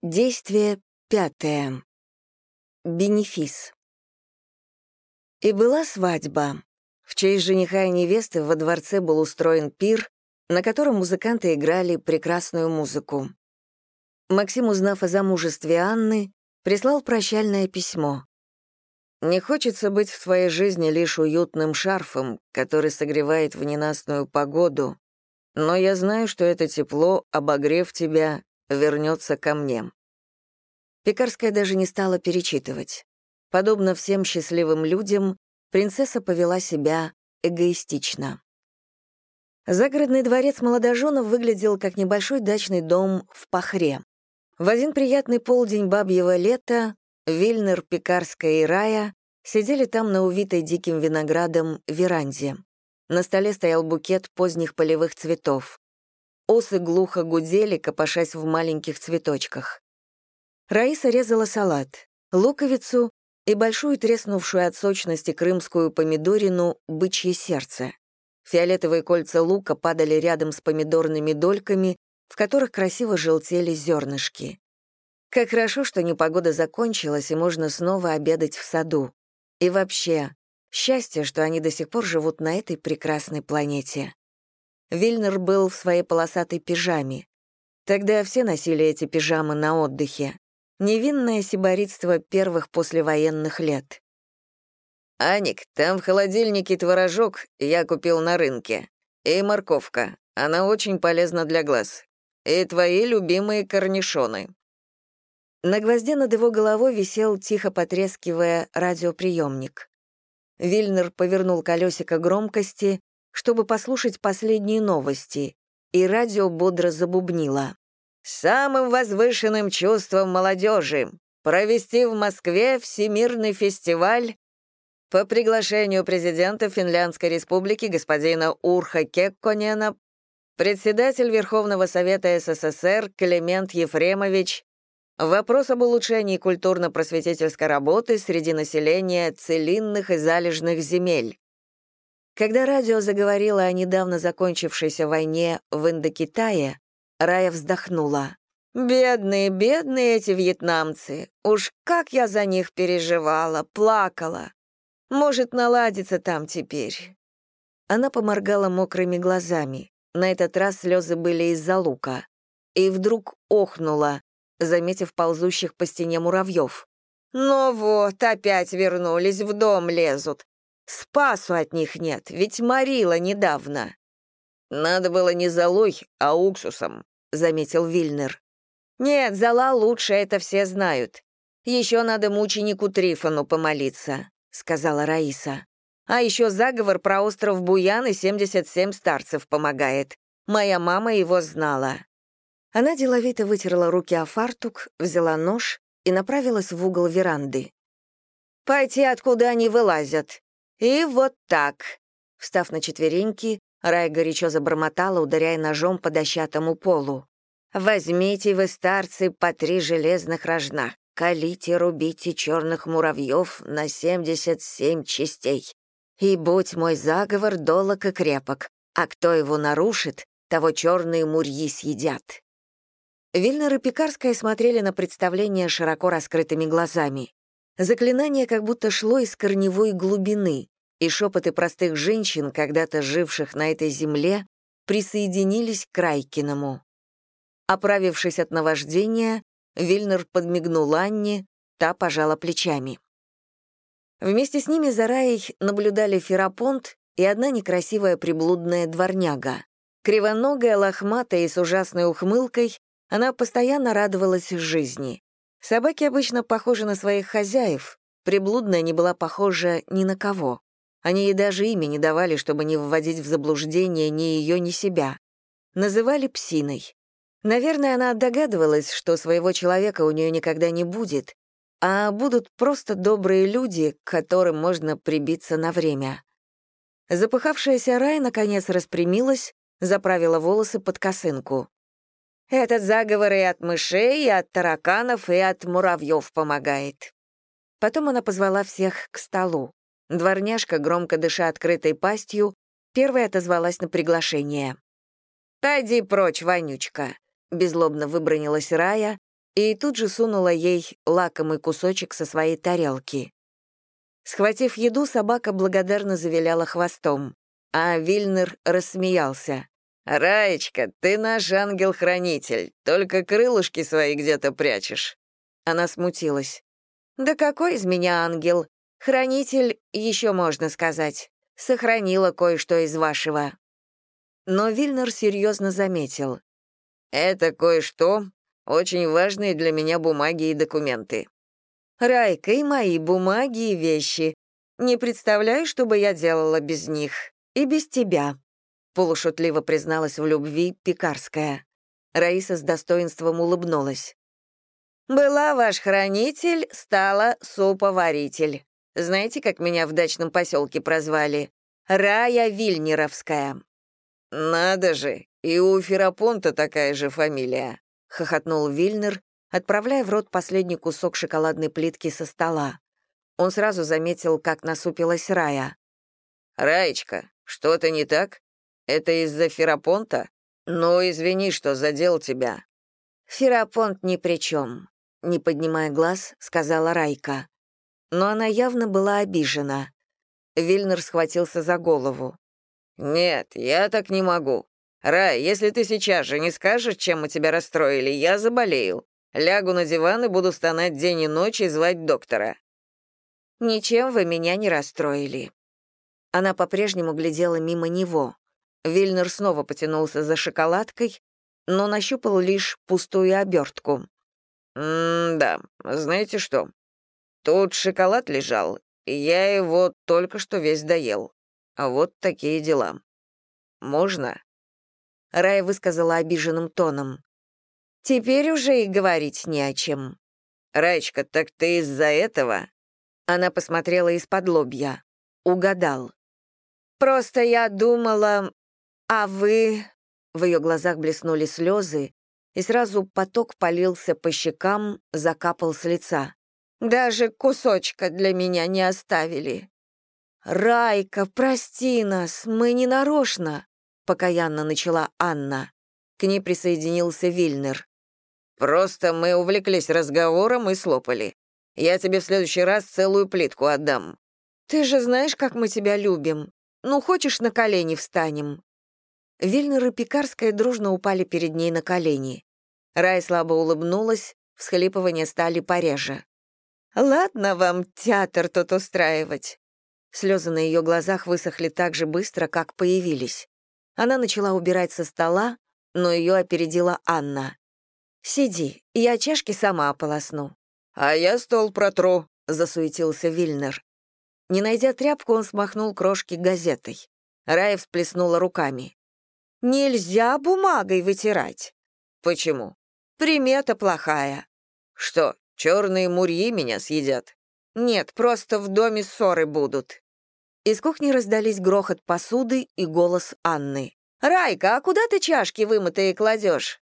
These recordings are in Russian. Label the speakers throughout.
Speaker 1: Действие пятое. Бенефис. И была свадьба. В честь жениха и невесты во дворце был устроен пир, на котором музыканты играли прекрасную музыку. Максим, узнав о замужестве Анны, прислал прощальное письмо. «Не хочется быть в твоей жизни лишь уютным шарфом, который согревает в ненастную погоду, но я знаю, что это тепло, обогрев тебя, вернется ко мне. Пекарская даже не стала перечитывать. Подобно всем счастливым людям, принцесса повела себя эгоистично. Загородный дворец молодоженов выглядел как небольшой дачный дом в Пахре. В один приятный полдень бабьего лета Вильнер, Пекарская и Рая сидели там на увитой диким виноградом веранде. На столе стоял букет поздних полевых цветов. Осы глухо гудели, копошась в маленьких цветочках. Раиса резала салат, луковицу и большую треснувшую от сочности крымскую помидорину «бычье сердце». Фиолетовые кольца лука падали рядом с помидорными дольками, в которых красиво желтели зернышки. Как хорошо, что непогода закончилась, и можно снова обедать в саду. И вообще, счастье, что они до сих пор живут на этой прекрасной планете. Вильнер был в своей полосатой пижаме. Тогда все носили эти пижамы на отдыхе. Невинное сиборитство первых послевоенных лет. «Аник, там в холодильнике творожок, я купил на рынке. И морковка, она очень полезна для глаз. И твои любимые корнишоны». На гвозде над его головой висел, тихо потрескивая, радиоприемник. Вильнер повернул колесико громкости, чтобы послушать последние новости, и радио бодро забубнило. «Самым возвышенным чувством молодежи провести в Москве Всемирный фестиваль по приглашению президента Финляндской республики господина Урха Кекконена председатель Верховного Совета СССР Климент Ефремович Вопрос об улучшении культурно-просветительской работы среди населения целинных и залежных земель. Когда радио заговорило о недавно закончившейся войне в Индокитае, Рая вздохнула. «Бедные, бедные эти вьетнамцы! Уж как я за них переживала, плакала! Может, наладится там теперь!» Она поморгала мокрыми глазами. На этот раз слезы были из-за лука. И вдруг охнула, заметив ползущих по стене муравьев. «Ну вот, опять вернулись, в дом лезут. Спасу от них нет, ведь морила недавно». «Надо было не золой, а уксусом», — заметил Вильнер. «Нет, зола лучше, это все знают. Еще надо мученику Трифону помолиться», — сказала Раиса. «А еще заговор про остров Буян и 77 старцев помогает. Моя мама его знала». Она деловито вытерла руки о фартук, взяла нож и направилась в угол веранды. «Пойти, откуда они вылазят. И вот так». Встав на четвереньки, Рай горячо забормотала, ударяя ножом по дощатому полу. «Возьмите вы, старцы, по три железных рожна, колите, рубите черных муравьев на семьдесят семь частей. И будь мой заговор долог и крепок, а кто его нарушит, того черные мурьи съедят». Вильнер и Пекарская смотрели на представление широко раскрытыми глазами. Заклинание как будто шло из корневой глубины, и шепоты простых женщин, когда-то живших на этой земле, присоединились к Райкиному. Оправившись от наваждения, Вильнер подмигнул Анне, та пожала плечами. Вместе с ними за Раей наблюдали Ферапонт и одна некрасивая приблудная дворняга. Кривоногая, лохматая и с ужасной ухмылкой, она постоянно радовалась жизни. Собаки обычно похожи на своих хозяев, приблудная не была похожа ни на кого. Они ей даже имя не давали, чтобы не вводить в заблуждение ни ее, ни себя. Называли псиной. Наверное, она догадывалась, что своего человека у нее никогда не будет, а будут просто добрые люди, к которым можно прибиться на время. Запыхавшаяся Рай наконец распрямилась, заправила волосы под косынку. Этот заговор и от мышей, и от тараканов, и от муравьев помогает. Потом она позвала всех к столу. Дворняжка, громко дыша открытой пастью, первая отозвалась на приглашение. «Пойди прочь, вонючка», — безлобно выбронилась Рая и тут же сунула ей лакомый кусочек со своей тарелки. Схватив еду, собака благодарно завиляла хвостом, а Вильнер рассмеялся. «Раечка, ты наш ангел-хранитель, только крылышки свои где-то прячешь». Она смутилась. «Да какой из меня ангел? Хранитель, еще можно сказать. Сохранила кое-что из вашего». Но Вильнер серьезно заметил. «Это кое-что очень важные для меня бумаги и документы. Райка, и мои бумаги и вещи. Не представляю, что бы я делала без них. И без тебя», — полушутливо призналась в любви Пекарская. Раиса с достоинством улыбнулась. «Была ваш хранитель, стала суповаритель. Знаете, как меня в дачном поселке прозвали? Рая Вильнеровская». «Надо же, и у Ферапонта такая же фамилия», — хохотнул Вильнер, отправляя в рот последний кусок шоколадной плитки со стола. Он сразу заметил, как насупилась Рая. «Раечка, что-то не так? Это из-за Ферапонта? Ну, извини, что задел тебя». «Ферапонт ни при чем», — не поднимая глаз, сказала Райка. Но она явно была обижена. Вильнер схватился за голову. «Нет, я так не могу. «Рай, если ты сейчас же не скажешь, чем мы тебя расстроили, я заболею. Лягу на диван и буду стонать день и ночь и звать доктора». «Ничем вы меня не расстроили». Она по-прежнему глядела мимо него. Вильнер снова потянулся за шоколадкой, но нащупал лишь пустую обертку. «М-да, знаете что? Тут шоколад лежал, и я его только что весь доел. А вот такие дела. Можно?» Рая высказала обиженным тоном. «Теперь уже и говорить не о чем». «Раечка, так ты из-за этого?» Она посмотрела из-под лобья. Угадал. «Просто я думала... А вы...» В ее глазах блеснули слезы, и сразу поток полился по щекам, закапал с лица. «Даже кусочка для меня не оставили». «Райка, прости нас, мы не нарочно», покаянно начала Анна. К ней присоединился Вильнер. «Просто мы увлеклись разговором и слопали. Я тебе в следующий раз целую плитку отдам». «Ты же знаешь, как мы тебя любим. Ну, хочешь, на колени встанем?» Вильнер и Пекарская дружно упали перед ней на колени. Рай слабо улыбнулась, всхлипывания стали пореже. «Ладно вам театр тут устраивать». Слезы на ее глазах высохли так же быстро, как появились. Она начала убирать со стола, но ее опередила Анна. «Сиди, я чашки сама ополосну». «А я стол протру», — засуетился Вильнер. Не найдя тряпку, он смахнул крошки газетой. Рая всплеснула руками. «Нельзя бумагой вытирать». «Почему?» «Примета плохая». «Что, черные мурьи меня съедят?» «Нет, просто в доме ссоры будут». Из кухни раздались грохот посуды и голос Анны. «Райка, а куда ты чашки вымытые кладешь?»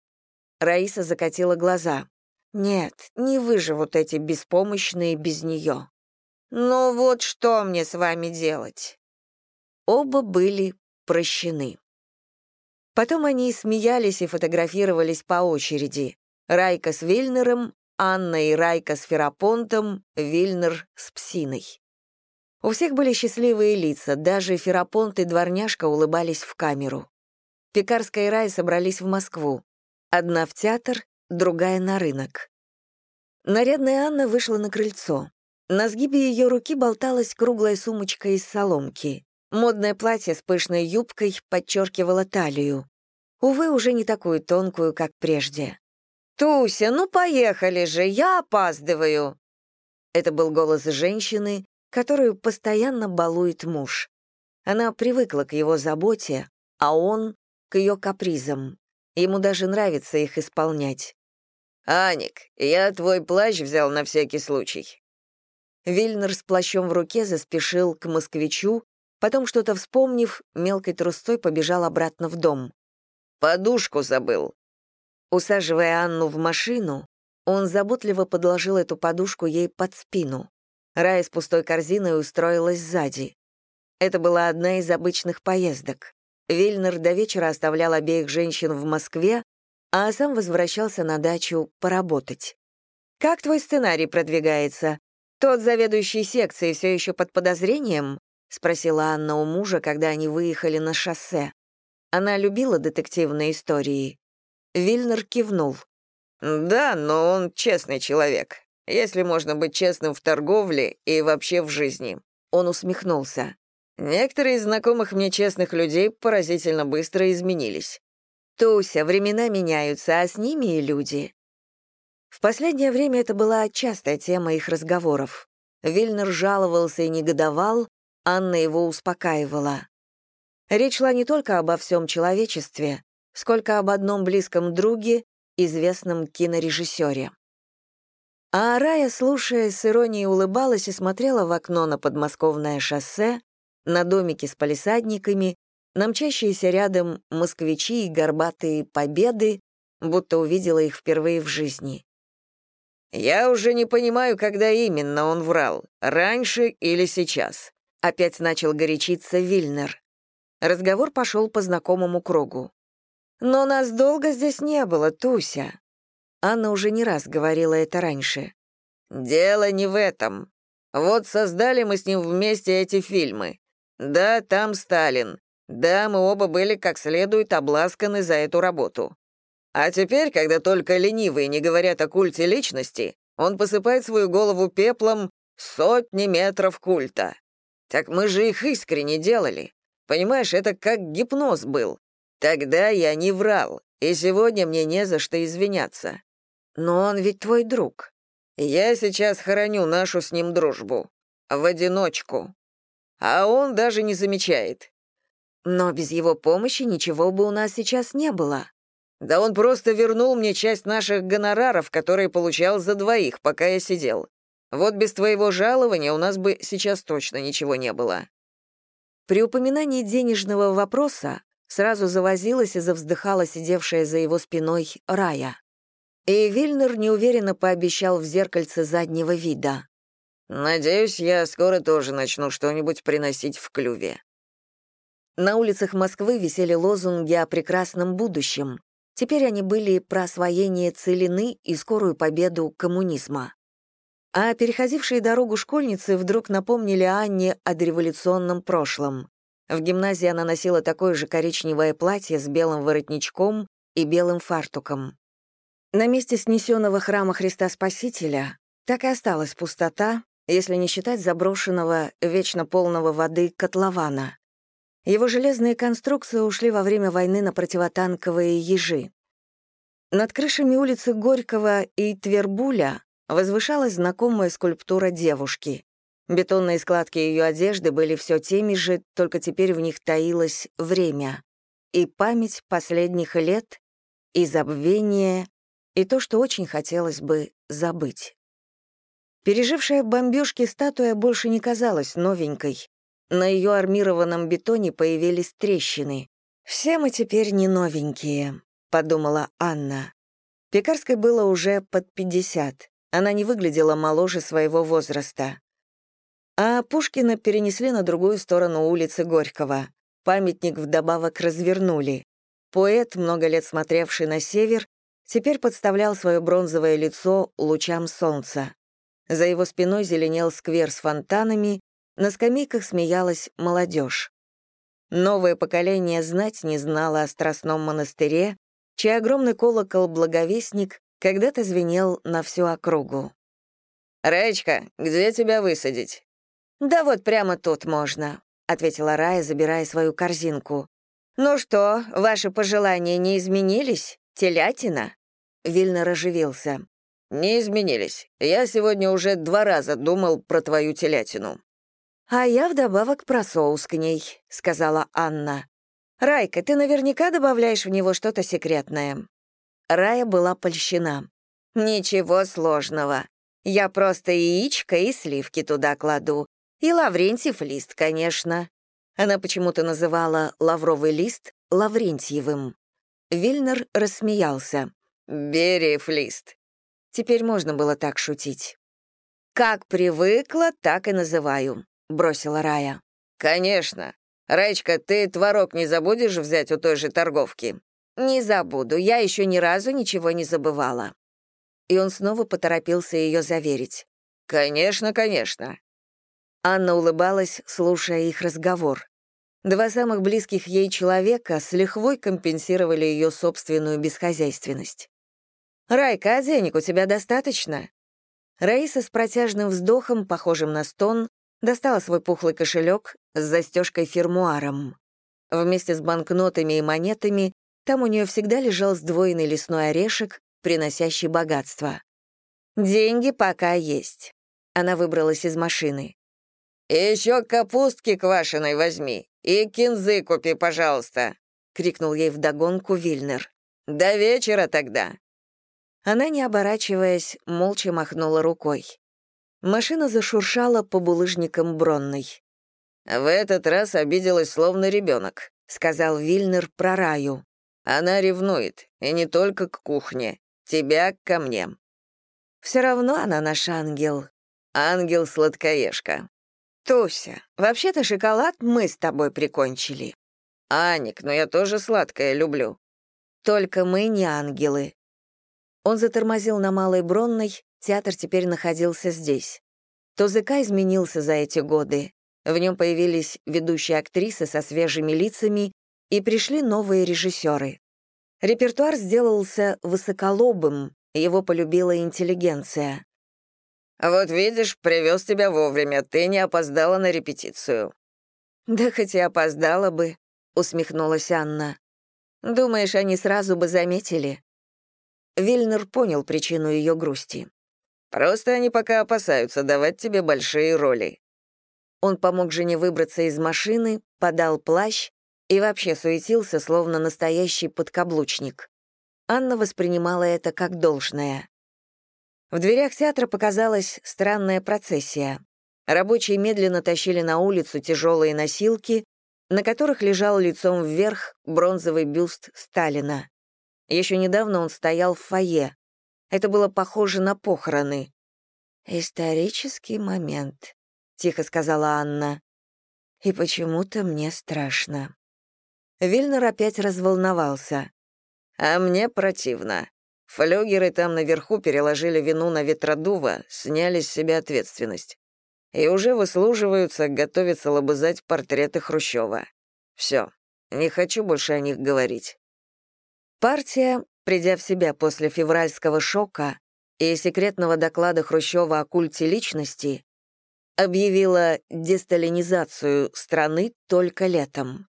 Speaker 1: Раиса закатила глаза. «Нет, не выживут эти беспомощные без нее». «Ну вот что мне с вами делать?» Оба были прощены. Потом они смеялись и фотографировались по очереди. Райка с Вильнером, Анна и Райка с Ферапонтом, Вильнер с Псиной. У всех были счастливые лица, даже Ферапонт и дворняжка улыбались в камеру. Пекарская и Рай собрались в Москву. Одна в театр, другая на рынок. Нарядная Анна вышла на крыльцо. На сгибе ее руки болталась круглая сумочка из соломки. Модное платье с пышной юбкой подчеркивало талию. Увы, уже не такую тонкую, как прежде. «Туся, ну поехали же, я опаздываю!» Это был голос женщины, которую постоянно балует муж. Она привыкла к его заботе, а он — к ее капризам. Ему даже нравится их исполнять. «Аник, я твой плащ взял на всякий случай». Вильнер с плащом в руке заспешил к москвичу, потом, что-то вспомнив, мелкой трустой побежал обратно в дом. «Подушку забыл». Усаживая Анну в машину, он заботливо подложил эту подушку ей под спину. Рая с пустой корзиной устроилась сзади. Это была одна из обычных поездок. Вильнер до вечера оставлял обеих женщин в Москве, а сам возвращался на дачу поработать. Как твой сценарий продвигается? Тот заведующий секцией все еще под подозрением?» — спросила Анна у мужа, когда они выехали на шоссе. Она любила детективные истории. Вильнер кивнул.
Speaker 2: «Да, но он честный человек, если можно быть честным в торговле и вообще в жизни».
Speaker 1: Он усмехнулся.
Speaker 2: «Некоторые из знакомых мне честных людей поразительно быстро изменились».
Speaker 1: «Туся, времена меняются, а с ними и люди». В последнее время это была частая тема их разговоров. Вильнер жаловался и негодовал, Анна его успокаивала. Речь шла не только обо всем человечестве, сколько об одном близком друге, известном кинорежиссере. А Рая, слушая, с иронией улыбалась и смотрела в окно на подмосковное шоссе, на домики с палисадниками, на мчащиеся рядом москвичи и горбатые победы, будто увидела их впервые в жизни.
Speaker 2: «Я уже не понимаю, когда именно он врал, раньше или сейчас», — опять начал горячиться Вильнер.
Speaker 1: Разговор пошел по знакомому кругу. «Но нас долго здесь не было, Туся». Анна уже не раз говорила это раньше.
Speaker 2: «Дело не в этом. Вот создали мы с ним вместе эти фильмы. Да, там Сталин. Да, мы оба были как следует обласканы за эту работу. А теперь, когда только ленивые не говорят о культе личности, он посыпает свою голову пеплом сотни метров культа. Так мы же их искренне делали. Понимаешь, это как гипноз был. Тогда я не врал, и сегодня мне не за что извиняться.
Speaker 1: Но он ведь твой друг.
Speaker 2: Я сейчас хороню нашу с ним дружбу. В одиночку. А он даже не замечает.
Speaker 1: Но без его помощи ничего бы у нас сейчас не было.
Speaker 2: Да он просто вернул мне часть наших гонораров, которые получал за двоих, пока я сидел. Вот без твоего жалования у нас бы сейчас точно ничего не было».
Speaker 1: При упоминании денежного вопроса сразу завозилась и завздыхала сидевшая за его спиной Рая. И Вильнер неуверенно пообещал в зеркальце заднего вида.
Speaker 2: «Надеюсь, я скоро тоже начну что-нибудь приносить в клюве».
Speaker 1: На улицах Москвы висели лозунги о прекрасном будущем. Теперь они были про освоение целины и скорую победу коммунизма. А переходившие дорогу школьницы вдруг напомнили Анне о дореволюционном прошлом. В гимназии она носила такое же коричневое платье с белым воротничком и белым фартуком. На месте снесенного храма Христа Спасителя так и осталась пустота, если не считать заброшенного, вечно полного воды котлована. Его железные конструкции ушли во время войны на противотанковые ежи. Над крышами улицы Горького и Твербуля возвышалась знакомая скульптура девушки. Бетонные складки ее одежды были все теми же, только теперь в них таилось время. И память последних лет, и забвение, и то, что очень хотелось бы забыть. Пережившая бомбежки статуя больше не казалась новенькой, на ее армированном бетоне появились трещины. «Все мы теперь не новенькие», — подумала Анна. Пекарской было уже под 50. Она не выглядела моложе своего возраста. А Пушкина перенесли на другую сторону улицы Горького. Памятник вдобавок развернули. Поэт, много лет смотревший на север, теперь подставлял свое бронзовое лицо лучам солнца. За его спиной зеленел сквер с фонтанами, на скамейках смеялась молодежь. Новое поколение знать не знало о Страстном монастыре, чей огромный колокол-благовестник когда-то звенел на всю округу.
Speaker 2: «Раечка, где тебя высадить?»
Speaker 1: «Да вот прямо тут можно», — ответила Рая, забирая свою корзинку. «Ну что, ваши пожелания не изменились? Телятина?» Вильно оживился.
Speaker 2: «Не изменились. Я сегодня уже два раза думал про твою телятину».
Speaker 1: «А я вдобавок про соус к ней», — сказала Анна. «Райка, ты наверняка добавляешь в него что-то секретное». Рая была польщена. «Ничего сложного. Я просто яичко и сливки туда кладу. И лаврентьев лист, конечно». Она почему-то называла лавровый лист Лаврентьевым. Вильнер рассмеялся.
Speaker 2: «Берев лист».
Speaker 1: Теперь можно было так шутить. «Как привыкла, так и называю. — бросила Рая.
Speaker 2: «Конечно. Раечка, ты творог не забудешь взять у той же торговки?»
Speaker 1: «Не забуду, я еще ни разу ничего не забывала». и он снова поторопился ее заверить.
Speaker 2: «Конечно, конечно».
Speaker 1: Анна улыбалась, слушая их разговор. Два самых близких ей человека с лихвой компенсировали ее собственную бесхозяйственность. «Райка, а денег у тебя достаточно?» Раиса с протяжным вздохом, похожим на стон, достала свой пухлый кошелек с застежкой-фермуаром. Вместе с банкнотами и монетами там у нее всегда лежал сдвоенный лесной орешек, приносящий богатство. «Деньги пока есть». Она выбралась из машины.
Speaker 2: еще капустки квашеной возьми и кинзы купи, пожалуйста», — крикнул ей вдогонку Вильнер. «До вечера тогда».
Speaker 1: Она, не оборачиваясь, молча махнула рукой. Машина зашуршала по булыжникам Бронной.
Speaker 2: «В этот раз обиделась словно ребенок», — сказал Вильнер про Раю. «Она ревнует, и не только к кухне. Тебя ко мне».
Speaker 1: «Все равно она наш ангел».
Speaker 2: «Ангел-сладкоежка».
Speaker 1: «Туся, вообще-то шоколад мы с тобой прикончили».
Speaker 2: «Аник, но я тоже сладкое люблю».
Speaker 1: «Только мы не ангелы». Он затормозил на Малой Бронной, театр теперь находился здесь. ТОЗК изменился за эти годы. В нем появились ведущие актрисы со свежими лицами и пришли новые режиссеры. Репертуар сделался высоколобым, его полюбила интеллигенция.
Speaker 2: «Вот видишь, привез тебя вовремя, ты не опоздала на репетицию».
Speaker 1: «Да хоть и опоздала бы», — усмехнулась Анна. «Думаешь, они сразу бы заметили?» Вильнер понял причину ее грусти.
Speaker 2: Просто они пока опасаются давать тебе большие роли».
Speaker 1: Он помог жене выбраться из машины, подал плащ и вообще суетился, словно настоящий подкаблучник. Анна воспринимала это как должное. В дверях театра показалась странная процессия. Рабочие медленно тащили на улицу тяжелые носилки, на которых лежал лицом вверх бронзовый бюст Сталина. Еще недавно он стоял в фойе. Это было похоже на похороны. «Исторический момент», — тихо сказала Анна. «И почему-то мне страшно». Вильнер опять разволновался.
Speaker 2: «А мне противно. Флюгеры там наверху переложили вину на ветродува, сняли с себя ответственность. И уже выслуживаются, готовятся лобызать портреты Хрущева. Все, не хочу больше о них говорить».
Speaker 1: Партия Придя в себя после февральского шока и секретного доклада Хрущева о культе личности, объявила десталинизацию страны только летом.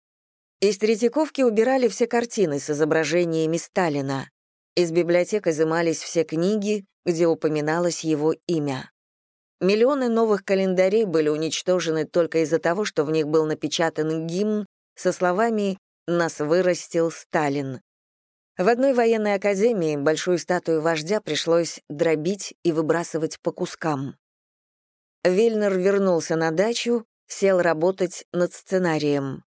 Speaker 1: Из Третьяковки убирали все картины с изображениями Сталина. Из библиотек изымались все книги, где упоминалось его имя. Миллионы новых календарей были уничтожены только из-за того, что в них был напечатан гимн со словами «Нас вырастил Сталин». В одной военной академии большую статую вождя пришлось дробить и выбрасывать по кускам. Вильнер вернулся на дачу, сел работать над сценарием.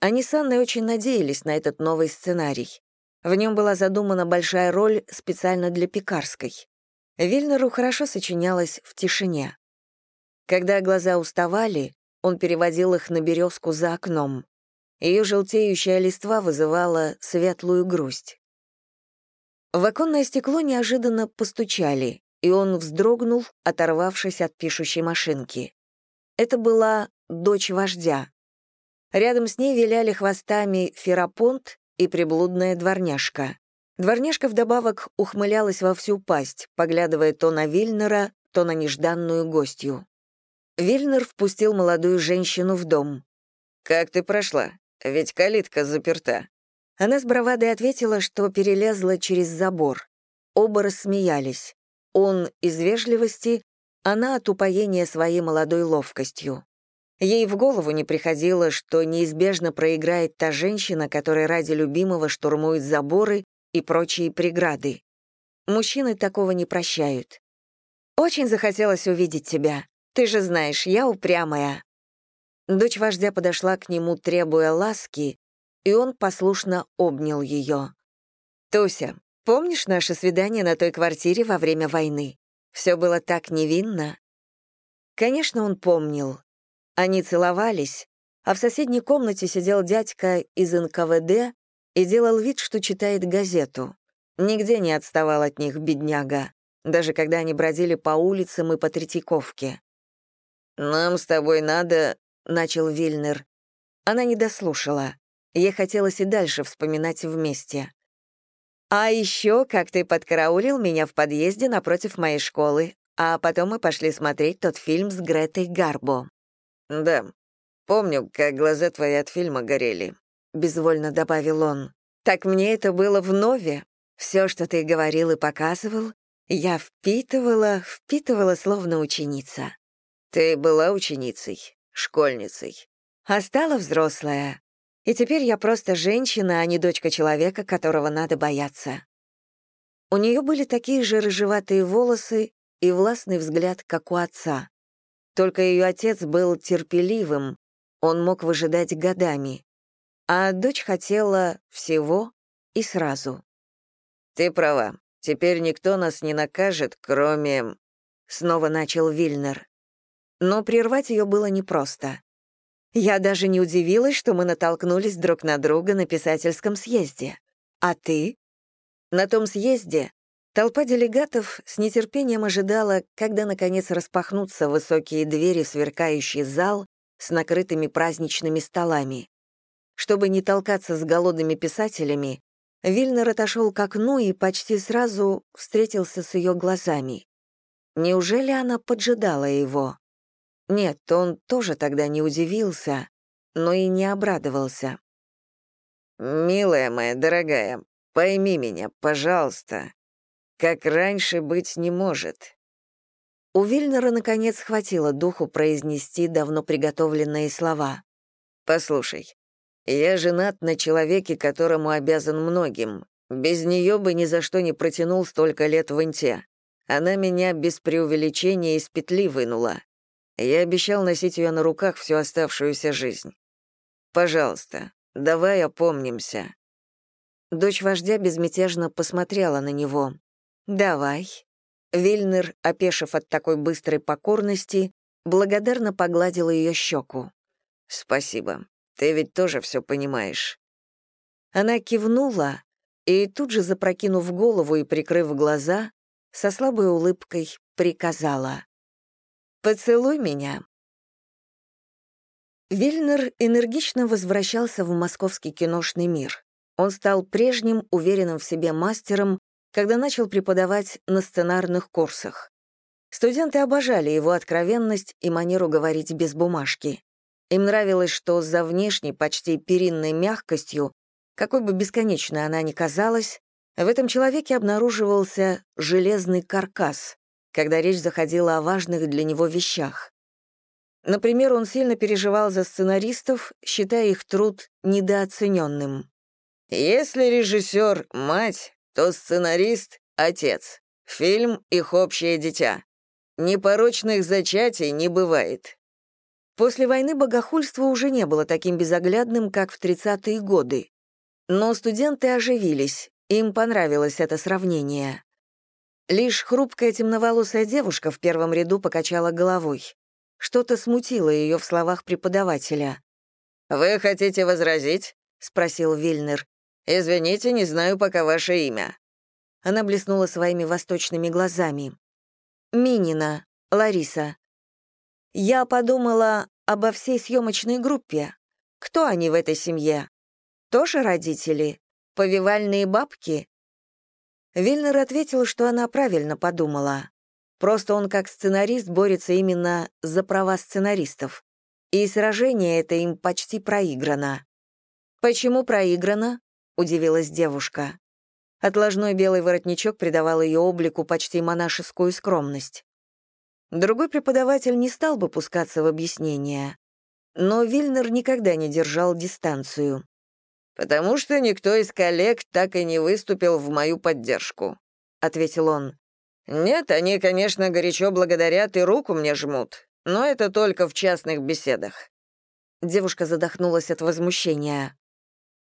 Speaker 1: Они с Анной очень надеялись на этот новый сценарий. В нем была задумана большая роль специально для Пекарской. Вильнеру хорошо сочинялось в тишине. Когда глаза уставали, он переводил их на березку за окном. Ее желтеющая листва вызывала светлую грусть. В оконное стекло неожиданно постучали, и он вздрогнул, оторвавшись от пишущей машинки. Это была дочь вождя. Рядом с ней виляли хвостами ферапонт и приблудная дворняжка. Дворняжка вдобавок ухмылялась во всю пасть, поглядывая то на Вильнера, то на нежданную гостью. Вильнер впустил молодую женщину в дом.
Speaker 2: «Как ты прошла?» Ведь калитка заперта».
Speaker 1: Она с бравадой ответила, что перелезла через забор. Оба рассмеялись. Он из вежливости, она от упоения своей молодой ловкостью. Ей в голову не приходило, что неизбежно проиграет та женщина, которая ради любимого штурмует заборы и прочие преграды. Мужчины такого не прощают. «Очень захотелось увидеть тебя. Ты же знаешь, я упрямая», Дочь вождя подошла к нему, требуя ласки, и он послушно обнял ее. «Туся, помнишь наше свидание на той квартире во время войны? Все было так невинно». Конечно, он помнил. Они целовались, а в соседней комнате сидел дядька из НКВД и делал вид, что читает газету. Нигде не отставал от них бедняга. даже когда они бродили по улицам и по Третьяковке.
Speaker 2: «Нам с тобой надо...»
Speaker 1: — начал Вильнер. Она не дослушала. Ей хотелось и дальше вспоминать вместе. «А еще, как ты подкараулил меня в подъезде напротив моей школы, а потом мы пошли смотреть тот фильм с Гретой Гарбо».
Speaker 2: «Да, помню, как глаза твои от фильма горели», —
Speaker 1: безвольно добавил он. «Так мне это было вновь. Все, что ты говорил и показывал, я впитывала, впитывала словно ученица».
Speaker 2: «Ты была ученицей, школьницей?»
Speaker 1: «А стала взрослая. И теперь я просто женщина, а не дочка человека, которого надо бояться». У нее были такие же рыжеватые волосы и властный взгляд, как у отца. Только ее отец был терпеливым, он мог выжидать годами, а дочь хотела всего и сразу.
Speaker 2: «Ты права, теперь никто нас не накажет, кроме...»
Speaker 1: Снова начал Вильнер. Но прервать ее было непросто. Я даже не удивилась, что мы натолкнулись друг на друга на писательском съезде. А ты? На том съезде Толпа делегатов с нетерпением ожидала, когда, наконец, распахнутся высокие двери, сверкающий зал с накрытыми праздничными столами. Чтобы не толкаться с голодными писателями, Вильнер отошел к окну и почти сразу встретился с ее глазами. Неужели она поджидала его? Нет, он тоже тогда не удивился, но и не обрадовался.
Speaker 2: «Милая моя дорогая, пойми меня, пожалуйста», как раньше быть не может.
Speaker 1: У Вильнера, наконец, хватило духу произнести давно приготовленные слова.
Speaker 2: «Послушай, я женат на человеке, которому обязан многим. Без нее бы ни за что не протянул столько лет в Инте. Она меня без преувеличения из петли вынула. Я обещал носить ее на руках всю оставшуюся жизнь. Пожалуйста, давай опомнимся».
Speaker 1: Дочь вождя безмятежно посмотрела на него. «Давай». Вильнер, опешив от такой быстрой покорности, благодарно погладил ее щеку.
Speaker 2: «Спасибо. Ты ведь тоже все понимаешь».
Speaker 1: Она кивнула и, тут же запрокинув голову и прикрыв глаза, со слабой улыбкой приказала. «Поцелуй меня». Вильнер энергично возвращался в московский киношный мир. Он стал прежним, уверенным в себе мастером, когда начал преподавать на сценарных курсах. Студенты обожали его откровенность и манеру говорить без бумажки. Им нравилось, что за внешней, почти перинной мягкостью, какой бы бесконечной она ни казалась, в этом человеке обнаруживался железный каркас, когда речь заходила о важных для него вещах. Например, он сильно переживал за сценаристов, считая их труд недооцененным.
Speaker 2: «Если режиссер — мать, то сценарист — отец. Фильм — их общее дитя. Непорочных зачатий не бывает.
Speaker 1: После войны богохульство уже не было таким безоглядным, как в 30-е годы. Но студенты оживились, им понравилось это сравнение. Лишь хрупкая темноволосая девушка в первом ряду покачала головой. Что-то смутило ее в словах преподавателя.
Speaker 2: «Вы хотите возразить?» — спросил
Speaker 1: Вильнер.
Speaker 2: «Извините, не знаю пока ваше имя».
Speaker 1: Она блеснула своими восточными глазами. «Минина, Лариса. Я подумала обо всей съемочной группе. Кто они в этой семье? Тоже родители? Повивальные бабки?» Вильнер ответил, что она правильно подумала. Просто он как сценарист борется именно за права сценаристов. И сражение это им почти проиграно. Почему проиграно? Удивилась девушка. Отложной белый воротничок придавал ее облику почти монашескую скромность. Другой преподаватель не стал бы пускаться в объяснения. Но Вильнер никогда не держал дистанцию.
Speaker 2: «Потому что никто из коллег так и не выступил в мою поддержку», — ответил он. «Нет, они, конечно, горячо благодарят и руку мне жмут, но это только в частных беседах».
Speaker 1: Девушка задохнулась от возмущения.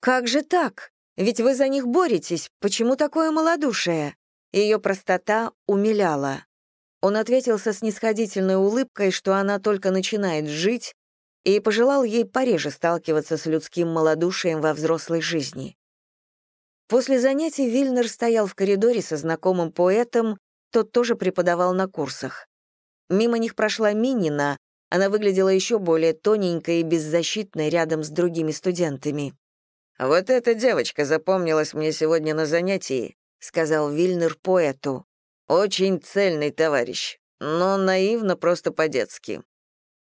Speaker 1: «Как же так? Ведь вы за них боретесь. Почему такое малодушие?» Ее простота умиляла. Он ответил со снисходительной улыбкой, что она только начинает жить, и пожелал ей пореже сталкиваться с людским малодушием во взрослой жизни. После занятий Вильнер стоял в коридоре со знакомым поэтом, тот тоже преподавал на курсах. Мимо них прошла Минина, она выглядела еще более тоненькой и беззащитной рядом с другими студентами.
Speaker 2: «Вот эта девочка запомнилась мне сегодня на занятии», — сказал Вильнер поэту. «Очень цельный товарищ, но наивно просто по-детски».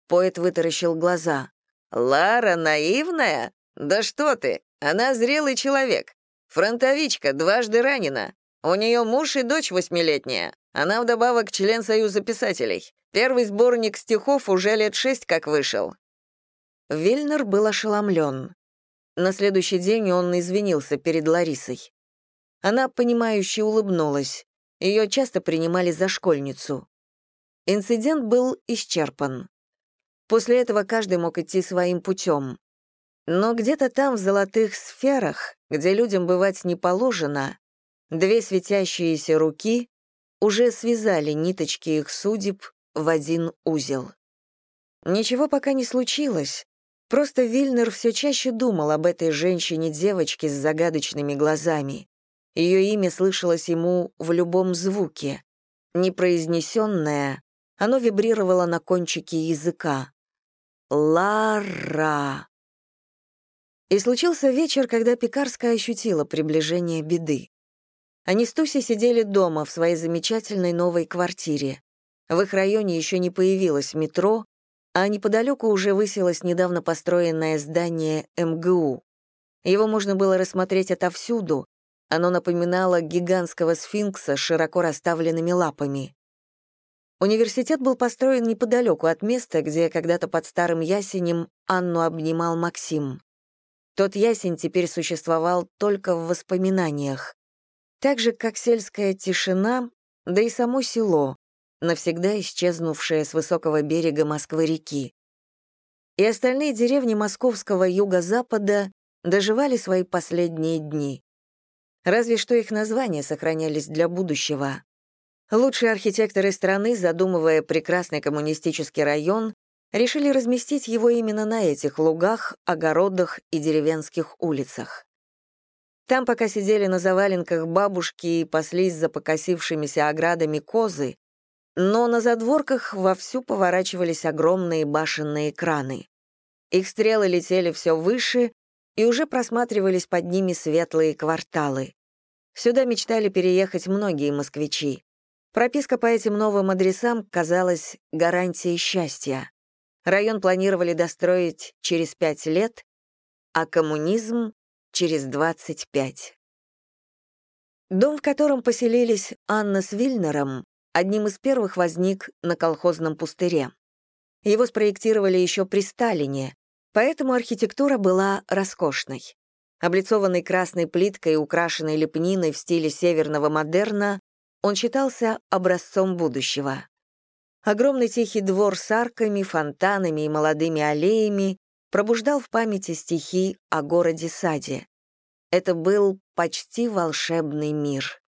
Speaker 1: Поэт вытаращил глаза.
Speaker 2: «Лара наивная? Да что ты, она зрелый человек. Фронтовичка, дважды ранена. У нее муж и дочь восьмилетняя. Она вдобавок член Союза писателей. Первый сборник стихов уже лет шесть как вышел».
Speaker 1: Вильнер был ошеломлен. На следующий день он извинился перед Ларисой. Она, понимающе улыбнулась. Ее часто принимали за школьницу. Инцидент был исчерпан. После этого каждый мог идти своим путем. Но где-то там, в золотых сферах, где людям бывать не положено, две светящиеся руки уже связали ниточки их судеб в один узел. Ничего пока не случилось, просто Вильнер все чаще думал об этой женщине-девочке с загадочными глазами. Ее имя слышалось ему в любом звуке. Непроизнесенное, оно вибрировало на кончике языка. Лара. И случился вечер, когда Пекарская ощутила приближение беды. Они с Туси сидели дома в своей замечательной новой квартире. В их районе еще не появилось метро, а неподалеку уже высилось недавно построенное здание МГУ. Его можно было рассмотреть отовсюду, оно напоминало гигантского сфинкса с широко расставленными лапами. Университет был построен неподалеку от места, где когда-то под старым ясенем Анну обнимал Максим. Тот ясень теперь существовал только в воспоминаниях. Так же, как сельская тишина, да и само село, навсегда исчезнувшее с высокого берега Москвы-реки. И остальные деревни московского юго-запада доживали свои последние дни. Разве что их названия сохранялись для будущего. Лучшие архитекторы страны, задумывая прекрасный коммунистический район, решили разместить его именно на этих лугах, огородах и деревенских улицах. Там пока сидели на заваленках бабушки и паслись за покосившимися оградами козы, но на задворках вовсю поворачивались огромные башенные краны. Их стрелы летели все выше, и уже просматривались под ними светлые кварталы. Сюда мечтали переехать многие москвичи. Прописка по этим новым адресам казалась гарантией счастья. Район планировали достроить через пять лет, а коммунизм — через 25. Дом, в котором поселились Анна с Вильнером, одним из первых возник на колхозном пустыре. Его спроектировали еще при Сталине, поэтому архитектура была роскошной. Облицованный красной плиткой и украшенной лепниной в стиле северного модерна, он считался образцом будущего. Огромный тихий двор с арками, фонтанами и молодыми аллеями пробуждал в памяти стихи о городе-саде. Это был почти волшебный мир.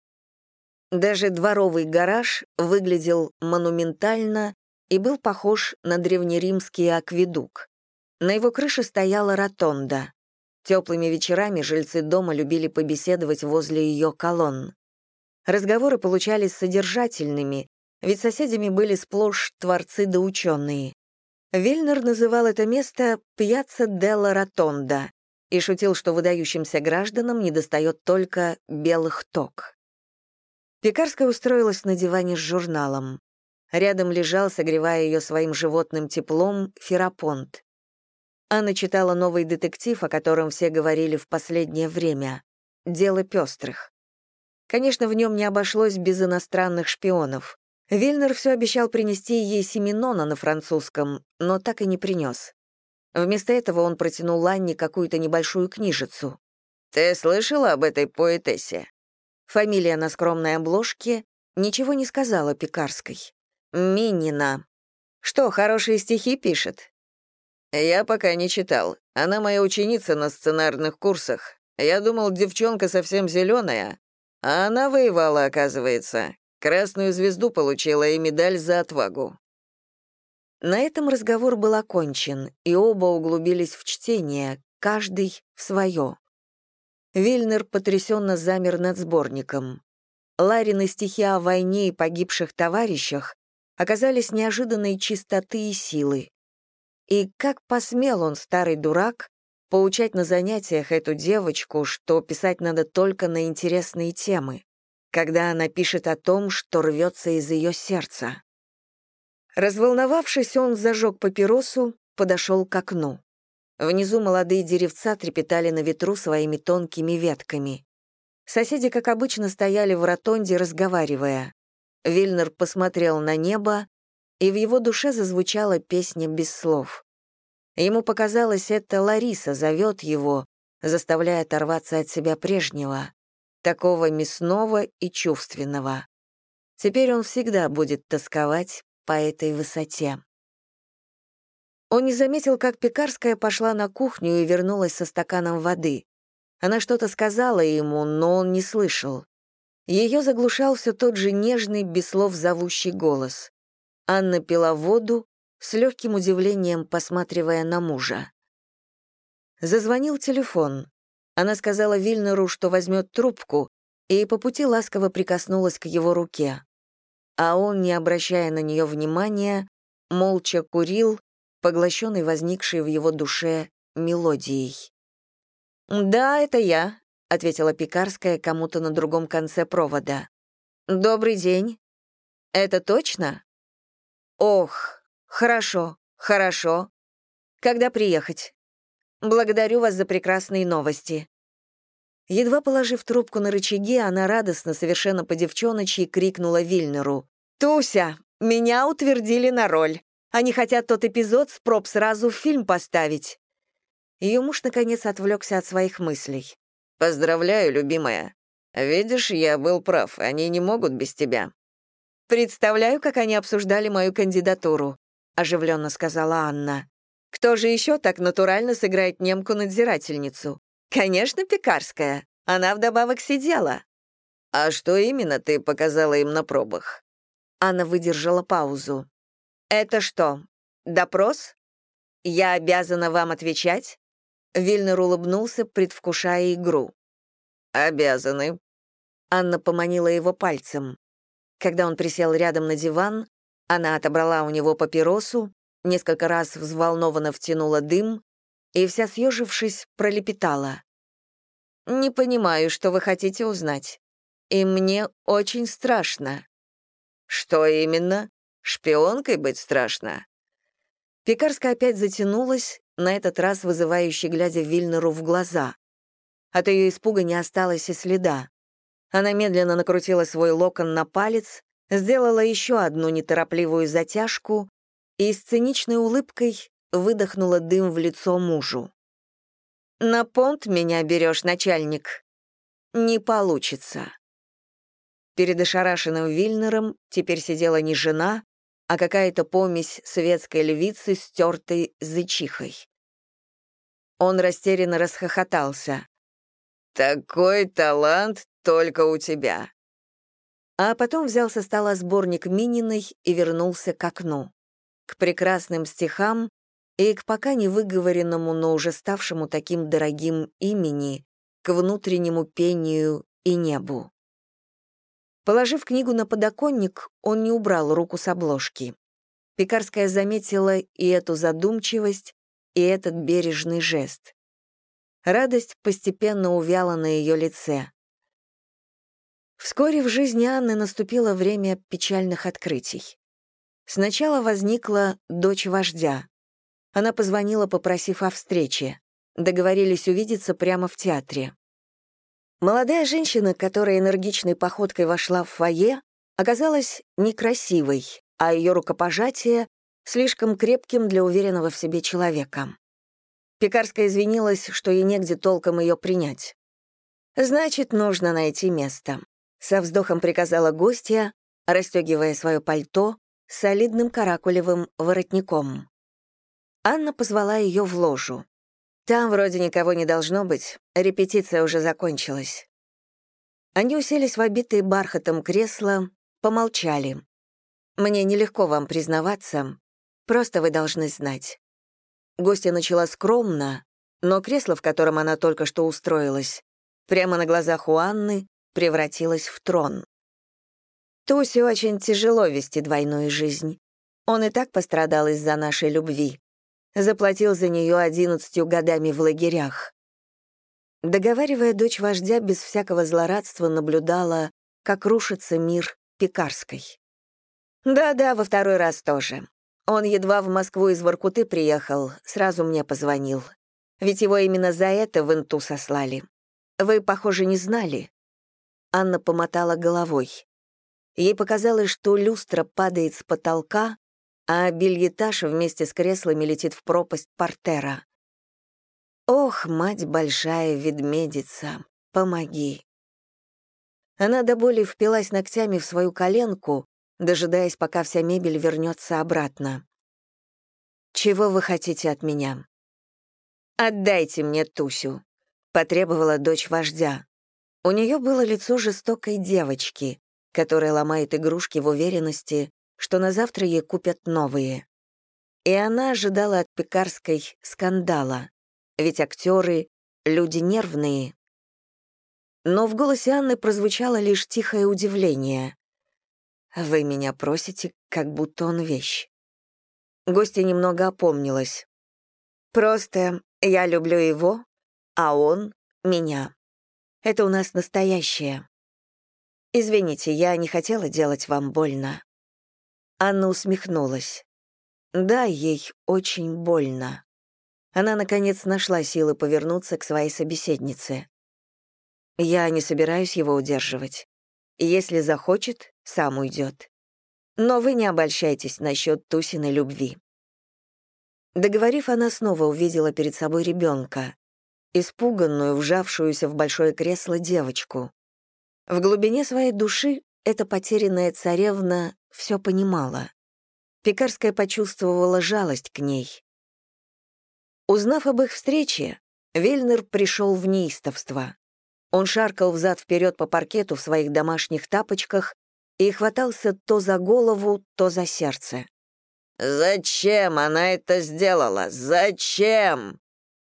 Speaker 1: Даже дворовый гараж выглядел монументально и был похож на древнеримский акведук. На его крыше стояла ротонда. Теплыми вечерами жильцы дома любили побеседовать возле ее колонн. Разговоры получались содержательными, ведь соседями были сплошь творцы да ученые. Вильнер называл это место «Пьяцца Делла Ротонда» и шутил, что выдающимся гражданам недостает только белых ток. Пекарская устроилась на диване с журналом. Рядом лежал, согревая ее своим животным теплом, ферапонт. Анна читала новый детектив, о котором все говорили в последнее время. «Дело пестрых». Конечно, в нем не обошлось без иностранных шпионов. Вильнер все обещал принести ей Семенона на французском, но так и не принес. Вместо этого он протянул Ланне какую-то небольшую книжицу.
Speaker 2: «Ты слышала об этой поэтессе?»
Speaker 1: Фамилия на скромной обложке ничего не сказала Пекарской. «Минина. Что, хорошие стихи пишет?»
Speaker 2: «Я пока не читал. Она моя ученица на сценарных курсах. Я думал, девчонка совсем зеленая, а она воевала, оказывается. Красную звезду получила и медаль за отвагу.
Speaker 1: На этом разговор был окончен, и оба углубились в чтение, каждый в свое. Вильнер потрясенно замер над сборником. Ларины стихи о войне и погибших товарищах оказались неожиданной чистоты и силы. И как посмел он, старый дурак, поучать на занятиях эту девочку, что писать надо только на интересные темы, когда она пишет о том, что рвется из ее сердца. Разволновавшись, он зажег папиросу, подошел к окну. Внизу молодые деревца трепетали на ветру своими тонкими ветками. Соседи, как обычно, стояли в ротонде, разговаривая. Вильнер посмотрел на небо, и в его душе зазвучала песня без слов. Ему показалось, это Лариса зовет его, заставляя оторваться от себя прежнего, такого мясного и чувственного. Теперь он всегда будет тосковать по этой высоте. Он не заметил, как Пекарская пошла на кухню и вернулась со стаканом воды. Она что-то сказала ему, но он не слышал. Ее заглушал все тот же нежный, без слов зовущий голос. Анна пила воду, с легким удивлением посматривая на мужа. Зазвонил телефон. Она сказала Вильнеру, что возьмет трубку, и по пути ласково прикоснулась к его руке. А он, не обращая на нее внимания, молча курил, поглощенный возникшей в его душе мелодией. «Да, это я», — ответила Пекарская кому-то на другом конце провода. «Добрый день. Это точно?» «Ох, хорошо, хорошо. Когда приехать? Благодарю вас за прекрасные новости». Едва положив трубку на рычаги, она радостно, совершенно по-девчоночьи, крикнула Вильнеру. «Туся, меня утвердили на роль. Они хотят тот эпизод с проб сразу в фильм поставить». Ее муж, наконец, отвлекся от своих мыслей.
Speaker 2: «Поздравляю, любимая. Видишь, я был прав, они не могут без тебя».
Speaker 1: «Представляю, как они обсуждали мою кандидатуру», — оживленно сказала Анна. «Кто же еще так натурально сыграет немку-надзирательницу? Конечно, Пекарская. Она вдобавок сидела».
Speaker 2: «А что именно ты показала им на пробах?»
Speaker 1: Анна выдержала паузу. «Это что, допрос? Я обязана вам отвечать?» Вильнер улыбнулся, предвкушая игру.
Speaker 2: «Обязаны».
Speaker 1: Анна поманила его пальцем. Когда он присел рядом на диван, она отобрала у него папиросу, несколько раз взволнованно втянула дым и, вся съежившись, пролепетала. «Не понимаю, что вы хотите узнать. И мне очень страшно».
Speaker 2: «Что именно? Шпионкой быть страшно?»
Speaker 1: Пекарская опять затянулась, на этот раз вызывающе глядя Вильнеру в глаза. От ее испуга не осталось и следа. Она медленно накрутила свой локон на палец, сделала еще одну неторопливую затяжку и с циничной улыбкой выдохнула дым в лицо мужу. «На понт меня берешь, начальник?» «Не получится». Перед ошарашенным Вильнером теперь сидела не жена, а какая-то помесь светской львицы с тертой зычихой. Он растерянно расхохотался.
Speaker 2: «Такой талант только у тебя!»
Speaker 1: А потом взял со стола сборник Мининой и вернулся к окну, к прекрасным стихам и к пока не выговоренному, но уже ставшему таким дорогим имени, к внутреннему пению и небу. Положив книгу на подоконник, он не убрал руку с обложки. Пекарская заметила и эту задумчивость, и этот бережный жест. Радость постепенно увяла на ее лице. Вскоре в жизни Анны наступило время печальных открытий. Сначала возникла дочь вождя. Она позвонила, попросив о встрече. Договорились увидеться прямо в театре. Молодая женщина, которая энергичной походкой вошла в фойе, оказалась некрасивой, а ее рукопожатие — слишком крепким для уверенного в себе человека. Пекарская извинилась, что ей негде толком ее принять. «Значит, нужно найти место», — со вздохом приказала гостья, расстегивая свое пальто с солидным каракулевым воротником. Анна позвала ее в ложу. Там вроде никого не должно быть, репетиция уже закончилась. Они уселись в обитые бархатом кресла, помолчали. «Мне нелегко вам признаваться, просто вы должны знать». Гостья начала скромно, но кресло, в котором она только что устроилась, прямо на глазах у Анны превратилось в трон. Тусе очень тяжело вести двойную жизнь. Он и так пострадал из-за нашей любви. Заплатил за нее одиннадцатью годами в лагерях. Договаривая, дочь вождя без всякого злорадства наблюдала, как рушится мир Пекарской. Да-да, во второй раз тоже. Он едва в Москву из Воркуты приехал, сразу мне позвонил. Ведь его именно за это в Инту сослали. Вы, похоже, не знали. Анна помотала головой. Ей показалось, что люстра падает с потолка, а бельетаж вместе с креслами летит в пропасть портера. «Ох, мать большая ведмедица, помоги!» Она до боли впилась ногтями в свою коленку, дожидаясь, пока вся мебель вернется обратно. «Чего вы хотите от меня?» «Отдайте мне Тусю», — потребовала дочь вождя. У нее было лицо жестокой девочки, которая ломает игрушки в уверенности, что на завтра ей купят новые. И она ожидала от Пекарской скандала, ведь актеры — люди нервные. Но в голосе Анны прозвучало лишь тихое удивление. «Вы меня просите, как будто он вещь». Гостья немного опомнилась. «Просто я люблю его, а он — меня. Это у нас настоящее. Извините, я не хотела делать вам больно». Анна усмехнулась. Да, ей очень больно. Она, наконец, нашла силы повернуться к своей собеседнице. Я не собираюсь его удерживать. Если захочет, сам уйдет. Но вы не обольщайтесь насчет Тусиной любви. Договорив, она снова увидела перед собой ребенка, испуганную, вжавшуюся в большое кресло девочку. В глубине своей души эта потерянная царевна все понимала. Пекарская почувствовала жалость к ней. Узнав об их встрече, Вельнер пришел в неистовство. Он шаркал взад-вперед по паркету в своих домашних тапочках и хватался то за голову, то за сердце.
Speaker 2: «Зачем она это сделала? Зачем?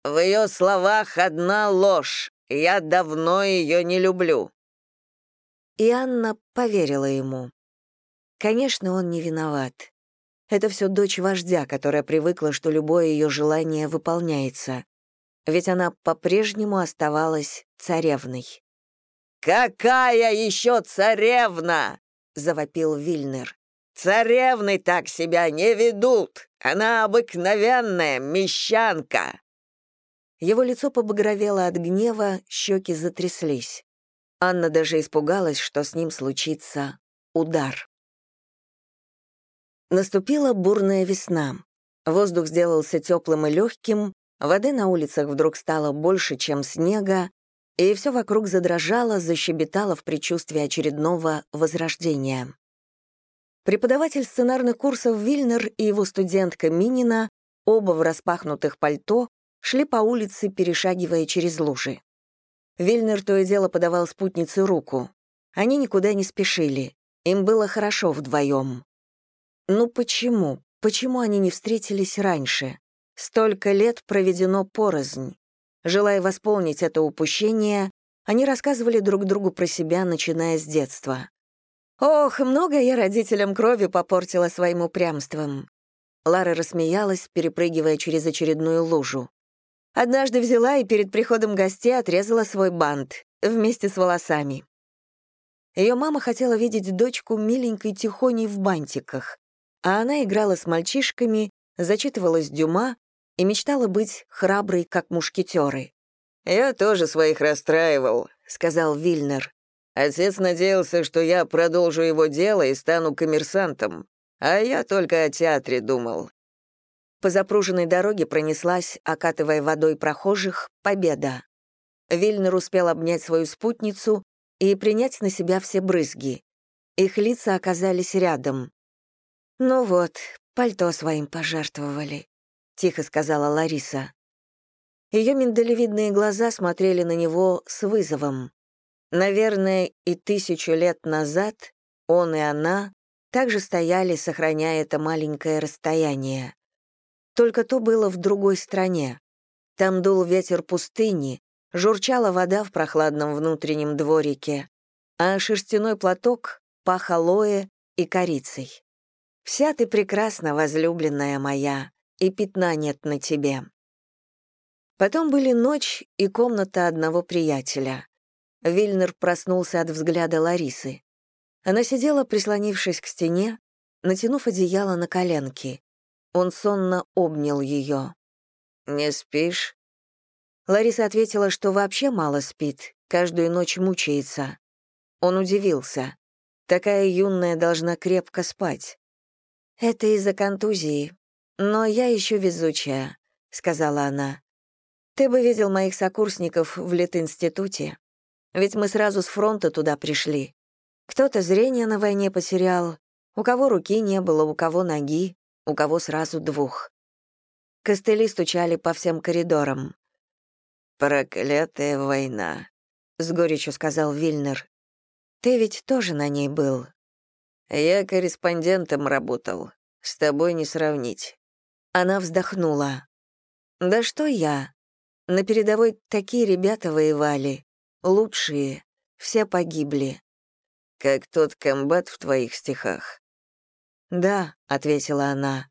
Speaker 2: В ее словах одна ложь. Я давно ее не люблю».
Speaker 1: И Анна поверила ему. Конечно, он не виноват. Это все дочь вождя, которая привыкла, что любое ее желание выполняется ведь она по-прежнему оставалась царевной.
Speaker 2: «Какая еще царевна?» — завопил Вильнер. «Царевны так себя не ведут! Она обыкновенная мещанка!»
Speaker 1: Его лицо побагровело от гнева, щеки затряслись. Анна даже испугалась, что с ним случится удар. Наступила бурная весна. Воздух сделался теплым и легким, Воды на улицах вдруг стало больше, чем снега, и все вокруг задрожало, защебетало в предчувствии очередного возрождения. Преподаватель сценарных курсов Вильнер и его студентка Минина, оба в распахнутых пальто, шли по улице, перешагивая через лужи. Вильнер то и дело подавал спутнице руку. Они никуда не спешили. Им было хорошо вдвоем. Ну почему? Почему они не встретились раньше? Столько лет проведено порознь. Желая восполнить это упущение, они рассказывали друг другу про себя, начиная с детства. «Ох, много я родителям крови попортила своим упрямством». Лара рассмеялась, перепрыгивая через очередную лужу. Однажды взяла и перед приходом гостей отрезала свой бант вместе с волосами. Ее мама хотела видеть дочку миленькой тихоней в бантиках, а она играла с мальчишками, зачитывалась Дюма и мечтала быть храброй, как мушкетеры.
Speaker 2: «Я тоже своих расстраивал», — сказал Вильнер. «Отец надеялся, что я продолжу его дело и стану коммерсантом, а я только о театре думал».
Speaker 1: По запруженной дороге пронеслась, окатывая водой прохожих, победа. Вильнер успел обнять свою спутницу и принять на себя все брызги. Их лица оказались рядом. Ну вот, пальто своим пожертвовали. — тихо сказала Лариса. Ее миндалевидные глаза смотрели на него с вызовом. Наверное, и тысячу лет назад он и она также стояли, сохраняя это маленькое расстояние. Только то было в другой стране. Там дул ветер пустыни, журчала вода в прохладном внутреннем дворике, а шерстяной платок пах алоэ и корицей. «Вся ты прекрасна, возлюбленная моя, и пятна нет на тебе». Потом были ночь и комната одного приятеля. Вильнер проснулся от взгляда Ларисы. Она сидела, прислонившись к стене, натянув одеяло на коленки. Он сонно обнял ее. «Не спишь?» Лариса ответила, что вообще мало спит, каждую ночь мучается. Он удивился. Такая юная должна крепко спать. «Это из-за контузии. Но я еще везучая», — сказала она. «Ты бы видел моих сокурсников в Литинституте. Ведь мы сразу с фронта туда пришли. Кто-то зрение на войне потерял, у кого руки не было, у кого ноги, у кого сразу двух. Костыли стучали по всем коридорам.
Speaker 2: «Проклятая война», — с горечью сказал Вильнер.
Speaker 1: «Ты ведь тоже на ней был».
Speaker 2: «Я корреспондентом работал. С тобой не сравнить».
Speaker 1: Она вздохнула. «Да что я? На передовой такие ребята воевали. Лучшие. Все погибли».
Speaker 2: «Как тот комбат в твоих стихах».
Speaker 1: «Да», — ответила она.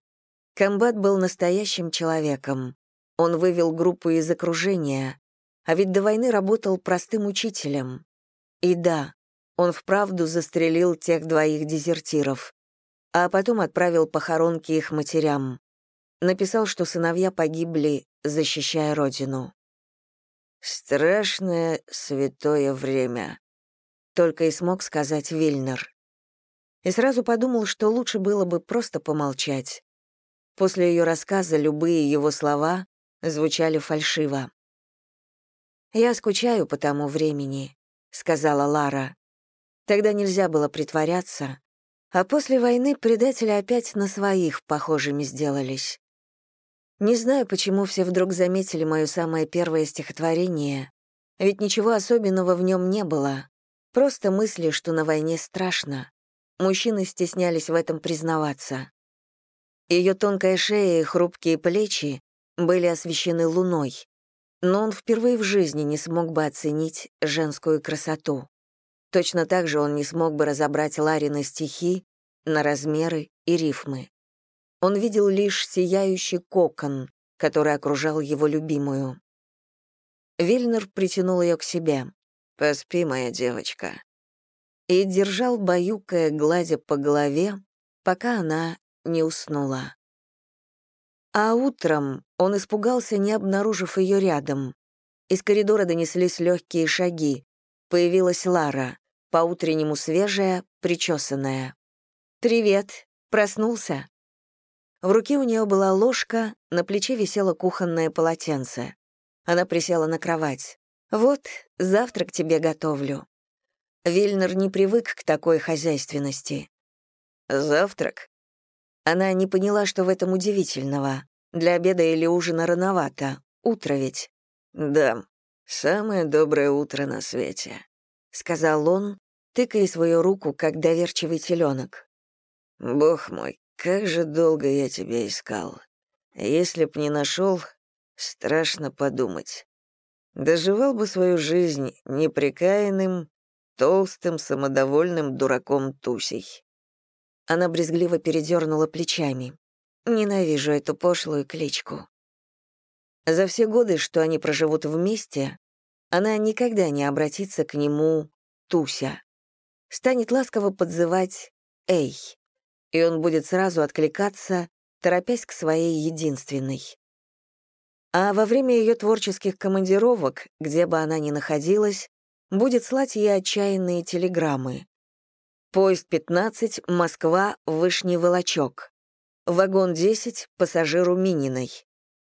Speaker 1: Комбат был настоящим человеком. Он вывел группу из окружения, а ведь до войны работал простым учителем. И да, он вправду застрелил тех двоих дезертиров, а потом отправил похоронки их матерям. Написал, что сыновья погибли, защищая родину.
Speaker 2: «Страшное святое время», — только и смог сказать Вильнер.
Speaker 1: И сразу подумал, что лучше было бы просто помолчать. После ее рассказа любые его слова звучали фальшиво. «Я скучаю по тому времени», — сказала Лара. Тогда нельзя было притворяться, а после войны предатели опять на своих похожими сделались. Не знаю, почему все вдруг заметили мое самое первое стихотворение, ведь ничего особенного в нем не было, просто мысли, что на войне страшно. Мужчины стеснялись в этом признаваться. Ее тонкая шея и хрупкие плечи были освещены луной, но он впервые в жизни не смог бы оценить женскую красоту. Точно так же он не смог бы разобрать Ларины стихи на размеры и рифмы. Он видел лишь сияющий кокон, который окружал его любимую. Вильнер притянул ее к себе.
Speaker 2: «Поспи, моя девочка».
Speaker 1: И держал, баюкая, гладя по голове, пока она не уснула. А утром он испугался, не обнаружив ее рядом. Из коридора донеслись легкие шаги. Появилась Лара, по-утреннему свежая, причесанная. «Привет. Проснулся?» В руке у нее была ложка, на плече висело кухонное полотенце. Она присела на кровать. «Вот, завтрак тебе готовлю». Вильнер не привык к такой хозяйственности.
Speaker 2: «Завтрак?»
Speaker 1: Она не поняла, что в этом удивительного. Для обеда или ужина рановато. Утро ведь.
Speaker 2: «Да, самое доброе утро на свете», —
Speaker 1: сказал он, тыкая свою руку, как доверчивый теленок.
Speaker 2: «Бог мой, как же долго я тебя искал. Если б не нашел, страшно подумать. Доживал бы свою жизнь неприкаянным, толстым, самодовольным дураком Тусей.
Speaker 1: Она брезгливо передернула плечами. Ненавижу эту пошлую кличку. За все годы, что они проживут вместе, она никогда не обратится к нему Туся. Станет ласково подзывать «Эй», и он будет сразу откликаться, торопясь к своей единственной. А во время ее творческих командировок, где бы она ни находилась, будет слать ей отчаянные телеграммы. Поезд 15, Москва, Вышний Волочок. Вагон 10, пассажиру Мининой.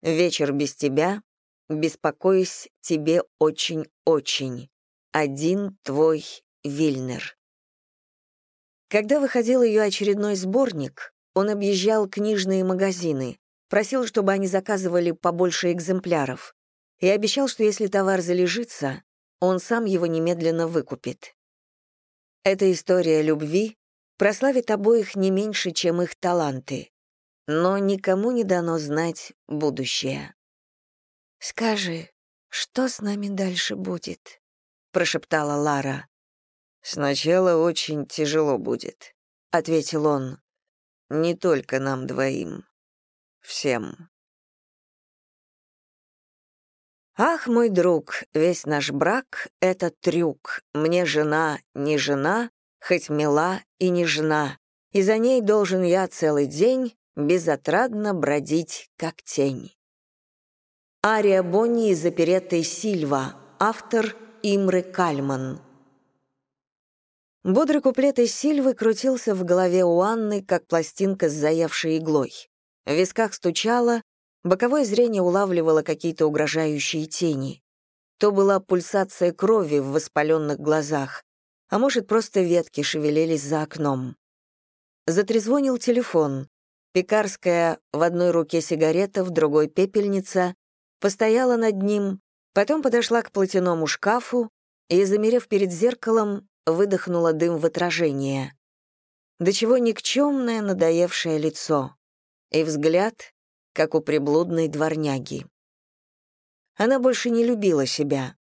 Speaker 1: Вечер без тебя, беспокоюсь тебе очень-очень. Один твой Вильнер. Когда выходил ее очередной сборник, он объезжал книжные магазины, просил, чтобы они заказывали побольше экземпляров, и обещал, что если товар залежится, он сам его немедленно выкупит. Эта история любви прославит обоих не меньше, чем их таланты. Но никому не дано знать будущее. «Скажи, что с нами дальше будет?» — прошептала Лара.
Speaker 2: «Сначала очень тяжело будет», — ответил он. «Не только нам двоим. Всем».
Speaker 1: «Ах, мой друг, весь наш брак — это трюк. Мне жена не жена, хоть мила и нежна, и за ней должен я целый день безотрадно бродить, как тень». Ария Бонни из оперетты «Сильва», автор Имры Кальман. Бодрый куплет из Сильвы крутился в голове у Анны, как пластинка с заевшей иглой. В висках стучало, боковое зрение улавливало какие-то угрожающие тени. То была пульсация крови в воспаленных глазах, а может, просто ветки шевелились за окном. Затрезвонил телефон. Пекарская, в одной руке сигарета, в другой пепельница, постояла над ним, потом подошла к платяному шкафу и, замерев перед зеркалом, выдохнула дым в отражение. До чего никчемное надоевшее лицо. И взгляд, как у приблудной дворняги. Она больше не любила себя.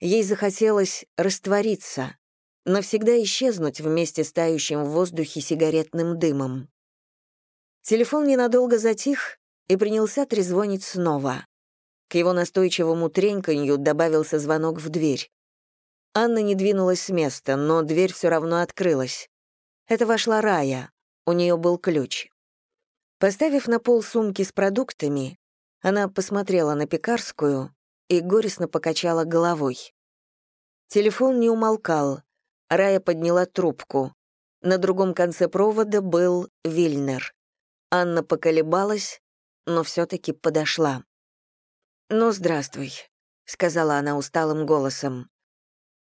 Speaker 1: Ей захотелось раствориться, навсегда исчезнуть вместе с тающим в воздухе сигаретным дымом. Телефон ненадолго затих и принялся трезвонить снова. К его настойчивому треньканью добавился звонок в дверь. Анна не двинулась с места, но дверь все равно открылась. Это вошла Рая, у нее был ключ. Поставив на пол сумки с продуктами, она посмотрела на пекарскую и горестно покачала головой. Телефон не умолкал. Рая подняла трубку. На другом конце провода был Вильнер. Анна поколебалась, но все-таки подошла. «Ну, здравствуй», — сказала она усталым голосом.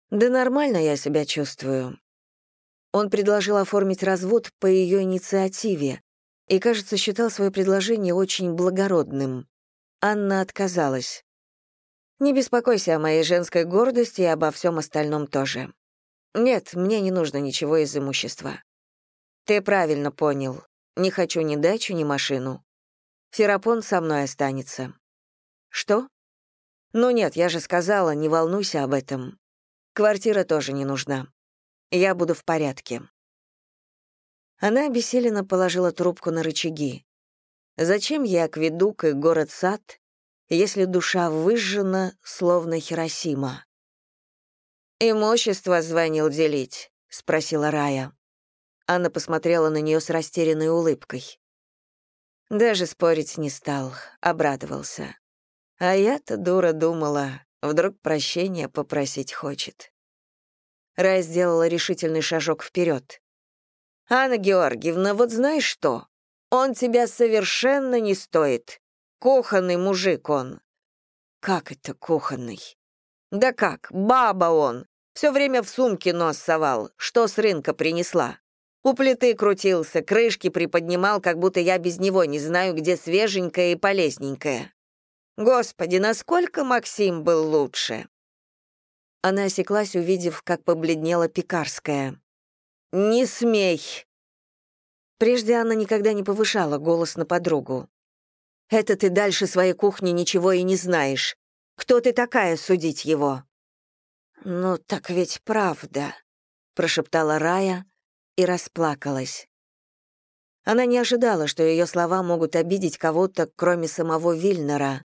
Speaker 1: «Да нормально я себя чувствую». Он предложил оформить развод по ее инициативе и, кажется, считал свое предложение очень благородным. Анна отказалась. «Не беспокойся о моей женской гордости и обо всем остальном тоже. Нет, мне не нужно ничего из имущества. Ты правильно понял. Не хочу ни дачу, ни машину. Ферапон со мной останется». «Что?» «Ну нет, я же сказала, не волнуйся об этом. Квартира тоже не нужна. Я буду в порядке». Она обессиленно положила трубку на рычаги. Зачем ей акведук и город-сад, если душа выжжена, словно Хиросима? «Имущество звонил делить», — спросила Рая. Анна посмотрела на нее с растерянной улыбкой. Даже спорить не стал, обрадовался. А я-то, дура, думала, Вдруг прощения попросить хочет. Рай сделала решительный шажок вперед. «Анна Георгиевна, вот знаешь что? Он тебя совершенно не стоит. Кухонный мужик он». «Как это кухонный?» «Да как, баба он. Все время в сумке нос совал, что с рынка принесла. У плиты крутился, крышки приподнимал, как будто я без него не знаю, где свеженькое и полезненькое. Господи, насколько Максим был лучше!» Она осеклась, увидев, как побледнела Пекарская. «Не смей!» Прежде она никогда не повышала голос на подругу. «Это ты дальше своей кухни ничего и не знаешь. Кто ты такая судить его?» «Ну, так ведь правда», — прошептала Рая и расплакалась. Она не ожидала, что ее слова могут обидеть кого-то, кроме самого Вильнера.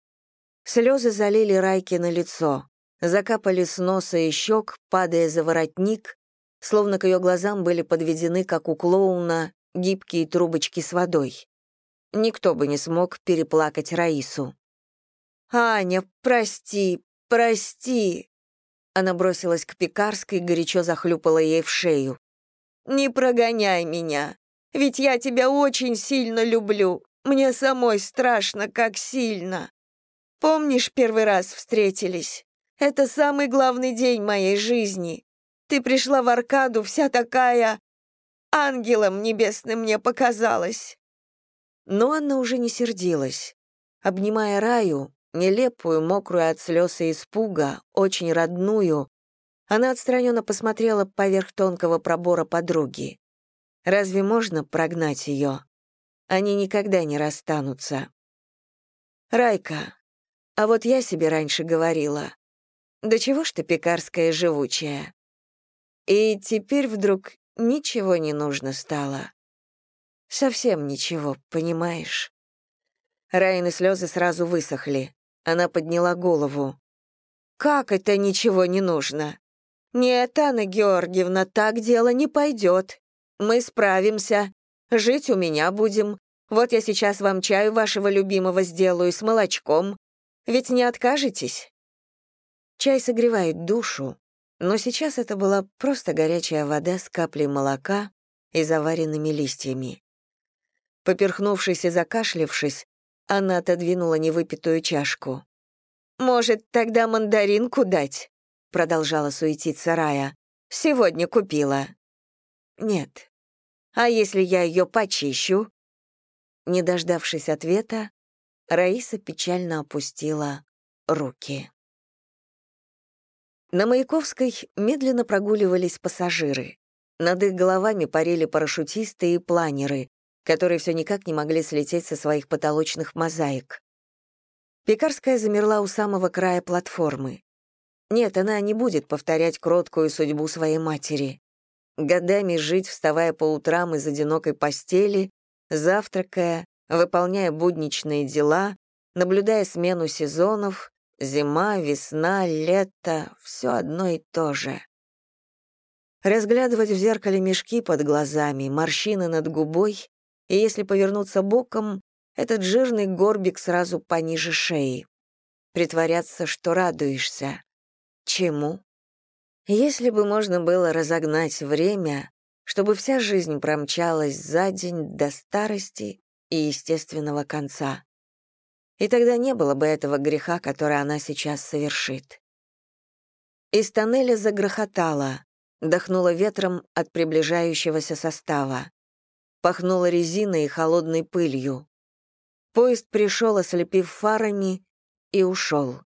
Speaker 1: Слезы залили Райки на лицо, закапали с носа и щек, падая за воротник, словно к ее глазам были подведены, как у клоуна, гибкие трубочки с водой. Никто бы не смог переплакать Раису. «Аня, прости, прости!» Она бросилась к Пекарской, горячо захлюпала ей в шею. «Не прогоняй меня, ведь я тебя очень сильно люблю. Мне самой страшно, как сильно. Помнишь, первый раз встретились? Это самый главный день моей жизни. Ты пришла в Аркаду вся такая... Ангелом небесным мне показалась». Но Анна уже не сердилась. Обнимая Раю, нелепую, мокрую от слез и испуга, очень родную, она отстраненно посмотрела поверх тонкого пробора подруги. Разве можно прогнать ее? Они никогда не расстанутся. «Райка, а вот я себе раньше говорила, да чего ж ты пекарская живучая? И теперь вдруг ничего не нужно стало. Совсем ничего, понимаешь? Райны слезы сразу высохли. Она подняла голову. «Как это ничего не нужно?» «Нет, Анна Георгиевна, так дело не пойдет. Мы справимся. Жить у меня будем. Вот я сейчас вам чаю вашего любимого сделаю с молочком. Ведь не откажетесь?» Чай согревает душу, но сейчас это была просто горячая вода с каплей молока и заваренными листьями. Поперхнувшись и закашлившись, она отодвинула невыпитую чашку. «Может, тогда мандаринку дать?» — продолжала суетиться Рая. «Сегодня купила». «Нет. А если я ее почищу?» Не дождавшись ответа, Раиса печально опустила руки. На Маяковской медленно прогуливались пассажиры. Над их головами парили парашютисты и планеры, которые все никак не могли слететь со своих потолочных мозаик. Пекарская замерла у самого края платформы. Нет, она не будет повторять кроткую судьбу своей матери. Годами жить, вставая по утрам из одинокой постели, завтракая, выполняя будничные дела, наблюдая смену сезонов, Зима, весна, лето — все одно и то же. Разглядывать в зеркале мешки под глазами, морщины над губой, и если повернуться боком, этот жирный горбик сразу пониже шеи. Притворяться, что радуешься. Чему? Если бы можно было разогнать время, чтобы вся жизнь промчалась за день до старости и естественного конца и тогда не было бы этого греха, который она сейчас совершит. Из тоннеля загрохотало, дохнуло ветром от приближающегося состава. Пахнуло резиной и холодной пылью. Поезд пришел, ослепив фарами, и ушел.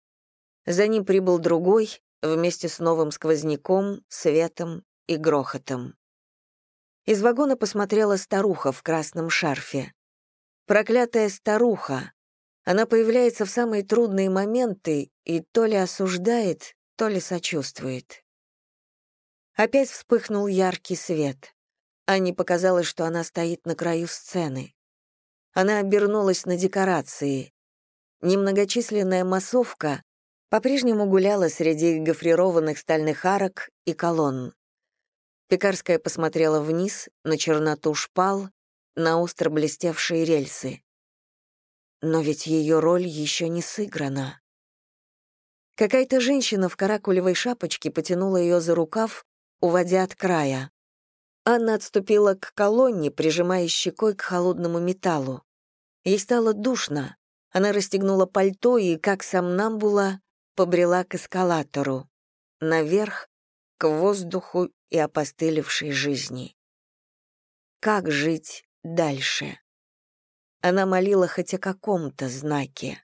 Speaker 1: За ним прибыл другой, вместе с новым сквозняком, светом и грохотом. Из вагона посмотрела старуха в красном шарфе. Проклятая старуха, она появляется в самые трудные моменты и то ли осуждает, то ли сочувствует. Опять вспыхнул яркий свет. Анне показалось, что она стоит на краю сцены. Она обернулась на декорации. Немногочисленная массовка по-прежнему гуляла среди гофрированных стальных арок и колонн. Пекарская посмотрела вниз, на черноту шпал, на остро блестевшие рельсы. Но ведь ее роль еще не сыграна. Какая-то женщина в каракулевой шапочке потянула ее за рукав, уводя от края. Анна отступила к колонне, прижимая щекой к холодному металлу. Ей стало душно. Она расстегнула пальто и, как сам Намбула, побрела к эскалатору. Наверх, к воздуху и опостылевшей жизни. Как жить дальше? Она молила хоть о каком-то знаке.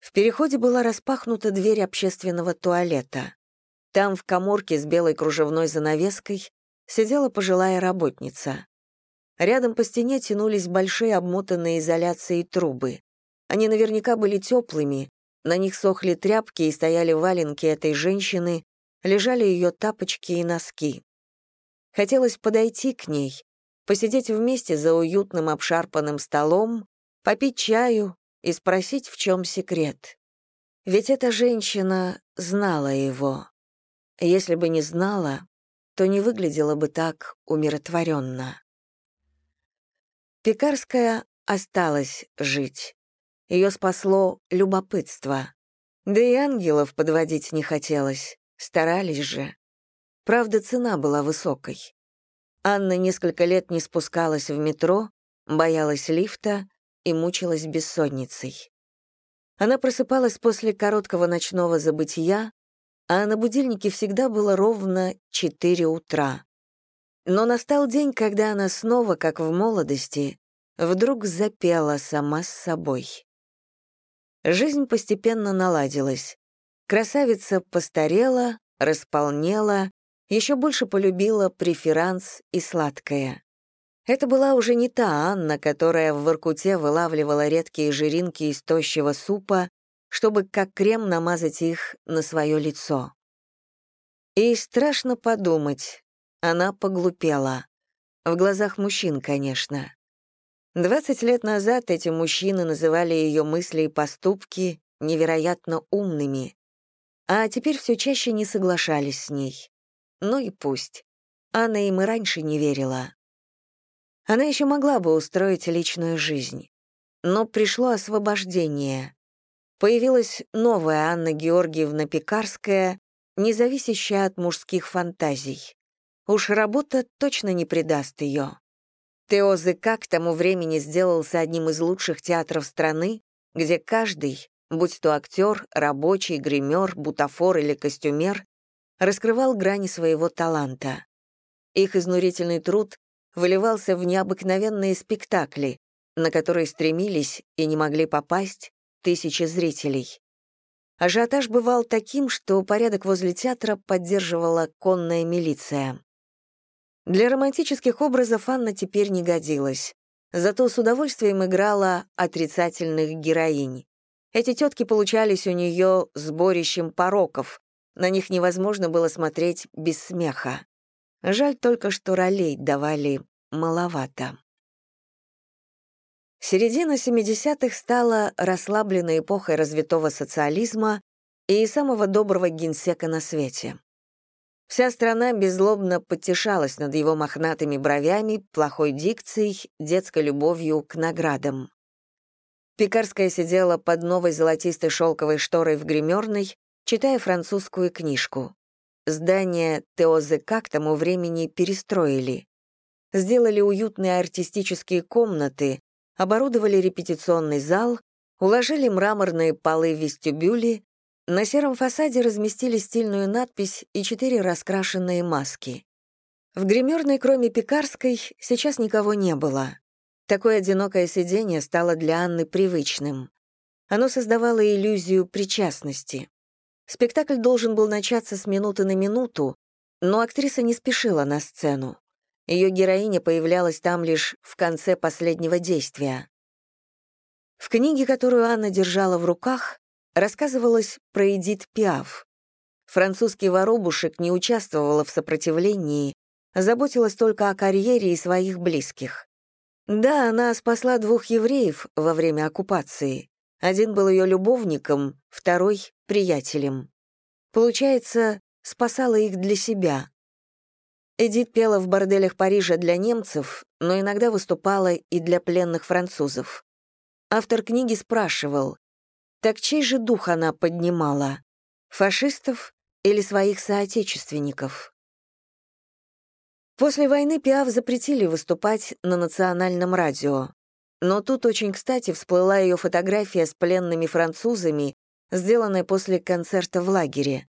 Speaker 1: В переходе была распахнута дверь общественного туалета. Там, в коморке с белой кружевной занавеской, сидела пожилая работница. Рядом по стене тянулись большие обмотанные изоляцией трубы. Они наверняка были теплыми, на них сохли тряпки и стояли валенки этой женщины, лежали ее тапочки и носки. Хотелось подойти к ней, посидеть вместе за уютным обшарпанным столом, попить чаю и спросить, в чем секрет. Ведь эта женщина знала его. Если бы не знала, то не выглядела бы так умиротворенно. Пекарская осталась жить. Ее спасло любопытство. Да и ангелов подводить не хотелось, старались же. Правда, цена была высокой. Анна несколько лет не спускалась в метро, боялась лифта и мучилась бессонницей. Она просыпалась после короткого ночного забытия, а на будильнике всегда было ровно 4 утра. Но настал день, когда она снова, как в молодости, вдруг запела сама с собой. Жизнь постепенно наладилась. Красавица постарела, располнела еще больше полюбила преферанс и сладкое. Это была уже не та Анна, которая в Воркуте вылавливала редкие жиринки из тощего супа, чтобы как крем намазать их на свое лицо. И страшно подумать, она поглупела. В глазах мужчин, конечно. Двадцать лет назад эти мужчины называли ее мысли и поступки невероятно умными, а теперь все чаще не соглашались с ней. Ну и пусть. Анна им и раньше не верила. Она еще могла бы устроить личную жизнь. Но пришло освобождение. Появилась новая Анна Георгиевна Пекарская, не зависящая от мужских фантазий. Уж работа точно не предаст ее. ТОЗК к тому времени сделался одним из лучших театров страны, где каждый, будь то актер, рабочий, гример, бутафор или костюмер, раскрывал грани своего таланта. Их изнурительный труд выливался в необыкновенные спектакли, на которые стремились и не могли попасть тысячи зрителей. Ажиотаж бывал таким, что порядок возле театра поддерживала конная милиция. Для романтических образов Анна теперь не годилась, зато с удовольствием играла отрицательных героинь. Эти тетки получались у нее сборищем пороков, на них невозможно было смотреть без смеха. Жаль только, что ролей давали маловато. Середина 70-х стала расслабленной эпохой развитого социализма и самого доброго генсека на свете. Вся страна беззлобно потешалась над его мохнатыми бровями, плохой дикцией, детской любовью к наградам. Пекарская сидела под новой золотистой шелковой шторой в гримерной, читая французскую книжку. Здание ТОЗК к тому времени перестроили. Сделали уютные артистические комнаты, оборудовали репетиционный зал, уложили мраморные полы в вестибюле, на сером фасаде разместили стильную надпись и четыре раскрашенные маски. В гримерной, кроме Пекарской, сейчас никого не было. Такое одинокое сидение стало для Анны привычным. Оно создавало иллюзию причастности. Спектакль должен был начаться с минуты на минуту, но актриса не спешила на сцену. Ее героиня появлялась там лишь в конце последнего действия. В книге, которую Анна держала в руках, рассказывалось про Эдит Пиаф. Французский воробушек не участвовала в сопротивлении, заботилась только о карьере и своих близких. Да, она спасла двух евреев во время оккупации. Один был ее любовником, второй — приятелем. Получается, спасала их для себя. Эдит пела в борделях Парижа для немцев, но иногда выступала и для пленных французов. Автор книги спрашивал, так чей же дух она поднимала? Фашистов или своих соотечественников? После войны Пиаф запретили выступать на национальном радио. Но тут очень кстати всплыла ее фотография с пленными французами, сделанная после концерта в лагере.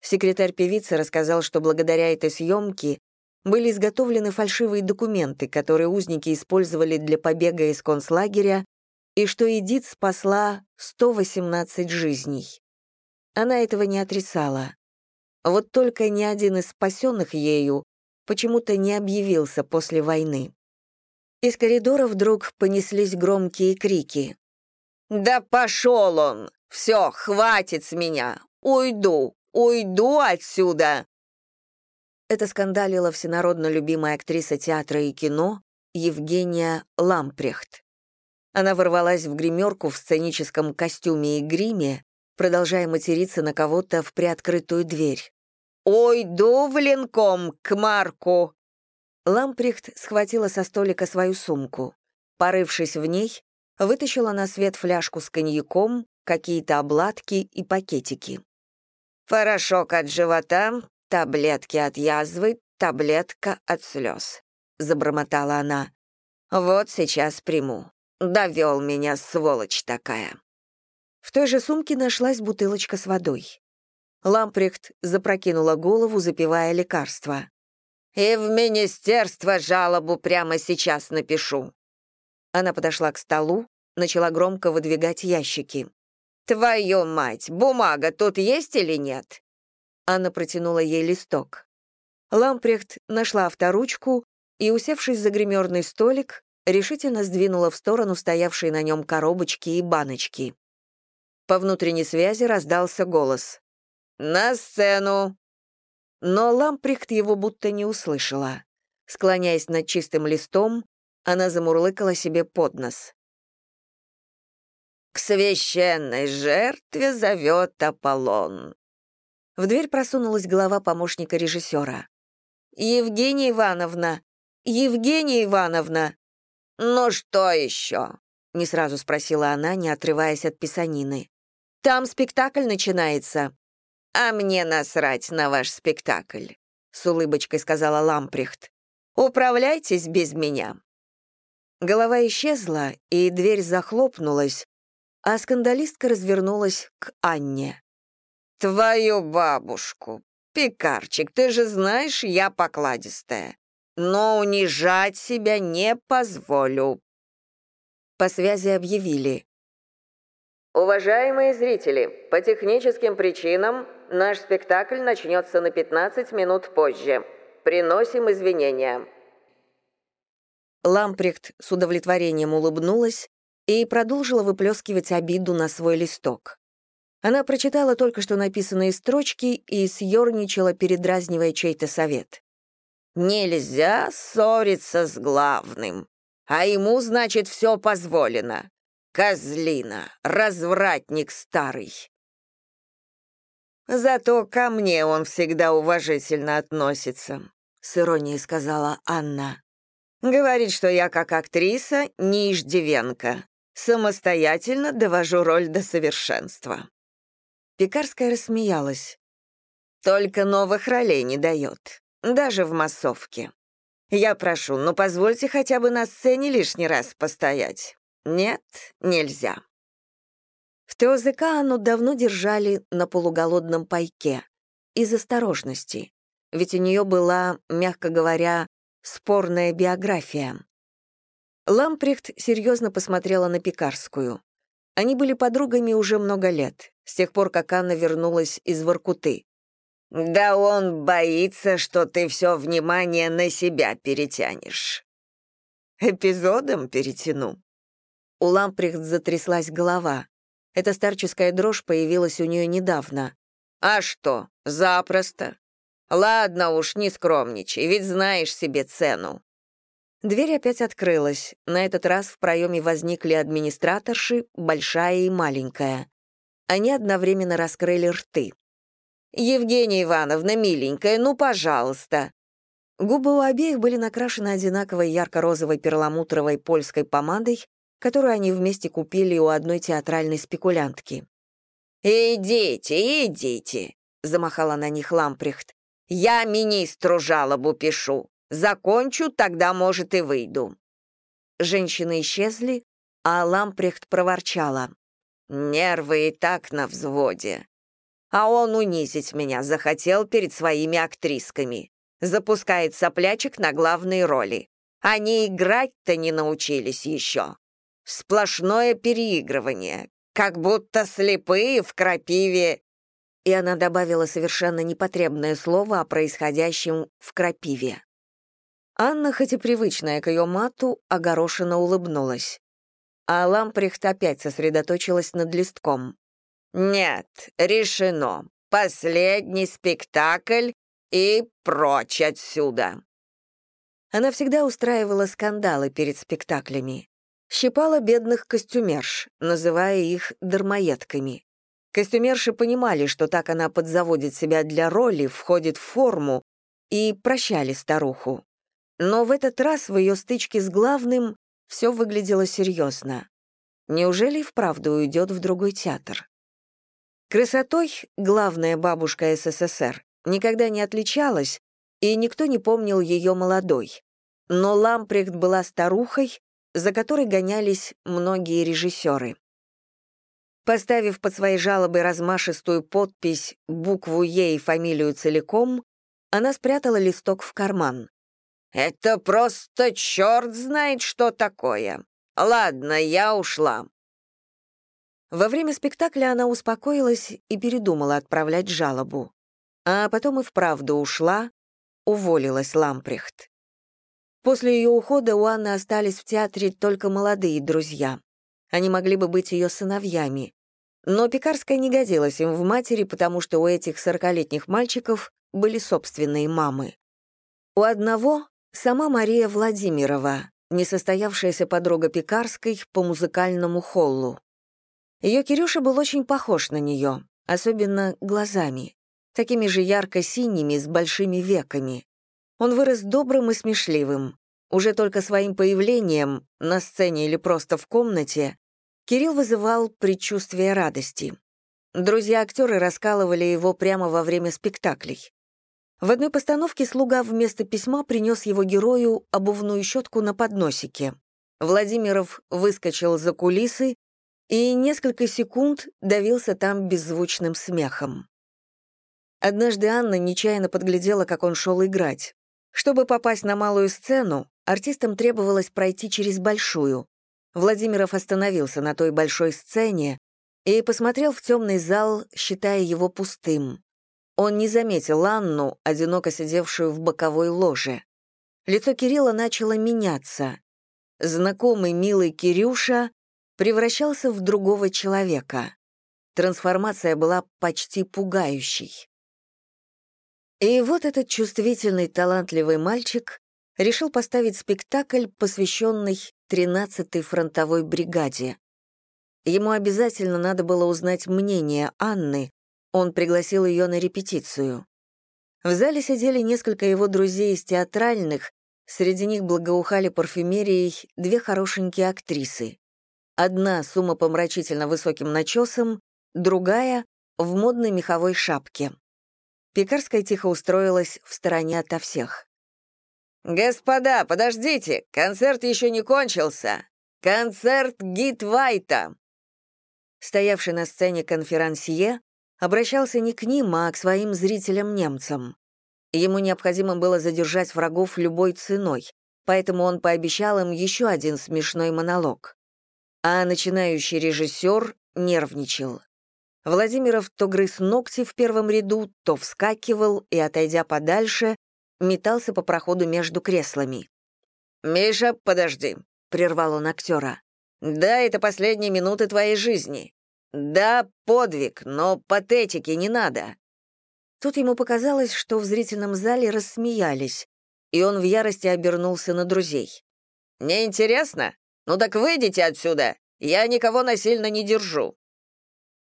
Speaker 1: Секретарь певицы рассказал, что благодаря этой съемке были изготовлены фальшивые документы, которые узники использовали для побега из концлагеря, и что Эдит спасла 118 жизней. Она этого не отрицала. Вот только ни один из спасенных ею почему-то не объявился после войны. Из коридора вдруг понеслись громкие крики. «Да пошел он! Все, хватит с меня! Уйду! Уйду отсюда!» Это скандалила всенародно любимая актриса театра и кино Евгения Лампрехт. Она ворвалась в гримерку в сценическом костюме и гриме, продолжая материться на кого-то в приоткрытую дверь. «Уйду в линком к Марку!» Ламприхт схватила со столика свою сумку. Порывшись в ней, вытащила на свет фляжку с коньяком, какие-то обладки и пакетики. «Порошок от живота, таблетки от язвы, таблетка от слез», — забормотала она. «Вот сейчас приму. Довел меня, сволочь такая». В той же сумке нашлась бутылочка с водой. Лампрехт запрокинула голову, запивая лекарство. «И в министерство жалобу прямо сейчас напишу». Она подошла к столу, начала громко выдвигать ящики. «Твою мать, бумага тут есть или нет?» Анна протянула ей листок. Лампрехт нашла авторучку и, усевшись за гримерный столик, решительно сдвинула в сторону стоявшие на нем коробочки и баночки. По внутренней связи раздался голос. «На сцену!» Но Ламприхт его будто не услышала. Склоняясь над чистым листом, она замурлыкала себе под нос.
Speaker 2: «К священной жертве зовет Аполлон».
Speaker 1: В дверь просунулась голова помощника режиссера. «Евгения Ивановна! Евгения Ивановна!»
Speaker 2: «Ну что еще?»
Speaker 1: — не сразу спросила она, не отрываясь от писанины. «Там спектакль начинается».
Speaker 2: «А мне насрать на ваш спектакль», — с улыбочкой сказала Ламприхт. «Управляйтесь без меня».
Speaker 1: Голова исчезла, и дверь захлопнулась, а скандалистка развернулась к Анне.
Speaker 2: «Твою бабушку! Пекарчик, ты же знаешь, я покладистая. Но унижать себя не позволю».
Speaker 1: По связи объявили.
Speaker 3: «Уважаемые зрители, по техническим причинам наш спектакль начнется на 15 минут позже. Приносим извинения».
Speaker 1: Лампрехт с удовлетворением улыбнулась и продолжила выплескивать обиду на свой листок. Она прочитала только что написанные строчки и съерничала, передразнивая чей-то совет.
Speaker 2: «Нельзя ссориться с главным, а ему, значит, все позволено. Козлина, развратник старый». «Зато ко мне он всегда уважительно относится», — с иронией сказала Анна. «Говорит, что я как актриса не иждивенка. Самостоятельно довожу роль до совершенства». Пекарская рассмеялась. «Только новых ролей не дает, даже в массовке. Я прошу, ну позвольте хотя бы на сцене лишний раз постоять. Нет, нельзя». В ТОЗК Анну давно держали на полуголодном пайке. Из осторожности. Ведь у нее была, мягко говоря, спорная биография. Лампрехт серьезно посмотрела на Пекарскую. Они были подругами уже много лет, с тех пор, как Анна вернулась из Воркуты. «Да он боится, что ты все внимание на себя перетянешь». «Эпизодом перетяну». У Лампрехт затряслась голова. Эта старческая дрожь появилась у нее недавно. «А что, запросто. Ладно уж, не скромничай, ведь знаешь себе цену». Дверь опять открылась. На этот раз в проеме возникли администраторши, большая и маленькая. Они одновременно раскрыли рты. «Евгения Ивановна, миленькая, ну, пожалуйста!» Губы у обеих были накрашены одинаковой ярко-розовой перламутровой польской помадой, которую они вместе купили у одной театральной спекулянтки. «Идите, идите», — замахала на них Ламприхт. «Я министру жалобу пишу. Закончу, тогда, может, и выйду». Женщины исчезли, а Ламприхт проворчала. «Нервы и так на взводе. А он унизить меня захотел перед своими актрисками. Запускает соплячек на главные роли. Они играть-то не научились еще. Сплошное переигрывание, как будто слепые в крапиве. И она добавила совершенно непотребное слово о происходящем в крапиве. Анна, хоть и привычная к ее мату, огорошенно улыбнулась. А Ламприхт опять сосредоточилась над листком. «Нет, решено. Последний спектакль и прочь отсюда». Она всегда устраивала скандалы перед спектаклями щипала бедных костюмерш, называя их дармоедками. Костюмерши понимали, что так она подзаводит себя для роли, входит в форму, и прощали старуху. Но в этот раз в ее стычке с главным все выглядело серьезно. Неужели вправду уйдет в другой театр? Красотой главная бабушка СССР никогда не отличалась, и никто не помнил ее молодой. Но Лампрехт была старухой, за которой гонялись многие режиссеры. Поставив под своей жалобой размашистую подпись, букву «Е» и фамилию целиком, она спрятала листок в карман. «Это просто черт знает, что такое. Ладно, я ушла». Во время спектакля она успокоилась и передумала отправлять жалобу. А потом и вправду ушла, уволилась Лампрехт. После ее ухода у Анны остались в театре только молодые друзья. Они могли бы быть ее сыновьями. Но Пекарская не годилась им в матери, потому что у этих сорокалетних мальчиков
Speaker 1: были собственные мамы. У одного — сама Мария Владимирова, несостоявшаяся подруга Пекарской по музыкальному холлу. Ее Кирюша был очень похож на нее, особенно глазами, такими же ярко-синими, с большими веками. Он вырос добрым и смешливым. Уже только своим появлением, на сцене или просто в комнате, Кирилл вызывал предчувствие радости. Друзья-актеры раскалывали его прямо во время спектаклей. В одной постановке слуга вместо письма принес его герою обувную щетку на подносике. Владимиров выскочил за кулисы и несколько секунд давился там беззвучным смехом. Однажды Анна нечаянно подглядела, как он шел играть. Чтобы попасть на малую сцену, артистам требовалось пройти через большую. Владимиров остановился на той большой сцене и посмотрел в темный зал, считая его пустым. Он не заметил Анну, одиноко сидевшую в боковой ложе. Лицо Кирилла начало меняться. Знакомый милый Кирюша превращался в другого человека. Трансформация была почти пугающей. И вот этот чувствительный, талантливый мальчик решил поставить спектакль, посвященный 13-й фронтовой бригаде. Ему обязательно надо было узнать мнение Анны, он пригласил ее на репетицию. В зале сидели несколько его друзей из театральных, среди них благоухали парфюмерией две хорошенькие актрисы. Одна с умопомрачительно высоким начесом, другая — в модной меховой шапке. Пекарская тихо устроилась в стороне ото всех.
Speaker 2: «Господа, подождите, концерт еще не кончился. Концерт Гит Вайта!»
Speaker 1: Стоявший на сцене конферансье обращался не к ним, а к своим зрителям-немцам. Ему необходимо было задержать врагов любой ценой, поэтому он пообещал им еще один смешной монолог. А начинающий режиссер нервничал. Владимиров то грыз ногти в первом ряду, то вскакивал и, отойдя подальше, метался по проходу между креслами.
Speaker 2: «Миша, подожди», — прервал он актера. «Да, это последние минуты твоей жизни. Да, подвиг, но патетики не надо».
Speaker 1: Тут ему показалось, что в зрительном зале рассмеялись, и он в ярости обернулся на друзей.
Speaker 2: «Неинтересно? Ну так выйдите отсюда! Я никого насильно не держу!»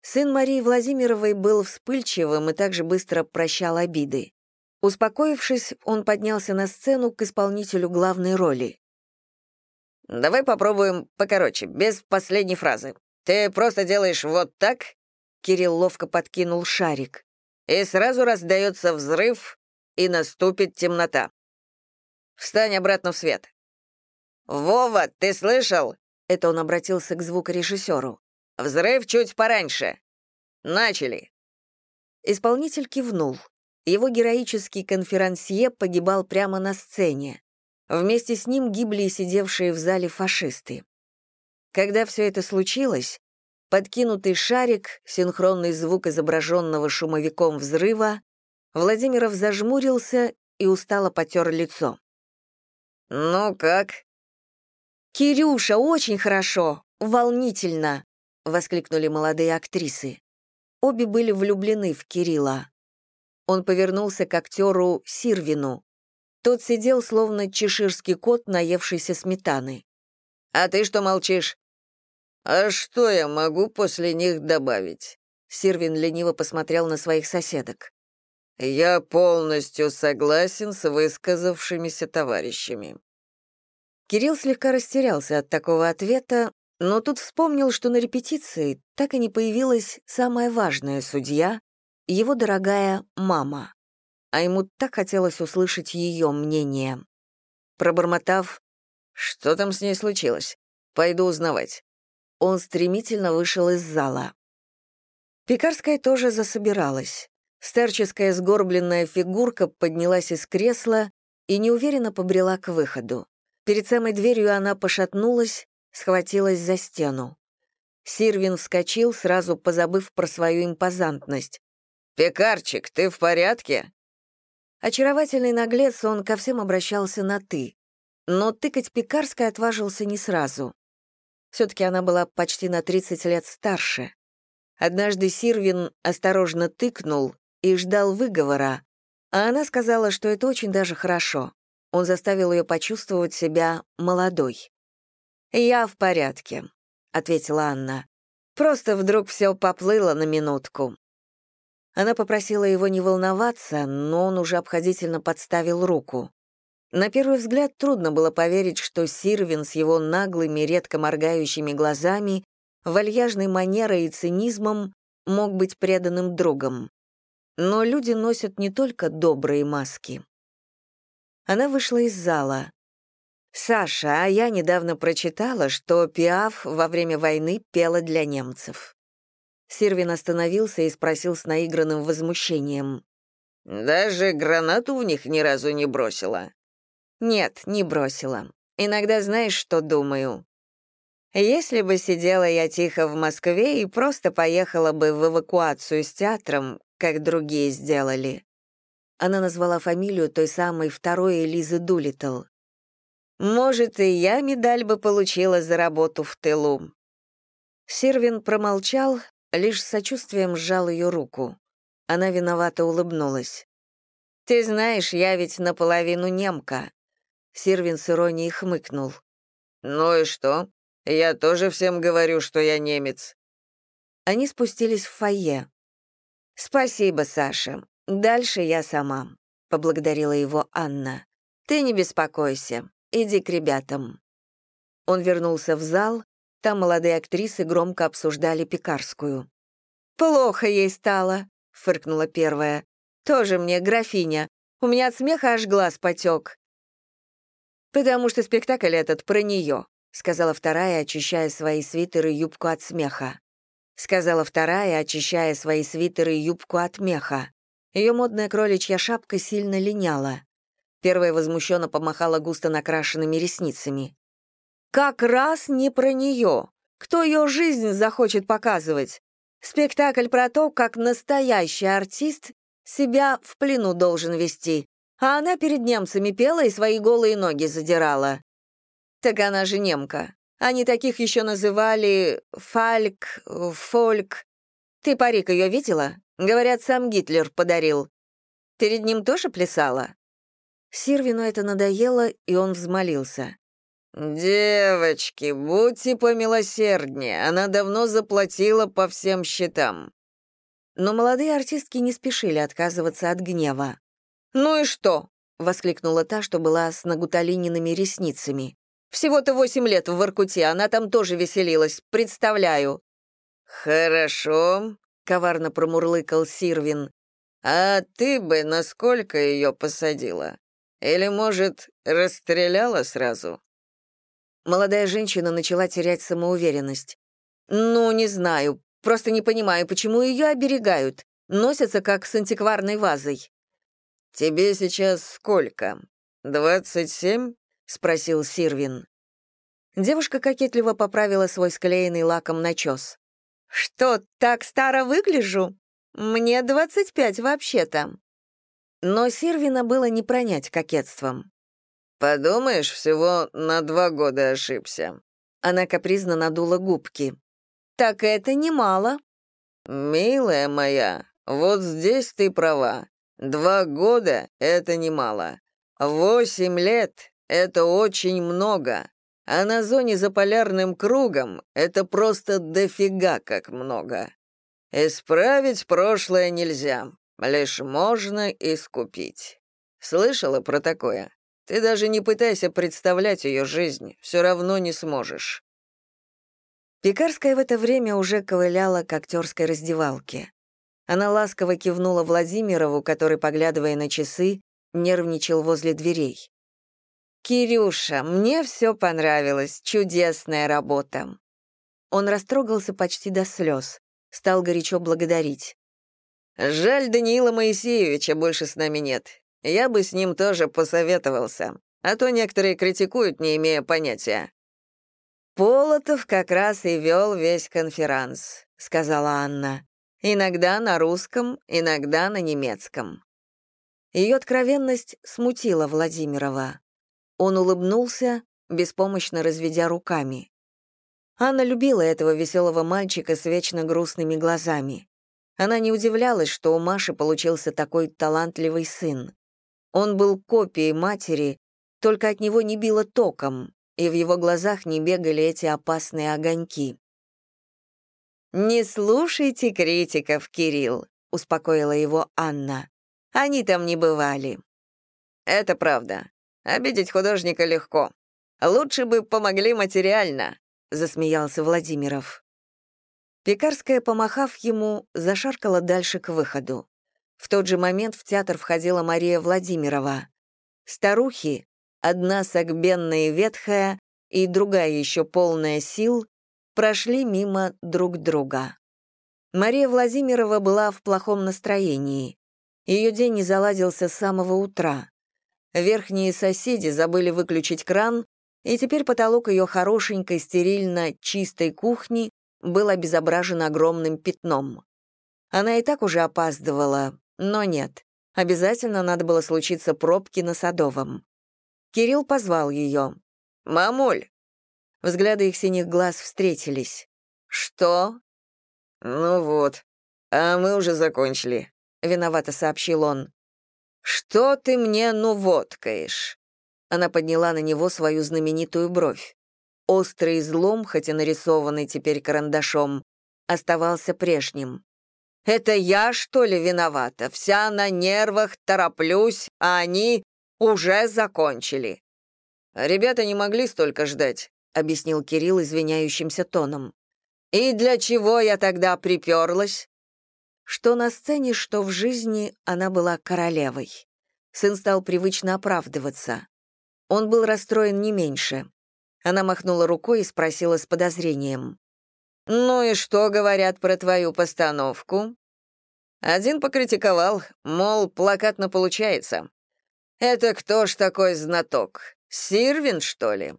Speaker 1: Сын Марии Владимировой был вспыльчивым и также быстро прощал обиды. Успокоившись, он поднялся на сцену к исполнителю главной роли.
Speaker 2: «Давай попробуем покороче, без последней фразы. Ты просто делаешь вот так?»
Speaker 1: Кирилл ловко подкинул шарик.
Speaker 2: «И сразу раздается взрыв, и наступит темнота. Встань обратно в свет». «Вова, ты слышал?»
Speaker 1: Это он обратился к звукорежиссеру.
Speaker 2: Взрыв чуть пораньше. Начали.
Speaker 1: Исполнитель кивнул. Его героический конферансье погибал прямо на сцене. Вместе с ним гибли и сидевшие в зале фашисты. Когда все это случилось, подкинутый шарик, синхронный звук изображенного шумовиком взрыва, Владимиров зажмурился и устало потер лицо.
Speaker 2: «Ну как?»
Speaker 1: «Кирюша, очень хорошо, волнительно», воскликнули молодые актрисы. Обе были влюблены в Кирилла. Он повернулся к актеру Сирвину. Тот сидел, словно чеширский кот, наевшийся сметаны.
Speaker 2: «А ты что молчишь?» «А что я могу после них добавить?»
Speaker 1: Сирвин лениво посмотрел на своих соседок.
Speaker 2: «Я полностью согласен с высказавшимися товарищами».
Speaker 1: Кирилл слегка растерялся от такого ответа, но тут вспомнил, что на репетиции так и не появилась самая важная судья, его дорогая мама. А ему так хотелось услышать ее мнение. Пробормотав
Speaker 2: «Что там с ней случилось? Пойду узнавать».
Speaker 1: Он стремительно вышел из зала. Пекарская тоже засобиралась. Старческая сгорбленная фигурка поднялась из кресла и неуверенно побрела к выходу. Перед самой дверью она пошатнулась, схватилась за стену. Сирвин вскочил, сразу позабыв про свою импозантность.
Speaker 2: «Пекарчик, ты в порядке?»
Speaker 1: Очаровательный наглец, он ко всем обращался на «ты». Но тыкать Пекарской отважился не сразу. Все-таки она была почти на 30 лет старше. Однажды Сирвин осторожно тыкнул и ждал выговора, А она сказала, что это очень даже хорошо. Он заставил ее почувствовать себя молодой. «Я в порядке», — ответила Анна. «Просто вдруг все поплыло на минутку». Она попросила его не волноваться, но он уже обходительно подставил руку. На первый взгляд трудно было поверить, что Сирвин с его наглыми, редко моргающими глазами, вальяжной манерой и цинизмом мог быть преданным другом. Но люди носят не только добрые маски. Она вышла из зала. «Саша, а я недавно прочитала, что Пиаф во время войны пела для немцев». Сирвин остановился и спросил с наигранным возмущением.
Speaker 2: «Даже гранату в них ни разу не бросила?»
Speaker 1: «Нет, не бросила. Иногда знаешь, что думаю? Если бы сидела я тихо в Москве и просто поехала бы в эвакуацию с театром, как другие сделали». Она назвала фамилию той самой второй Элизы Дулиттл. «Может, и я медаль бы получила за работу в тылу». Сервин промолчал, лишь сочувствием сжал ее руку. Она виновато улыбнулась. «Ты знаешь, я ведь наполовину немка». Сервин с иронией хмыкнул.
Speaker 2: «Ну и что? Я тоже всем говорю, что я немец».
Speaker 1: Они спустились в фойе. «Спасибо, Саша. Дальше я сама», — поблагодарила его Анна. «Ты не беспокойся. Иди к ребятам». Он вернулся в зал, там молодые актрисы громко обсуждали пекарскую. «Плохо ей стало», — фыркнула первая. «Тоже мне графиня. У меня от смеха аж глаз потек». «Потому что спектакль этот про нее», — сказала вторая, очищая свои свитеры и юбку от смеха. Сказала вторая, очищая свои свитеры и юбку от меха. Ее модная кроличья шапка сильно линяла. Первая возмущенно помахала густо накрашенными ресницами. «Как раз не про нее. Кто ее жизнь захочет показывать? Спектакль про то, как настоящий артист себя в плену должен вести, а она перед немцами пела и свои голые ноги задирала. Так она же немка. Они таких еще называли фальк, фольк. Ты парик ее видела? Говорят, сам Гитлер подарил. Перед ним тоже плясала? Сирвину это надоело, и он взмолился.
Speaker 2: «Девочки, будьте помилосерднее, она давно заплатила по всем счетам».
Speaker 1: Но молодые артистки не спешили отказываться от гнева.
Speaker 2: «Ну и что?»
Speaker 1: — воскликнула та, что была с нагуталиниными ресницами.
Speaker 2: «Всего-то восемь лет в Воркуте, она там тоже веселилась, представляю». «Хорошо», — коварно промурлыкал Сирвин. «А ты бы насколько ее посадила? Или, может, расстреляла сразу?»
Speaker 1: Молодая женщина начала терять самоуверенность. «Ну, не знаю. Просто не понимаю, почему ее оберегают. Носятся как с антикварной вазой».
Speaker 2: «Тебе сейчас сколько? Двадцать семь?» — спросил Сирвин.
Speaker 1: Девушка кокетливо поправила свой склеенный лаком начес. «Что, так старо выгляжу? Мне двадцать пять вообще-то». Но Сирвина было не пронять кокетством.
Speaker 2: «Подумаешь, всего на два года ошибся».
Speaker 1: Она капризно надула губки. «Так это немало».
Speaker 2: «Милая моя, вот здесь ты права. Два года — это немало. Восемь лет — это очень много. А на зоне за полярным кругом это просто дофига как много. Исправить прошлое нельзя, лишь можно искупить. Слышала про такое?» Ты даже не пытайся представлять ее жизнь, все равно не сможешь».
Speaker 1: Пекарская в это время уже ковыляла к актерской раздевалке. Она ласково кивнула Владимирову, который, поглядывая на часы, нервничал возле дверей. «Кирюша, мне все понравилось, чудесная работа». Он растрогался почти до слез, стал горячо благодарить.
Speaker 2: «Жаль, Даниила Моисеевича больше с нами нет. Я бы с ним тоже посоветовался, а то некоторые критикуют, не имея понятия».
Speaker 1: «Полотов как раз и вел весь конферанс», — сказала Анна. «Иногда на русском, иногда на немецком». Ее откровенность смутила Владимирова. Он улыбнулся, беспомощно разведя руками. Анна любила этого веселого мальчика с вечно грустными глазами. Она не удивлялась, что у Маши получился такой талантливый сын. Он был копией матери, только от него не било током, и в его глазах не бегали эти опасные огоньки. «Не слушайте критиков, Кирилл», — успокоила его Анна. «Они там не бывали».
Speaker 2: «Это правда. Обидеть художника легко. Лучше бы помогли материально», — засмеялся Владимиров.
Speaker 1: Пекарская, помахав ему, зашаркала дальше к выходу. В тот же момент в театр входила Мария Владимирова. Старухи, одна согбенная и ветхая, и другая еще полная сил, прошли мимо друг друга. Мария Владимирова была в плохом настроении. Ее день не заладился с самого утра. Верхние соседи забыли выключить кран, и теперь потолок ее хорошенькой, стерильно чистой кухни был обезображен огромным пятном. Она и так уже опаздывала, но нет. Обязательно надо было случиться пробки на Садовом. Кирилл позвал ее.
Speaker 2: «Мамуль!»
Speaker 1: Взгляды их синих глаз встретились.
Speaker 2: «Что?» «Ну вот, а мы уже закончили», — виновато сообщил он. «Что ты мне ну водкаешь?»
Speaker 1: Она подняла на него свою знаменитую бровь. Острый излом, хотя нарисованный теперь карандашом, оставался прежним.
Speaker 2: «Это я, что ли, виновата? Вся на нервах, тороплюсь, а они уже закончили». «Ребята не могли столько ждать», — объяснил Кирилл извиняющимся тоном. «И для чего я тогда приперлась?»
Speaker 1: Что на сцене, что в жизни она была королевой. Сын стал привычно оправдываться. Он был расстроен не меньше. Она махнула рукой и спросила с подозрением.
Speaker 2: «Ну и что говорят про твою постановку?» Один покритиковал, мол, плакатно получается. «Это кто ж такой знаток? Сирвин, что ли?»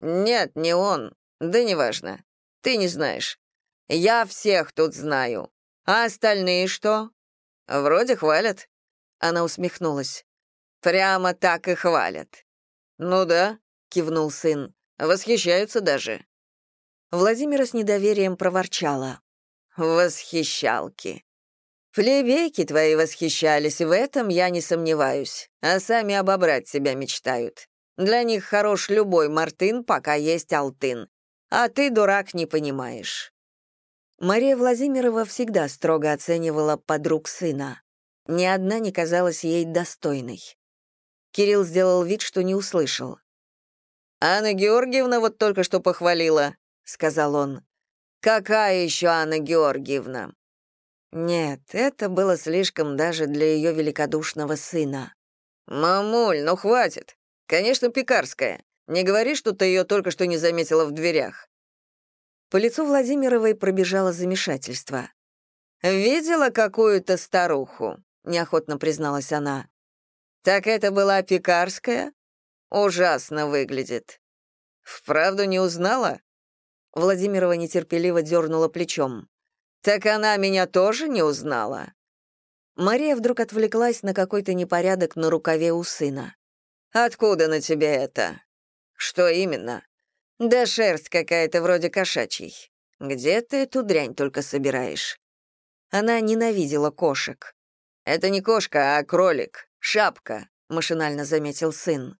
Speaker 2: «Нет, не он. Да неважно. Ты не знаешь. Я всех тут знаю. А остальные что?» «Вроде хвалят». Она усмехнулась. «Прямо так и хвалят». «Ну да», — кивнул сын. Восхищаются даже».
Speaker 1: Владимира с недоверием проворчала.
Speaker 2: «Восхищалки. Плебейки твои восхищались, в этом я не сомневаюсь, а сами обобрать себя мечтают. Для них хорош любой мартын, пока есть алтын. А ты, дурак, не понимаешь».
Speaker 1: Мария Владимирова всегда строго оценивала подруг сына. Ни одна не казалась ей достойной. Кирилл сделал вид, что не услышал.
Speaker 2: «Анна Георгиевна вот только что похвалила», — сказал он. «Какая еще Анна Георгиевна?»
Speaker 1: Нет, это было слишком даже для ее великодушного сына.
Speaker 2: «Мамуль, ну хватит. Конечно, пекарская. Не говори, что ты ее только что не заметила в дверях».
Speaker 1: По лицу Владимировой пробежало замешательство.
Speaker 2: «Видела какую-то старуху?» — неохотно призналась она. «Так это была пекарская?» Ужасно выглядит. Вправду не узнала?
Speaker 1: Владимирова нетерпеливо дернула плечом.
Speaker 2: Так она меня тоже не узнала.
Speaker 1: Мария вдруг отвлеклась на какой-то непорядок на рукаве у сына.
Speaker 2: «Откуда на тебе это?» «Что именно?» «Да шерсть какая-то вроде кошачьей. Где ты эту дрянь только собираешь?»
Speaker 1: Она ненавидела кошек.
Speaker 2: «Это не кошка, а кролик. Шапка», — машинально заметил сын.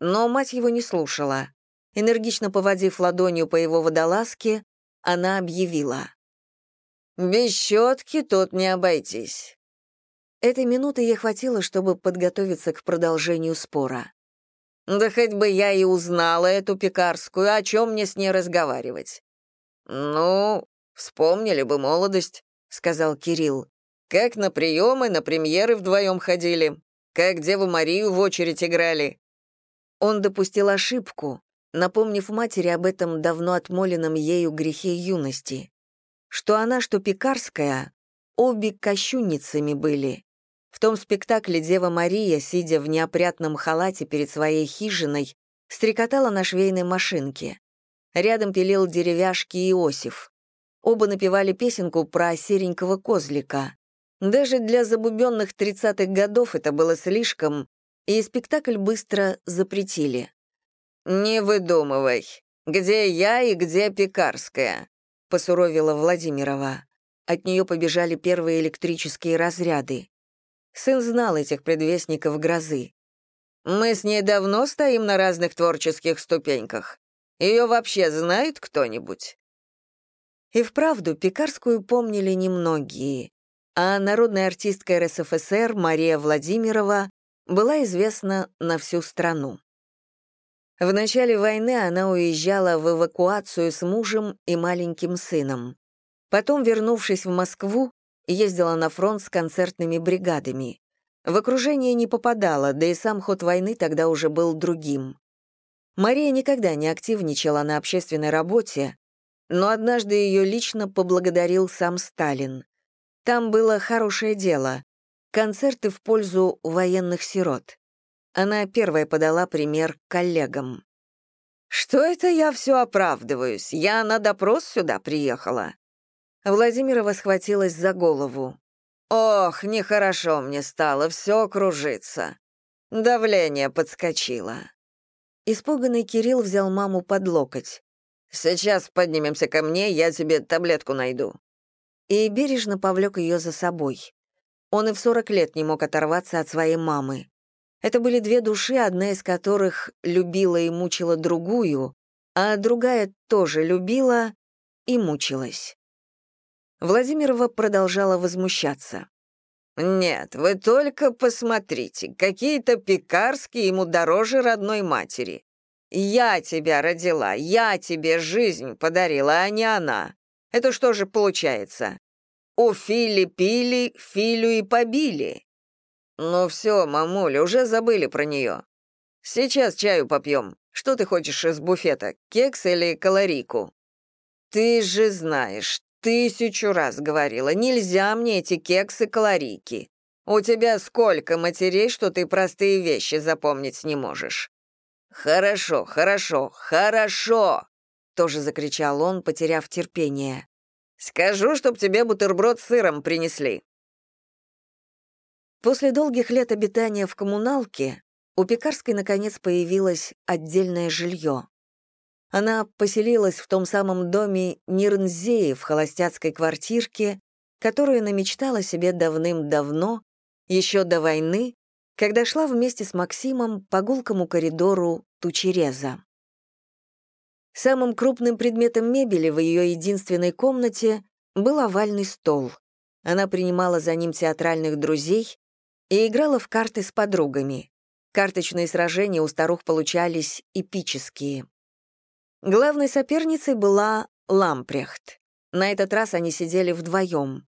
Speaker 1: Но мать его не слушала. Энергично поводив ладонью по его водолазке, она объявила.
Speaker 2: «Без щетки тут не обойтись».
Speaker 1: Этой минуты ей хватило, чтобы подготовиться к продолжению спора.
Speaker 2: «Да хоть бы я и узнала эту пекарскую, о чем мне с ней разговаривать?» «Ну, вспомнили бы молодость», — сказал Кирилл. «Как на приемы, на премьеры вдвоем ходили, как Деву Марию в очередь играли.
Speaker 1: Он допустил ошибку, напомнив матери об этом давно отмоленном ею грехе юности. Что она, что Пекарская, обе кощунницами были. В том спектакле Дева Мария, сидя в неопрятном халате перед своей хижиной, стрекотала на швейной машинке. Рядом пилил деревяшки Иосиф. Оба напевали песенку про серенького козлика. Даже для забубенных тридцатых годов это было слишком, и спектакль быстро запретили.
Speaker 2: «Не выдумывай. Где я и где Пекарская?» — посуровила Владимирова.
Speaker 1: от нее побежали первые электрические разряды. Сын знал этих предвестников грозы.
Speaker 2: «Мы с ней давно стоим на разных творческих ступеньках. Ее вообще знает кто-нибудь?»
Speaker 1: И вправду Пекарскую помнили немногие, а народная артистка РСФСР Мария Владимирова была известна на всю страну. В начале войны она уезжала в эвакуацию с мужем и маленьким сыном. Потом, вернувшись в Москву, ездила на фронт с концертными бригадами. В окружение не попадала, да и сам ход войны тогда уже был другим. Мария никогда не активничала на общественной работе, но однажды ее лично поблагодарил сам Сталин. Там было хорошее дело — концерты в пользу военных сирот. Она первая подала пример коллегам.
Speaker 2: «Что это я все оправдываюсь? Я на допрос сюда приехала».
Speaker 1: Владимирова схватилась за голову.
Speaker 2: «Ох, нехорошо мне стало, все кружится. Давление подскочило».
Speaker 1: Испуганный Кирилл взял маму под локоть.
Speaker 2: «Сейчас поднимемся ко мне, я тебе таблетку найду».
Speaker 1: И бережно повлек ее за собой. Он и в сорок лет не мог оторваться от своей мамы. Это были две души, одна из которых любила и мучила другую, а другая тоже любила и мучилась. Владимирова продолжала возмущаться.
Speaker 2: «Нет, вы только посмотрите, какие-то пекарские ему дороже родной матери. Я тебя родила, я тебе жизнь подарила, а не она. Это что же получается? У Фили пили, Филю и побили. Ну все, мамуля, уже забыли про нее. Сейчас чаю попьем. Что ты хочешь из буфета, кекс или калорику? Ты же знаешь, тысячу раз говорила, нельзя мне эти кексы-калорийки. У тебя сколько матерей, что ты простые вещи запомнить не можешь. Хорошо, хорошо, хорошо, тоже закричал он, потеряв терпение. Скажу, чтоб тебе бутерброд с сыром принесли.
Speaker 1: После долгих лет обитания в коммуналке у Пекарской наконец появилось отдельное жилье. Она поселилась в том самом доме Нирнзеи в холостяцкой квартирке, которую намечтала себе давным-давно, еще до войны, когда шла вместе с Максимом по гулкому коридору Тучереза. Самым крупным предметом мебели в ее единственной комнате был овальный стол. Она принимала за ним театральных друзей и играла в карты с подругами. Карточные сражения у старух получались эпические. Главной соперницей была Лампрехт. На этот раз они сидели вдвоем.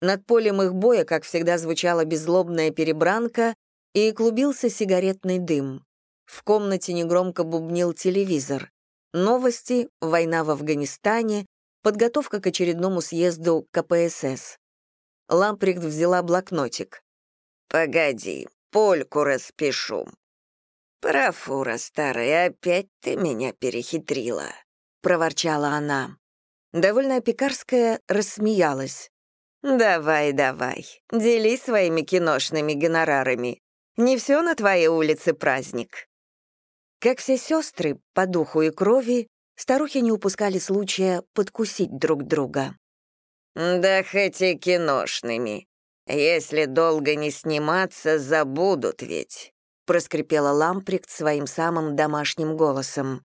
Speaker 1: Над полем их боя, как всегда, звучала беззлобная перебранка и клубился сигаретный дым. В комнате негромко бубнил телевизор. Новости, война в Афганистане, подготовка к очередному съезду КПСС. Ламприхт взяла блокнотик.
Speaker 2: «Погоди, польку распишу». «Парафура старая, опять ты меня перехитрила», — проворчала она.
Speaker 1: Довольно Пекарская рассмеялась.
Speaker 2: «Давай, давай, делись своими киношными гонорарами. Не все на твоей улице праздник».
Speaker 1: Как все сестры, по духу и крови, старухи не упускали случая подкусить друг друга.
Speaker 2: «Да хоть и киношными. «Если долго не сниматься, забудут ведь», — проскрипела Ламприкт своим самым домашним голосом.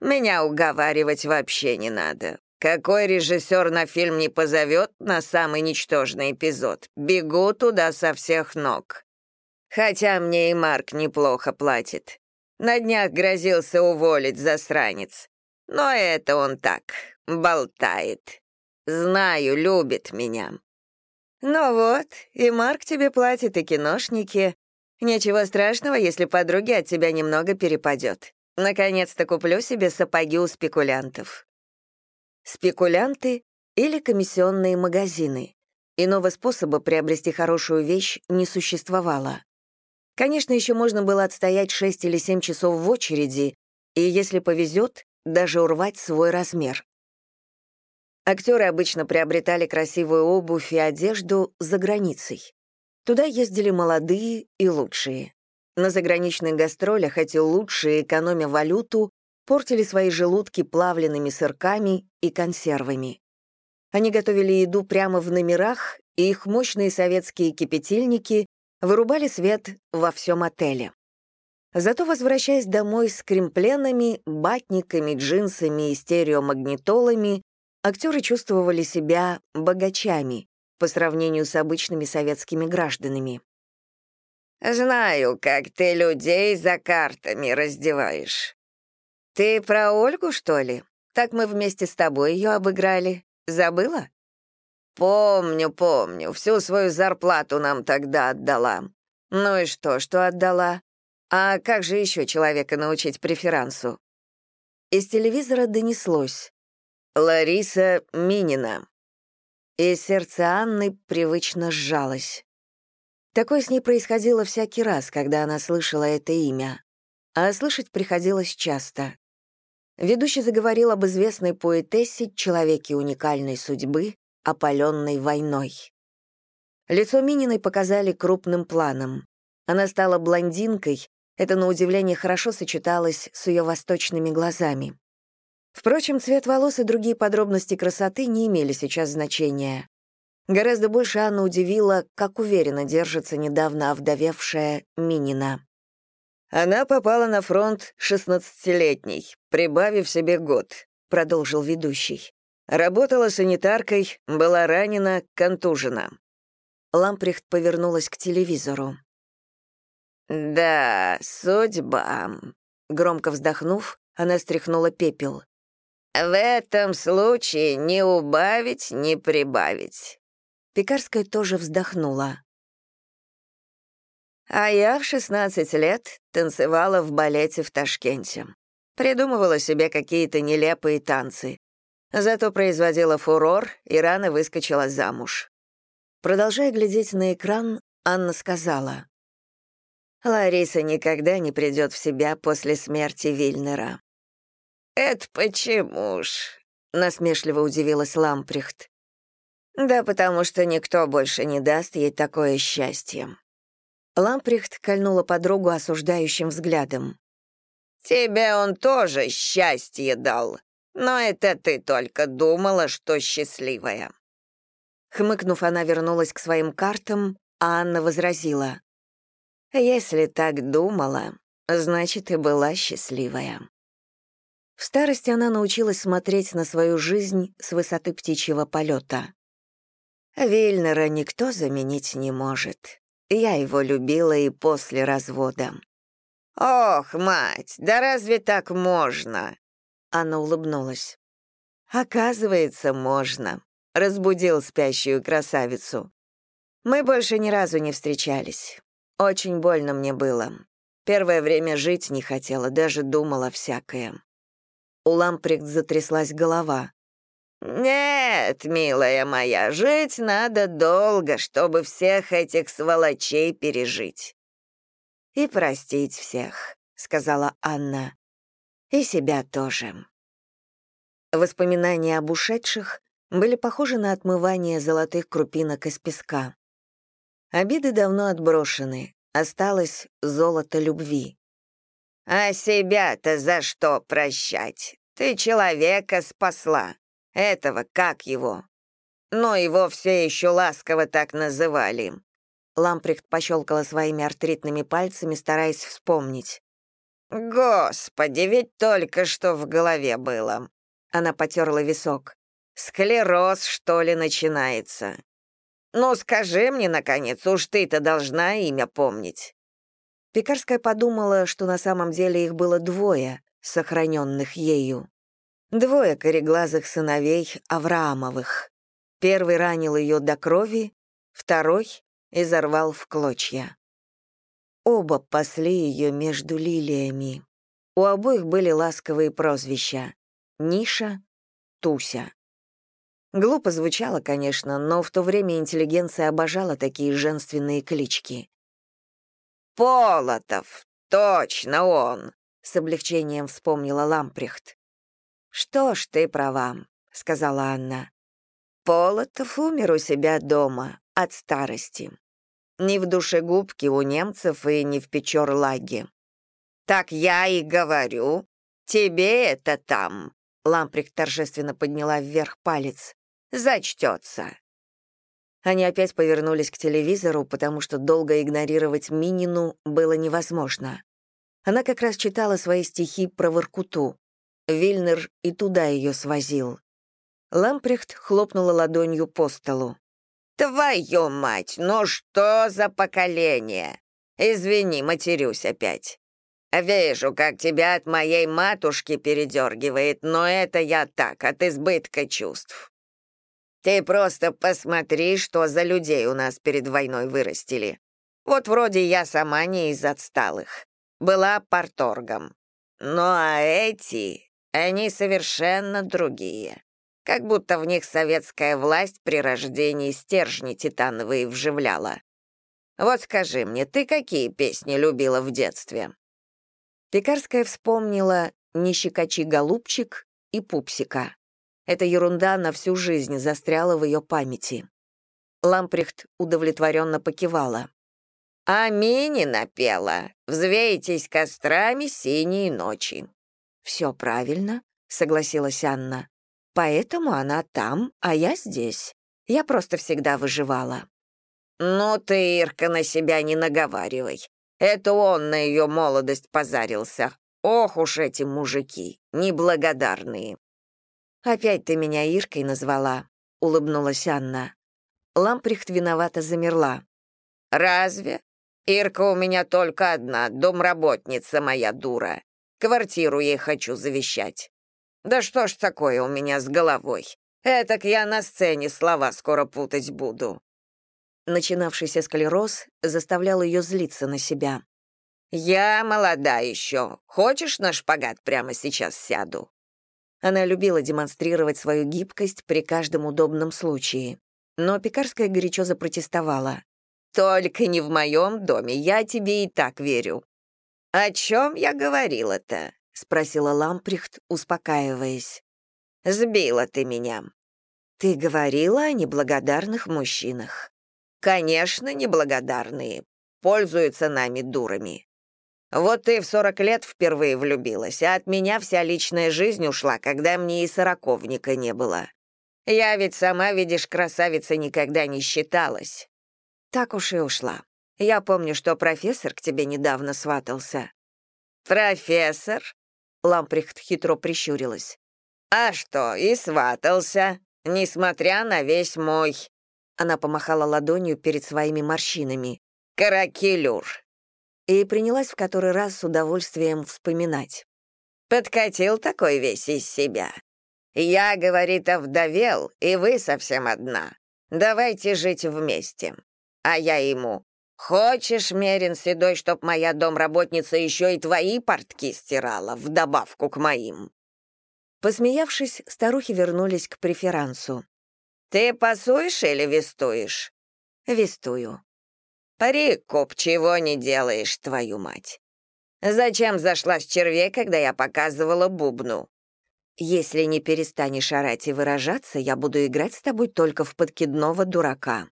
Speaker 2: «Меня уговаривать вообще не надо. Какой режиссер на фильм не позовет на самый ничтожный эпизод? Бегу туда со всех ног. Хотя мне и Марк неплохо платит. На днях грозился уволить засранец. Но это он так, болтает. Знаю, любит меня. «Ну вот, и Марк тебе платит, и киношники. Ничего страшного, если подруге от тебя немного перепадет. Наконец-то куплю себе сапоги у спекулянтов».
Speaker 1: Спекулянты или комиссионные магазины. Иного способа приобрести хорошую вещь не существовало. Конечно, еще можно было отстоять 6 или 7 часов в очереди, и, если повезет, даже урвать свой размер. Актеры обычно приобретали красивую обувь и одежду за границей. Туда ездили молодые и лучшие. На заграничных гастролях эти лучшие, экономя валюту, портили свои желудки плавленными сырками и консервами. Они готовили еду прямо в номерах, и их мощные советские кипятильники вырубали свет во всем отеле. Зато, возвращаясь домой с кремпленами, батниками, джинсами и стереомагнитолами, актеры чувствовали себя богачами по сравнению с обычными советскими гражданами.
Speaker 2: «Знаю, как ты людей за картами раздеваешь».
Speaker 1: «Ты про Ольгу, что ли? Так мы вместе с тобой ее обыграли. Забыла?»
Speaker 2: «Помню, помню. Всю свою зарплату нам тогда отдала».
Speaker 1: «Ну и что, что отдала? А как же еще человека научить преферансу?» Из телевизора донеслось. «Лариса Минина». И сердце Анны привычно сжалось. Такое с ней происходило всякий раз, когда она слышала это имя. А слышать приходилось часто. Ведущий заговорил об известной поэтессе, человеке уникальной судьбы, опаленной войной. Лицо Мининой показали крупным планом. Она стала блондинкой, это, на удивление, хорошо сочеталось с ее восточными глазами. Впрочем, цвет волос и другие подробности красоты не имели сейчас значения. Гораздо больше Анна удивила, как уверенно держится недавно овдовевшая Минина.
Speaker 2: «Она попала на фронт шестнадцатилетней, прибавив себе год», — продолжил ведущий. «Работала санитаркой, была ранена, контужена».
Speaker 1: Ламприхт повернулась к телевизору.
Speaker 2: «Да, судьба», — громко вздохнув, она стряхнула пепел. «В этом случае не убавить, не прибавить».
Speaker 1: Пекарская тоже вздохнула.
Speaker 2: А я в 16 лет танцевала в балете в Ташкенте. Придумывала себе какие-то нелепые танцы. Зато производила фурор и рано выскочила замуж.
Speaker 1: Продолжая глядеть на экран, Анна сказала.
Speaker 2: Лариса никогда не придет в себя после смерти Вильнера. «Это почему ж?» — насмешливо удивилась Ламприхт. «Да потому что никто больше не даст ей такое счастье».
Speaker 1: Ламприхт кольнула подругу осуждающим взглядом.
Speaker 2: «Тебе он тоже счастье дал, но это ты только думала, что счастливая».
Speaker 1: Хмыкнув, она вернулась к своим картам, а Анна возразила.
Speaker 2: Если так думала, значит, и была счастливая.
Speaker 1: В старости она научилась смотреть на свою жизнь с высоты птичьего полета.
Speaker 2: Вильнера никто заменить не может. Я его любила и после развода. «Ох, мать, да разве так можно?» Она улыбнулась. «Оказывается, можно», — разбудил спящую красавицу. Мы больше ни разу не встречались. Очень больно мне было. Первое время жить не хотела, даже думала всякое.
Speaker 1: У Ламприкт затряслась голова.
Speaker 2: «Нет, милая моя, жить надо долго, чтобы всех этих сволочей пережить».
Speaker 1: «И простить всех», — сказала Анна. «И себя тоже». Воспоминания об ушедших были похожи на отмывание золотых крупинок из песка. Обиды давно отброшены, осталось золото любви.
Speaker 2: «А себя-то за что прощать? Ты человека спасла. Этого, как его? Но его все еще ласково так называли».
Speaker 1: Ламприхт пощелкала своими артритными пальцами, стараясь вспомнить.
Speaker 2: «Господи, ведь только что в голове было». Она потерла висок. «Склероз, что ли, начинается? «Ну, скажи мне, наконец, уж ты-то должна имя помнить».
Speaker 1: Пекарская подумала, что на самом деле их было двое, сохраненных ею. Двое кореглазых сыновей Авраамовых. Первый ранил ее до крови, второй изорвал в клочья. Оба пасли ее между лилиями. У обоих были ласковые прозвища — Ниша, Туся. Глупо звучало, конечно, но в то время интеллигенция обожала такие женственные клички.
Speaker 2: «Полотов! Точно он!» — с облегчением вспомнила Ламприхт.
Speaker 1: «Что ж, ты права», — сказала Анна.
Speaker 2: «Полотов умер у себя дома от старости. Ни в душегубке у немцев и ни в Печорлаге. Так я и говорю, тебе это там». Ламприхт торжественно подняла вверх палец.
Speaker 3: Зачтется.
Speaker 1: Они опять повернулись к телевизору, потому что долго игнорировать Минину было невозможно. Она как раз читала свои стихи про Воркуту. Вильнер и туда ее свозил. Лампрехт хлопнула ладонью по столу.
Speaker 3: «Твою мать, ну что за поколение? Извини, матерюсь опять. Вижу, как тебя от моей матушки передергивает, но это я так, от избытка чувств. Ты просто посмотри, что за людей у нас перед войной вырастили. Вот вроде я сама не из отсталых. Была порторгом. Ну а эти, они совершенно другие. Как будто в них советская власть при рождении стержни титановые вживляла. Вот скажи мне, ты какие песни любила в детстве?»
Speaker 1: Пекарская вспомнила «Не щекочи, голубчик» и «Пупсика». Эта ерунда на всю жизнь застряла в ее памяти. Ламприхт удовлетворенно покивала.
Speaker 3: «А Мини напела. Взвейтесь кострами синие ночи».
Speaker 1: «Все правильно», — согласилась Анна. «Поэтому она там, а я здесь. Я просто всегда выживала».
Speaker 3: «Ну ты, Ирка, на себя не наговаривай. Это он на ее молодость позарился. Ох уж эти мужики, неблагодарные».
Speaker 1: «Опять ты меня Иркой назвала», — улыбнулась Анна. Ламприхт виновато замерла.
Speaker 3: «Разве? Ирка у меня только одна, домработница моя дура. Квартиру ей хочу завещать. Да что ж такое у меня с головой? Этак я на сцене слова скоро путать буду».
Speaker 1: Начинавшийся склероз заставлял ее злиться на себя.
Speaker 3: «Я молода еще. Хочешь на шпагат прямо сейчас сяду?»
Speaker 1: Она любила демонстрировать свою гибкость при каждом удобном случае. Но Пекарская горячо запротестовала.
Speaker 3: «Только не в моем доме, я тебе и так верю». «О чем я говорила-то?» — спросила Ламприхт, успокаиваясь. «Сбила ты меня».
Speaker 1: «Ты говорила о неблагодарных мужчинах».
Speaker 3: «Конечно, неблагодарные. Пользуются нами дурами. Вот ты в сорок лет впервые влюбилась, а от меня вся личная жизнь ушла, когда мне и сороковника не было. Я ведь сама, видишь, красавица никогда не считалась».
Speaker 1: «Так уж и ушла. Я помню, что профессор к тебе недавно сватался».
Speaker 3: «Профессор?» — Ламприхт хитро прищурилась. «А что, и сватался, несмотря на весь мой...»
Speaker 1: Она помахала ладонью перед своими морщинами.
Speaker 3: «Каракелюр
Speaker 1: и принялась в который раз с удовольствием вспоминать.
Speaker 3: «Подкатил такой весь из себя. Я, говорит, овдовел, и вы совсем одна. Давайте жить вместе». А я ему, «Хочешь, Мерин Седой, чтоб моя домработница еще и твои портки стирала, вдобавку к моим?»
Speaker 1: Посмеявшись, старухи вернулись к преферансу.
Speaker 3: «Ты пасуешь или вестуешь?»
Speaker 1: «Вестую».
Speaker 3: «Прикуп, чего не делаешь, твою мать? Зачем зашла с червей, когда я показывала бубну?»
Speaker 1: «Если не перестанешь орать и выражаться, я буду играть с тобой только в подкидного дурака».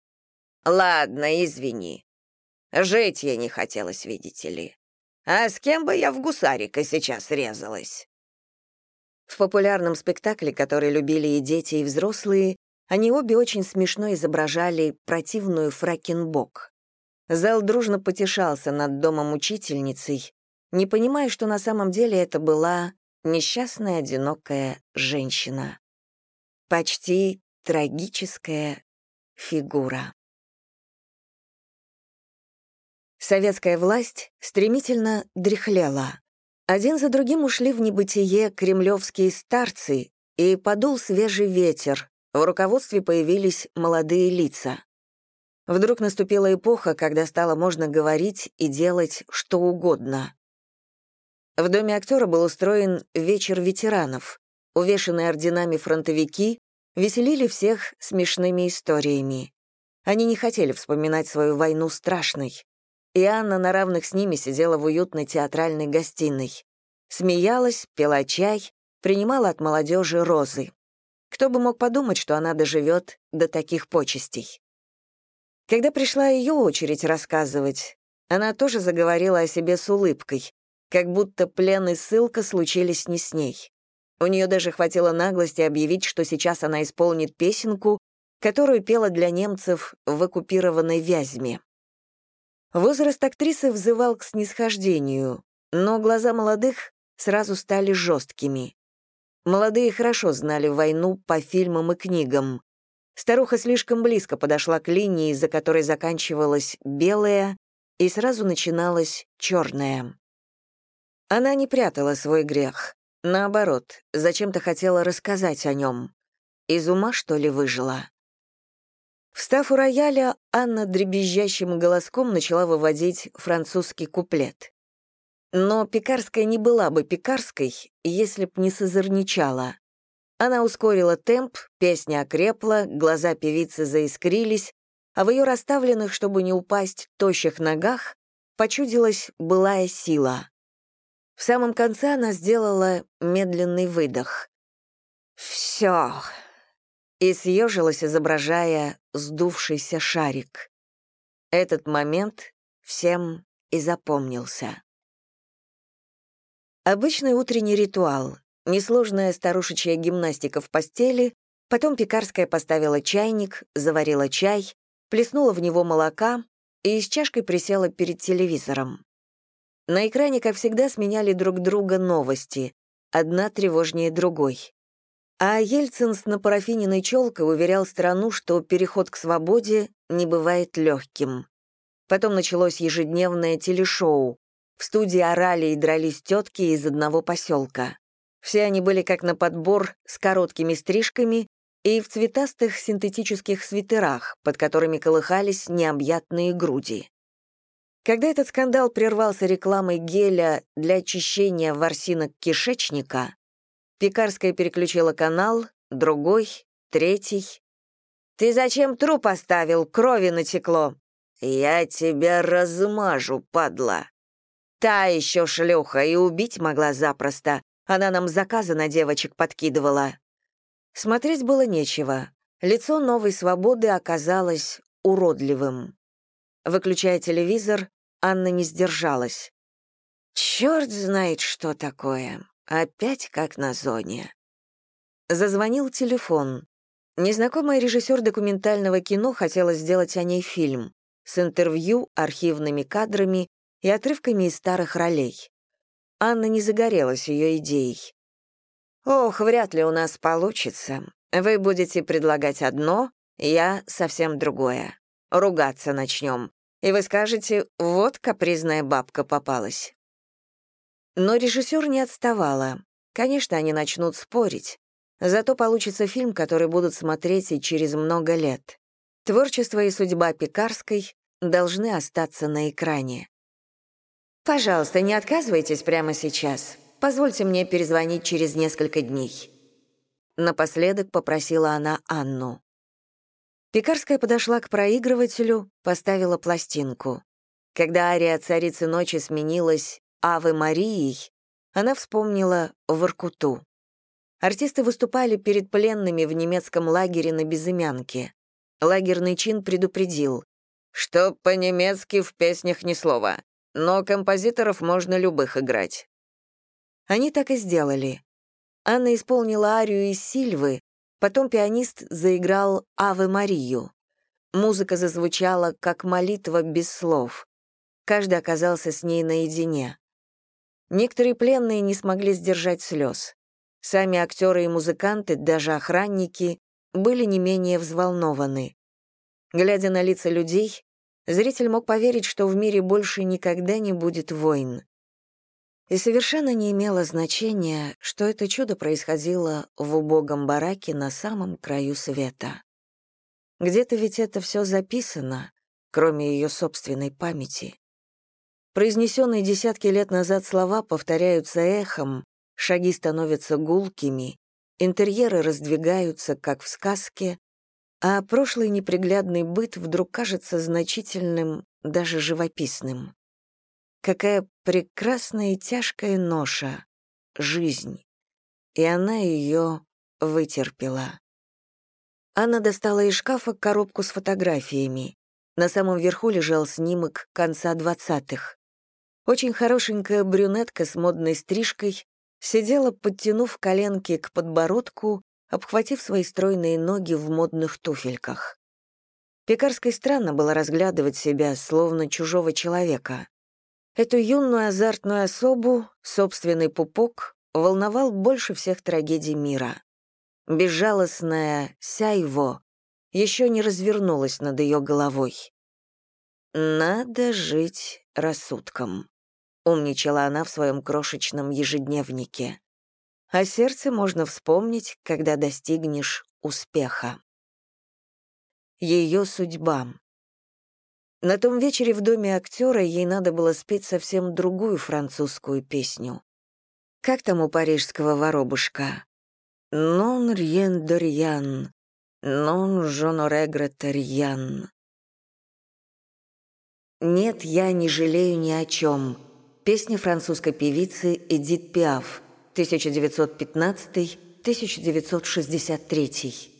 Speaker 3: «Ладно, извини. Жить я не хотелось, видите ли. А с кем бы я в гусарика сейчас резалась?»
Speaker 1: В популярном спектакле, который любили и дети, и взрослые, они обе очень смешно изображали противную фракенбок. Зал дружно потешался над домом учительницей, не понимая, что на самом деле это была несчастная одинокая женщина. Почти трагическая фигура. Советская власть стремительно дряхлела. Один за другим ушли в небытие кремлевские старцы, и подул свежий ветер, в руководстве появились молодые лица. Вдруг наступила эпоха, когда стало можно говорить и делать что угодно. В доме актера был устроен вечер ветеранов. Увешанные орденами фронтовики веселили всех смешными историями. Они не хотели вспоминать свою войну страшной. И Анна на равных с ними сидела в уютной театральной гостиной. Смеялась, пила чай, принимала от молодежи розы. Кто бы мог подумать, что она доживет до таких почестей. Когда пришла ее очередь рассказывать, она тоже заговорила о себе с улыбкой, как будто плен и ссылка случились не с ней. У нее даже хватило наглости объявить, что сейчас она исполнит песенку, которую пела для немцев в оккупированной Вязьме. Возраст актрисы взывал к снисхождению, но глаза молодых сразу стали жесткими. Молодые хорошо знали войну по фильмам и книгам. Старуха слишком близко подошла к линии, за которой заканчивалась белая, и сразу начиналась черная. Она не прятала свой грех. Наоборот, зачем-то хотела рассказать о нем. Из ума, что ли, выжила? Встав у рояля, Анна дребезжащим голоском начала выводить французский куплет. Но Пекарская не была бы Пекарской, если б не созерничала. Она ускорила темп, песня окрепла, глаза певицы заискрились, а в ее расставленных, чтобы не упасть, тощих ногах почудилась былая сила. В самом конце она сделала медленный выдох. «Все!» И съежилась, изображая сдувшийся шарик. Этот момент всем и запомнился. Обычный утренний ритуал. Несложная старушечья гимнастика в постели, потом пекарская поставила чайник, заварила чай, плеснула в него молока и с чашкой присела перед телевизором. На экране, как всегда, сменяли друг друга новости, одна тревожнее другой. А Ельцин с напарафиненной челкой уверял страну, что переход к свободе не бывает легким. Потом началось ежедневное телешоу. В студии орали и дрались тетки из одного поселка. Все они были как на подбор, с короткими стрижками и в цветастых синтетических свитерах, под которыми колыхались необъятные груди. Когда этот скандал прервался рекламой геля для очищения ворсинок кишечника, Пекарская переключила канал, другой, третий. «Ты зачем труп оставил? Крови натекло!» «Я тебя размажу, падла!» Та еще шлюха и убить могла запросто. Она нам заказы на девочек подкидывала. Смотреть было нечего. Лицо новой свободы оказалось уродливым. Выключая телевизор, Анна не сдержалась. «Черт знает, что такое!» Опять как на зоне. Зазвонил телефон. Незнакомый режиссер документального кино хотела сделать о ней фильм с интервью, архивными кадрами и отрывками из старых ролей. Анна не загорелась ее идеей. «Ох, вряд ли у нас получится. Вы будете предлагать одно, я совсем другое. Ругаться начнем. И вы скажете, вот капризная бабка попалась. Но режиссер не отставала. Конечно, они начнут спорить. Зато получится фильм, который будут смотреть и через много лет. Творчество и судьба Пекарской должны остаться на экране. «Пожалуйста, не отказывайтесь прямо сейчас. Позвольте мне перезвонить через несколько дней». Напоследок попросила она Анну. Пекарская подошла к проигрывателю, поставила пластинку. Когда ария «Царицы ночи» сменилась Авы Марией, она вспомнила Воркуту. Артисты выступали перед пленными в немецком лагере на Безымянке. Лагерный чин предупредил, что по-немецки в песнях ни слова, но композиторов можно любых играть. Они так и сделали. Анна исполнила арию из Сильвы, потом пианист заиграл «Аве Марию». Музыка зазвучала, как молитва без слов. Каждый оказался с ней наедине. Некоторые пленные не смогли сдержать слез. Сами актеры и музыканты, даже охранники, были не менее взволнованы. Глядя на лица людей, зритель мог поверить, что в мире больше никогда не будет войн. И совершенно не имело значения, что это чудо происходило в убогом бараке на самом краю света. Где-то ведь это все записано, кроме ее собственной памяти. Произнесенные десятки лет назад слова повторяются эхом, шаги становятся гулкими, интерьеры раздвигаются, как в сказке, а прошлый неприглядный быт вдруг кажется значительным, даже живописным. Какая прекрасная и тяжкая ноша — жизнь. И она ее вытерпела. Анна достала из шкафа коробку с фотографиями. На самом верху лежал снимок конца двадцатых. Очень хорошенькая брюнетка с модной стрижкой сидела, подтянув коленки к подбородку, обхватив свои стройные ноги в модных туфельках. Пекарской странно было разглядывать себя, словно чужого человека. Эту юную азартную особу, собственный пупок, волновал больше всех трагедий мира. Безжалостная Сяйво еще не развернулась над ее головой. «Надо жить рассудком», — умничала она в своем крошечном ежедневнике. «А сердце можно вспомнить, когда достигнешь успеха». Ее судьба. На том вечере в доме актера ей надо было спеть совсем другую французскую песню. Как там у парижского воробушка? «Non rien de rien, non je ne regrette rien». «Нет, я не жалею ни о чем». Песня французской певицы Эдит Пиаф, 1915-1963.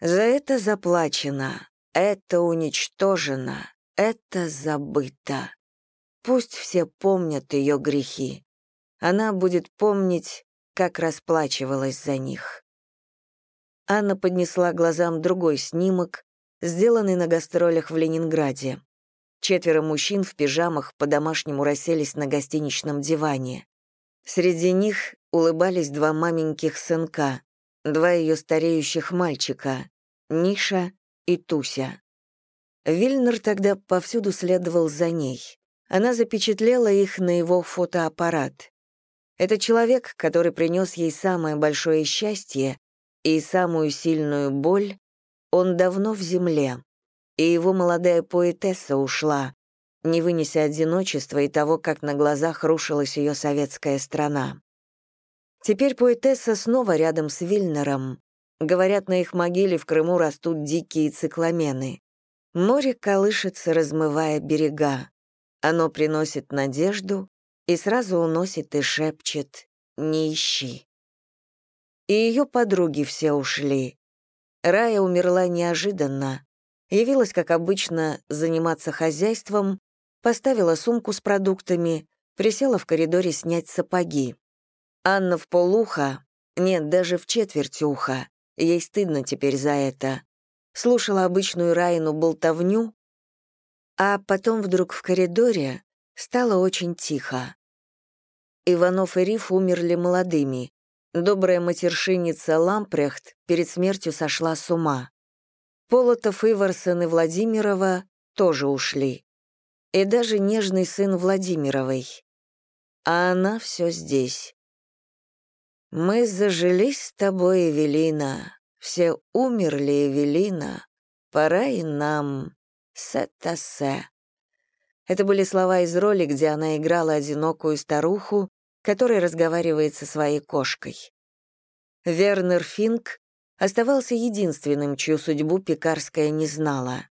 Speaker 1: За это заплачено, это уничтожено, это забыто. Пусть все помнят ее грехи. Она будет помнить, как расплачивалась за них. Анна поднесла глазам другой снимок, сделанный на гастролях в Ленинграде. Четверо мужчин в пижамах по-домашнему расселись на гостиничном диване. Среди них улыбались два маменьких сынка, два ее стареющих мальчика, Ниша и Туся. Вильнер тогда повсюду следовал за ней. Она запечатлела их на его фотоаппарат. Это человек, который принес ей самое большое счастье и самую сильную боль, он давно в земле, и его молодая поэтесса ушла, не вынеся одиночества и того, как на глазах рушилась ее советская страна. Теперь поэтесса снова рядом с Вильнером. Говорят, на их могиле в Крыму растут дикие цикламены. Море колышется, размывая берега. Оно приносит надежду и сразу уносит и шепчет «Не ищи». И ее подруги все ушли. Рая умерла неожиданно. Явилась, как обычно, заниматься хозяйством, поставила сумку с продуктами, присела в коридоре снять сапоги. Анна в полуха, нет, даже в четверть уха, ей стыдно теперь за это, слушала обычную Раину болтовню, а потом вдруг в коридоре стало очень тихо. Иванов и Риф умерли молодыми. Добрая матершинница Лампрехт перед смертью сошла с ума. Полотов, Иварсон и Владимирова тоже ушли. И даже нежный сын Владимировой. А она все здесь. «Мы зажились с тобой, Эвелина, все умерли, Эвелина, пора и нам, сетасе». Это были слова из роли, где она играла одинокую старуху, которая разговаривает со своей кошкой. Вернер Финк оставался единственным, чью судьбу Пекарская не знала.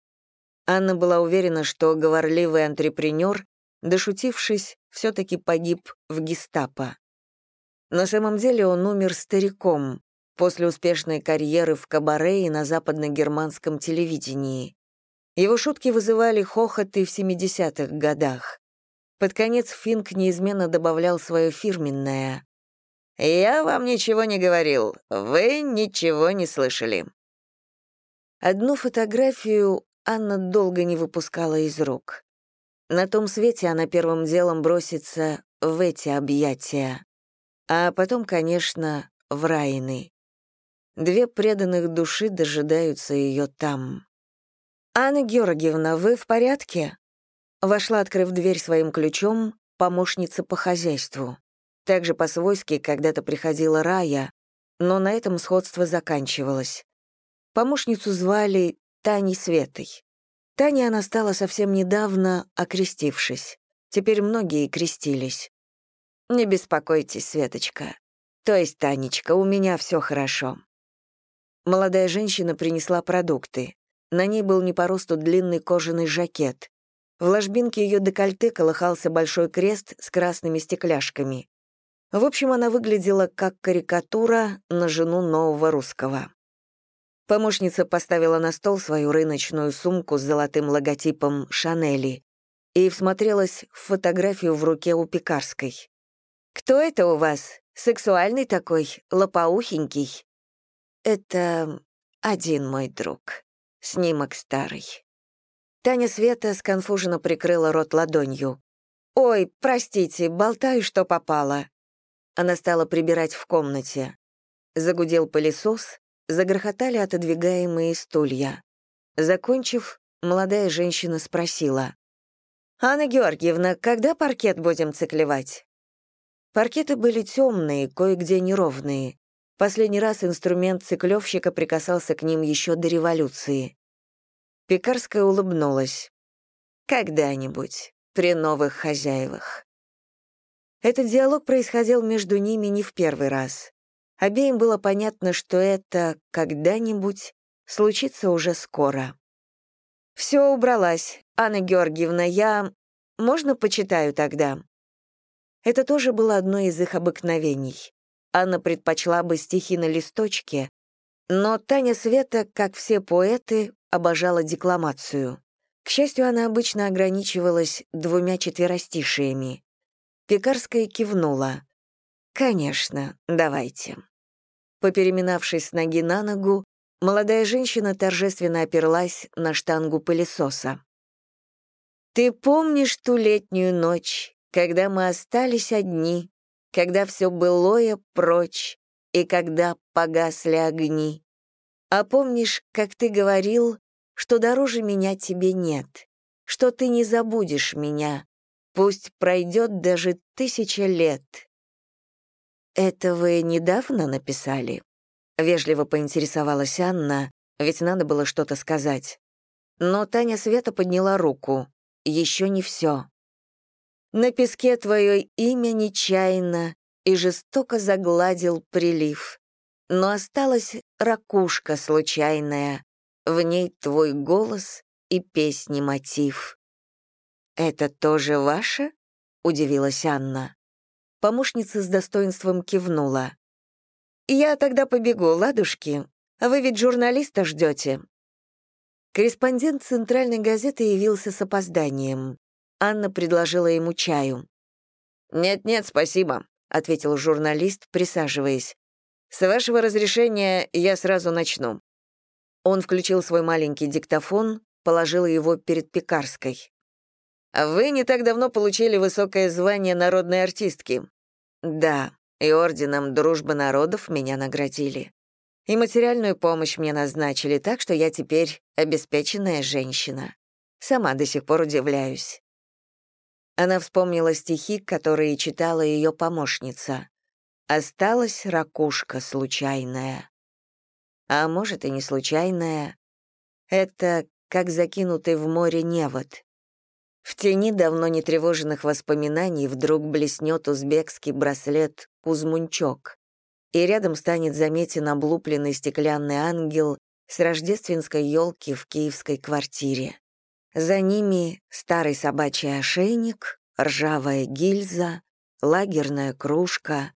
Speaker 1: Анна была уверена, что говорливый антрепренер, дошутившись, все-таки погиб в гестапо. На самом деле он умер стариком после успешной карьеры в кабаре и на западно-германском телевидении. Его шутки вызывали хохоты в 70-х годах. Под конец Финк неизменно добавлял свое фирменное. «Я вам ничего не говорил, вы ничего не слышали». Одну фотографию Анна долго не выпускала из рук. На том свете она первым делом бросится в эти объятия. А потом, конечно, в Райны. Две преданных души дожидаются ее там. «Анна Георгиевна, вы в порядке?» Вошла, открыв дверь своим ключом, помощница по хозяйству. Также по-свойски когда-то приходила Рая, но на этом сходство заканчивалось. Помощницу звали Таней Светой. Таней она стала совсем недавно, окрестившись. Теперь многие крестились. «Не беспокойтесь, Светочка. То есть, Танечка, у меня все хорошо». Молодая женщина принесла продукты. На ней был не по росту длинный кожаный жакет. В ложбинке ее декольте колыхался большой крест с красными стекляшками. В общем, она выглядела как карикатура на жену нового русского. Помощница поставила на стол свою рыночную сумку с золотым логотипом «Шанели» и всмотрелась в фотографию в руке у Пекарской. «Кто это у вас? Сексуальный такой, лопоухенький?» «Это один мой друг. Снимок старый». Таня Света сконфуженно прикрыла рот ладонью. «Ой, простите, болтаю, что попало». Она стала прибирать в комнате. Загудел пылесос, загрохотали отодвигаемые стулья. Закончив, молодая женщина спросила. «Анна Георгиевна, когда паркет будем циклевать?» Паркеты были темные, кое-где неровные. Последний раз инструмент циклевщика прикасался к ним еще до революции. Пекарская улыбнулась. «Когда-нибудь, при новых хозяевах». Этот диалог происходил между ними не в первый раз. Обеим было понятно, что это «когда-нибудь» случится уже скоро. «Все убралась. Анна Георгиевна, я... Можно почитаю тогда?» Это тоже было одно из их обыкновений. Анна предпочла бы стихи на листочке, но Таня Света, как все поэты, обожала декламацию. К счастью, она обычно ограничивалась двумя четверостишиями. Пекарская кивнула. «Конечно, давайте». Попереминавшись с ноги на ногу, молодая женщина торжественно оперлась на штангу пылесоса. «Ты помнишь ту летнюю ночь, когда мы остались одни, когда все былое прочь и когда погасли огни? А помнишь, как ты говорил, что дороже меня тебе нет, что ты не забудешь меня, Пусть пройдет даже тысяча лет. «Это вы недавно написали?» — вежливо поинтересовалась Анна, ведь надо было что-то сказать. Но Таня Света подняла руку. Еще не все. «На песке твое имя нечаянно и жестоко загладил прилив. Но осталась ракушка случайная, в ней твой голос и песни мотив. «Это тоже ваше?» — удивилась Анна. Помощница с достоинством кивнула. «Я тогда побегу, ладушки. Вы ведь журналиста ждете». Корреспондент центральной газеты явился с опозданием. Анна предложила ему чаю.
Speaker 2: «Нет-нет, спасибо», — ответил журналист, присаживаясь. «С вашего разрешения я сразу начну».
Speaker 1: Он включил свой маленький диктофон, положил его перед Пекарской.
Speaker 2: Вы не так давно получили высокое звание народной артистки.
Speaker 1: Да, и орденом Дружбы народов меня наградили. И материальную помощь мне назначили, так что я теперь обеспеченная женщина. Сама до сих пор удивляюсь. Она вспомнила стихи, которые читала ее помощница. Осталась ракушка случайная. А может, и не случайная. Это как закинутый в море невод. В тени давно нетревоженных воспоминаний вдруг блеснет узбекский браслет «Кузмунчок», и рядом станет заметен облупленный стеклянный ангел с рождественской елки в киевской квартире. За ними старый собачий ошейник, ржавая гильза, лагерная кружка,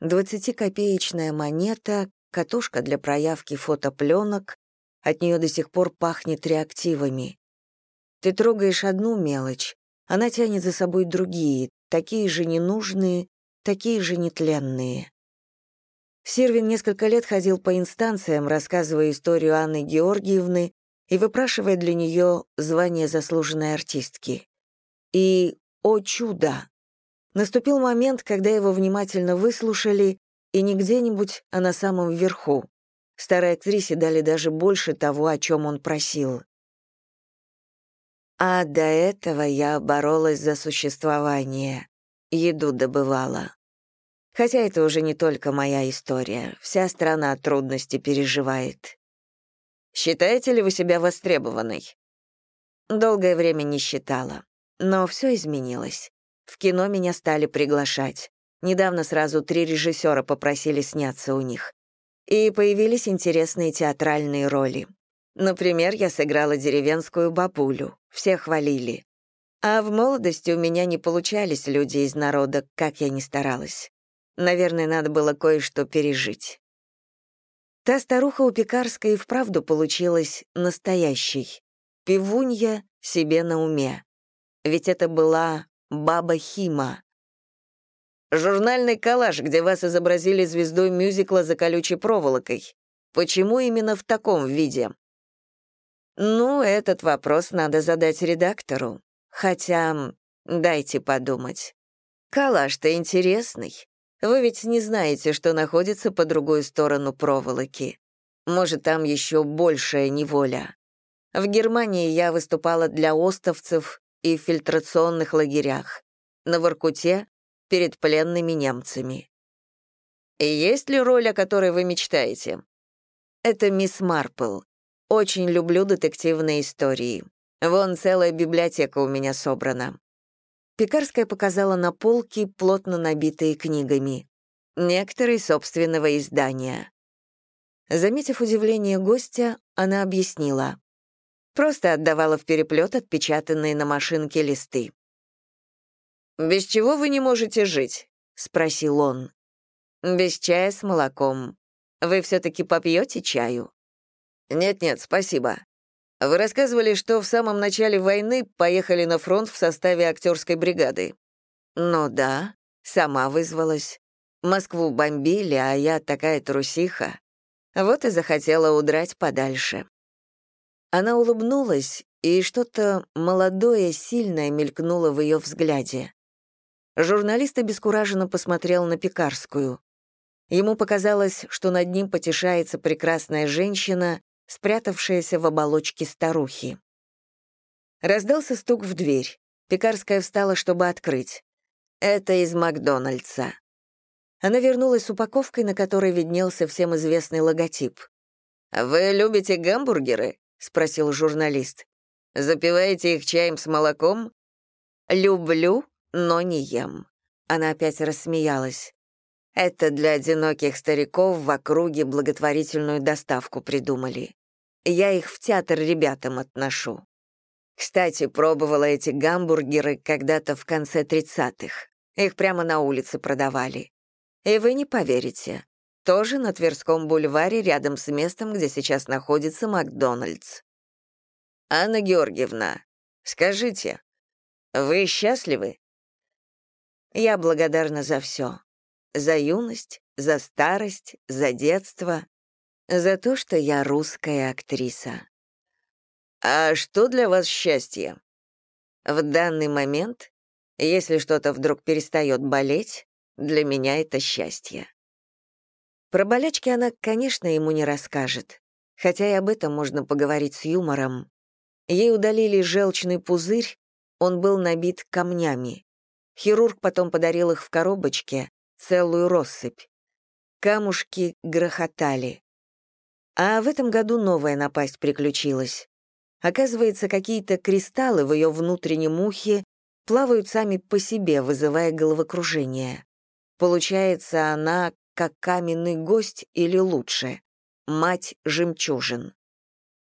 Speaker 1: двадцатикопеечная монета, катушка для проявки фотопленок, от нее до сих пор пахнет реактивами. Ты трогаешь одну мелочь, она тянет за собой другие, такие же ненужные, такие же нетленные. Сирвин несколько лет ходил по инстанциям, рассказывая историю Анны Георгиевны и выпрашивая для нее звание заслуженной артистки. И, о чудо! Наступил момент, когда его внимательно выслушали, и не где-нибудь, а на самом верху. Старой актрисе дали даже больше того, о чем он просил. А до этого я боролась за существование, еду добывала. Хотя это уже не только моя история, вся страна трудности переживает.
Speaker 2: Считаете ли вы себя востребованной?
Speaker 1: Долгое время не считала, но все изменилось. В кино меня стали приглашать. Недавно сразу три режиссера попросили сняться у них. И появились интересные театральные роли. Например, я сыграла деревенскую бабулю, все хвалили. А в молодости у меня не получались люди из народа, как я ни старалась. Наверное, надо было кое-что пережить. Та старуха у Пекарской вправду получилась настоящей. Пивунья себе на уме. Ведь это была баба Хима.
Speaker 2: Журнальный коллаж, где вас изобразили звездой мюзикла «За колючей проволокой». Почему именно в таком виде?»
Speaker 1: «Ну, этот вопрос надо задать редактору. Хотя, дайте подумать. Коллаж-то интересный. Вы ведь не знаете, что находится по другую сторону проволоки. Может, там еще большая неволя. В Германии я выступала для остовцев и в фильтрационных лагерях. На Воркуте — перед пленными немцами.
Speaker 2: Есть ли роль, о которой вы мечтаете?
Speaker 1: Это мисс Марпл. Очень люблю детективные истории. Вон целая библиотека у меня собрана. Пекарская показала на полки, плотно набитые книгами. Некоторые собственного издания. Заметив удивление гостя, она объяснила. Просто отдавала в переплет отпечатанные на машинке листы.
Speaker 2: «Без чего вы не можете жить?»
Speaker 1: — спросил он. «Без чая с молоком. Вы все-таки попьете чаю?»
Speaker 2: «Нет-нет, спасибо. Вы рассказывали, что в самом начале войны поехали на фронт в составе актерской бригады».
Speaker 1: «Ну да, сама вызвалась. Москву бомбили, а я такая трусиха. Вот и захотела удрать подальше. Она улыбнулась, и что-то молодое, сильное мелькнуло в ее взгляде. Журналист обескураженно посмотрел на Пекарскую. Ему показалось, что над ним потешается прекрасная женщина, спрятавшаяся в оболочке старухи. Раздался стук в дверь. Пекарская встала, чтобы открыть. Это из Макдональдса. Она вернулась с упаковкой, на которой виднелся всем известный логотип.
Speaker 2: «Вы любите гамбургеры?» — спросил журналист. «Запиваете их чаем с молоком?»
Speaker 1: «Люблю, но не ем». Она опять рассмеялась. «Это для одиноких стариков в округе благотворительную доставку придумали. Я их в театр ребятам отношу. Кстати, пробовала эти гамбургеры когда-то в конце тридцатых. Их прямо на улице продавали. И вы не поверите, тоже на Тверском бульваре рядом с местом, где сейчас находится Макдональдс.
Speaker 2: Анна Георгиевна, скажите, вы счастливы?
Speaker 1: Я благодарна за все. За юность, за старость, за детство, за то, что я русская актриса.
Speaker 2: А что для вас счастье?
Speaker 1: В данный момент, если что-то вдруг перестает болеть, для меня это счастье. Про болячки она, конечно, ему не расскажет, хотя и об этом можно поговорить с юмором. Ей удалили желчный пузырь, он был набит камнями. Хирург потом подарил их в коробочке, целую россыпь. Камушки грохотали. А в этом году новая напасть приключилась. Оказывается, какие-то кристаллы в ее внутреннем ухе плавают сами по себе, вызывая головокружение. Получается, она как каменный гость или лучше, мать жемчужин.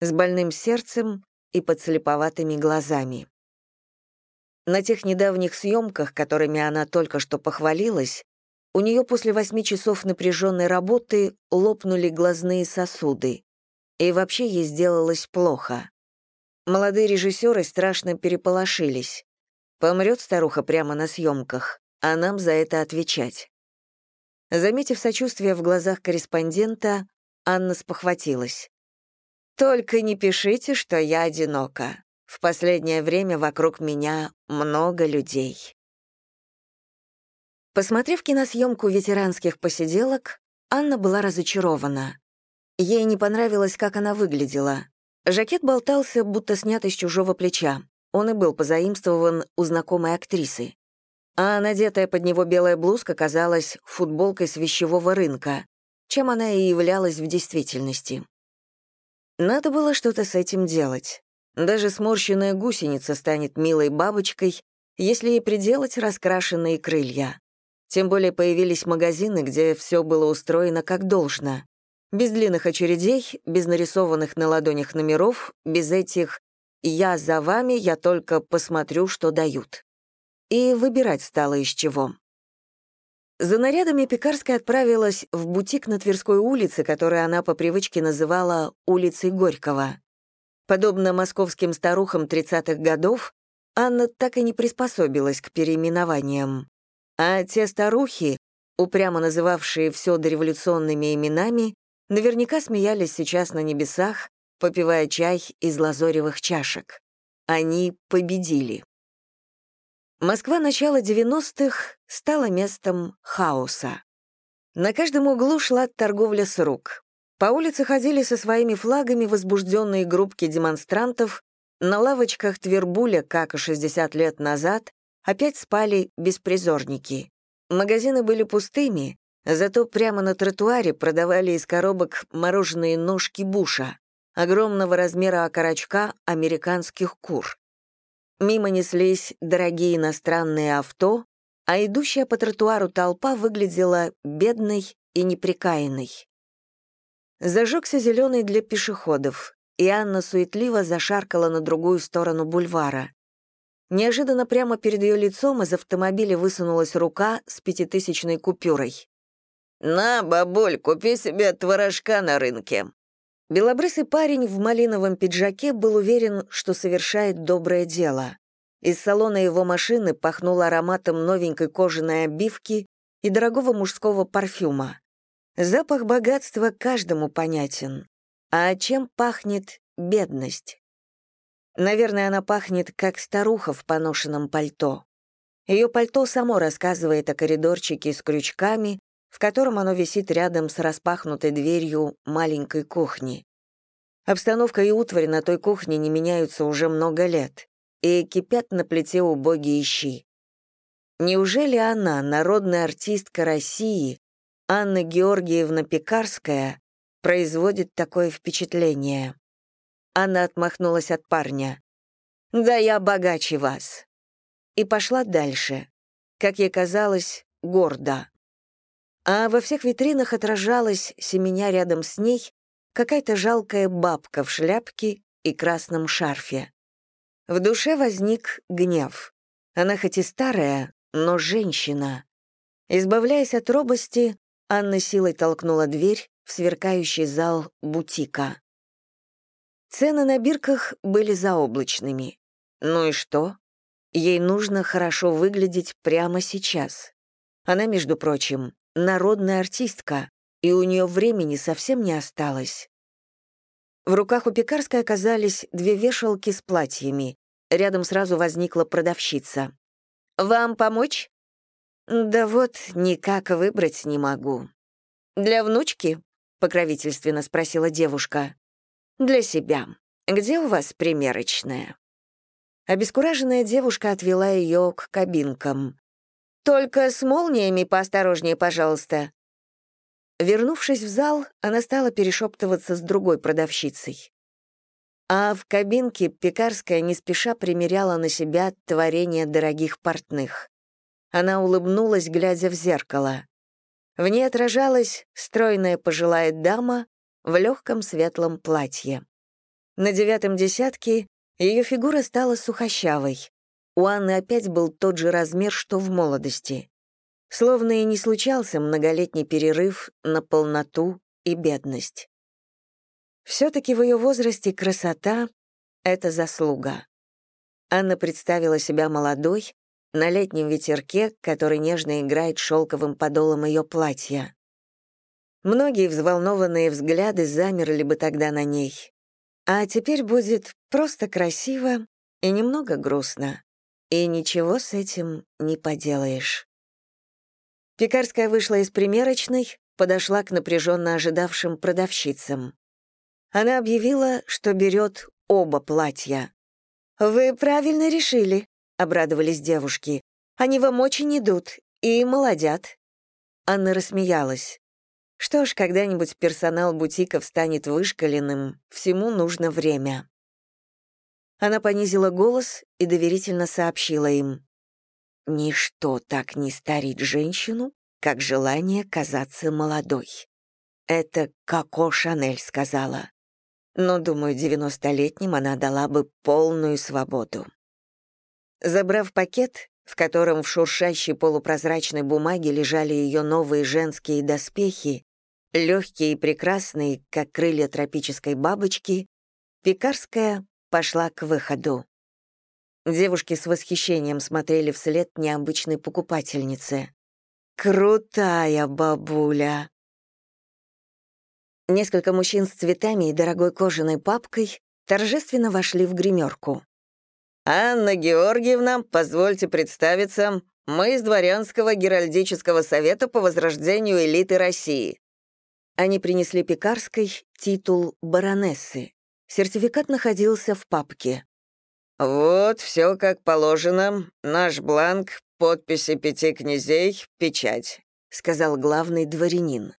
Speaker 1: С больным сердцем и подслеповатыми глазами. На тех недавних съемках, которыми она только что похвалилась, у нее после восьми часов напряженной работы лопнули глазные сосуды, и вообще ей сделалось плохо. Молодые режиссеры страшно переполошились. Помрет старуха прямо на съемках а нам за это отвечать. Заметив сочувствие в глазах корреспондента, Анна спохватилась. «Только не пишите, что я одинока. В последнее время вокруг меня много людей». Посмотрев киносъемку ветеранских посиделок, Анна была разочарована. Ей не понравилось, как она выглядела. Жакет болтался, будто снят из чужого плеча. Он и был позаимствован у знакомой актрисы а надетая под него белая блузка казалась футболкой с вещевого рынка, чем она и являлась в действительности. Надо было что-то с этим делать. Даже сморщенная гусеница станет милой бабочкой, если ей приделать раскрашенные крылья. Тем более появились магазины, где все было устроено как должно. Без длинных очередей, без нарисованных на ладонях номеров, без этих «я за вами, я только посмотрю, что дают» и выбирать стало из чего. За нарядами Пекарская отправилась в бутик на Тверской улице, которую она по привычке называла «улицей Горького». Подобно московским старухам 30-х годов, Анна так и не приспособилась к переименованиям. А те старухи, упрямо называвшие все дореволюционными именами, наверняка смеялись сейчас на небесах, попивая чай из лазоревых чашек. Они победили. Москва начала 90-х стала местом хаоса. На каждом углу шла торговля с рук. По улице ходили со своими флагами возбужденные группки демонстрантов, на лавочках Твербуля, как и 60 лет назад, опять спали беспризорники. Магазины были пустыми, зато прямо на тротуаре продавали из коробок мороженые ножки буша, огромного размера окорочка американских кур. Мимо неслись дорогие иностранные авто, а идущая по тротуару толпа выглядела бедной и неприкаянной. Зажегся зеленый для пешеходов, и Анна суетливо зашаркала на другую сторону бульвара. Неожиданно прямо перед ее лицом из автомобиля высунулась рука с пятитысячной купюрой.
Speaker 2: «На, бабуль, купи себе творожка на рынке»,
Speaker 1: Белобрысый парень в малиновом пиджаке был уверен, что совершает доброе дело. Из салона его машины пахнуло ароматом новенькой кожаной обивки и дорогого мужского парфюма. Запах богатства каждому понятен. А чем пахнет бедность? Наверное, она пахнет, как старуха в поношенном пальто. Ее пальто само рассказывает о коридорчике с крючками, в котором оно висит рядом с распахнутой дверью маленькой кухни. Обстановка и утварь на той кухне не меняются уже много лет, и кипят на плите убогие щи. Неужели она, народная артистка России, Анна Георгиевна Пекарская, производит такое впечатление? Анна отмахнулась от парня. «Да я богаче вас». И пошла дальше. Как ей казалось, гордо а во всех витринах отражалась, семеня рядом с ней, какая-то жалкая бабка в шляпке и красном шарфе. В душе возник гнев. Она хоть и старая, но женщина. Избавляясь от робости, Анна силой толкнула дверь в сверкающий зал бутика. Цены на бирках были заоблачными. Ну и что? Ей нужно хорошо выглядеть прямо сейчас. Она, между прочим, народная артистка, и у нее времени совсем не осталось. В руках у Пекарской оказались две вешалки с платьями. Рядом сразу возникла продавщица. «Вам помочь?» «Да вот, никак выбрать не могу». «Для внучки?» — покровительственно спросила девушка. «Для себя. Где у вас примерочная?» Обескураженная девушка отвела ее к кабинкам. Только с молниями поосторожнее, пожалуйста». Вернувшись в зал, она стала перешептываться с другой продавщицей. А в кабинке Пекарская не спеша примеряла на себя творение дорогих портных. Она улыбнулась, глядя в зеркало. В ней отражалась стройная пожилая дама в легком светлом платье. На девятом десятке ее фигура стала сухощавой. У Анны опять был тот же размер, что в молодости. Словно и не случался многолетний перерыв на полноту и бедность. Все-таки в ее возрасте красота — это заслуга. Анна представила себя молодой, на летнем ветерке, который нежно играет шелковым подолом ее платья. Многие взволнованные взгляды замерли бы тогда на ней. А теперь будет просто красиво и немного грустно. И ничего с этим не поделаешь. Пекарская вышла из примерочной, подошла к напряженно ожидавшим продавщицам. Она объявила, что берет оба платья. «Вы правильно решили», — обрадовались девушки. «Они вам очень идут и молодят». Анна рассмеялась. Что ж, когда-нибудь персонал бутиков станет вышкаленным, всему нужно время. Она понизила голос и доверительно сообщила им. «Ничто так не старит женщину, как желание казаться молодой. Это Коко Шанель сказала. Но, думаю, девяностолетним она дала бы полную свободу». Забрав пакет, в котором в шуршащей полупрозрачной бумаге лежали ее новые женские доспехи, легкие и прекрасные, как крылья тропической бабочки, Пекарская пошла к выходу. Девушки с восхищением смотрели вслед необычной покупательнице. «Крутая бабуля!» Несколько мужчин с цветами и дорогой кожаной папкой торжественно вошли в гримерку.
Speaker 2: «Анна Георгиевна, позвольте представиться, мы из Дворянского Геральдического совета по возрождению элиты России».
Speaker 1: Они принесли Пекарской титул баронессы. Сертификат находился в папке.
Speaker 2: «Вот, все как положено. Наш бланк, подписи пяти князей, печать», — сказал главный дворянин.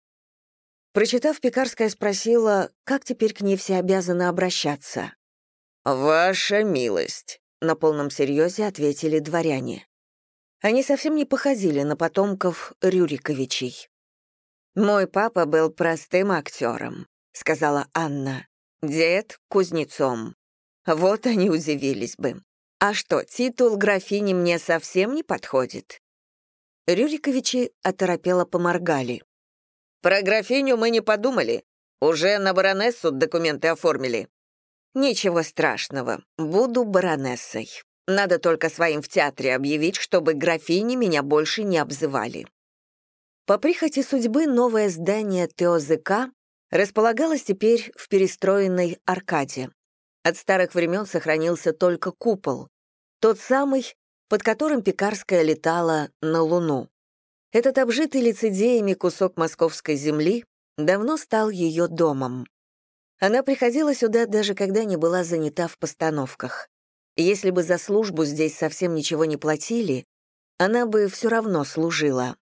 Speaker 1: Прочитав, Пекарская спросила, как теперь к ней все обязаны обращаться.
Speaker 2: «Ваша милость», — на полном серьезе ответили дворяне.
Speaker 1: Они совсем не походили на потомков Рюриковичей. «Мой папа был простым актером», — сказала Анна. «Дед — кузнецом. Вот они удивились бы. А что, титул графини мне совсем не подходит?» Рюриковичи оторопело поморгали.
Speaker 2: Про графиню мы не подумали. Уже на баронессу документы оформили».
Speaker 1: «Ничего страшного. Буду баронессой. Надо только своим в театре объявить, чтобы графини меня больше не обзывали». По прихоти судьбы новое здание ТОЗК располагалось теперь в перестроенной аркаде. От старых времен сохранился только купол, тот самый, под которым Пекарская летала на Луну. Этот обжитый лицедеями кусок московской земли давно стал ее домом. Она приходила сюда даже когда не была занята в постановках. Если бы за службу здесь совсем ничего не платили, она бы все равно служила.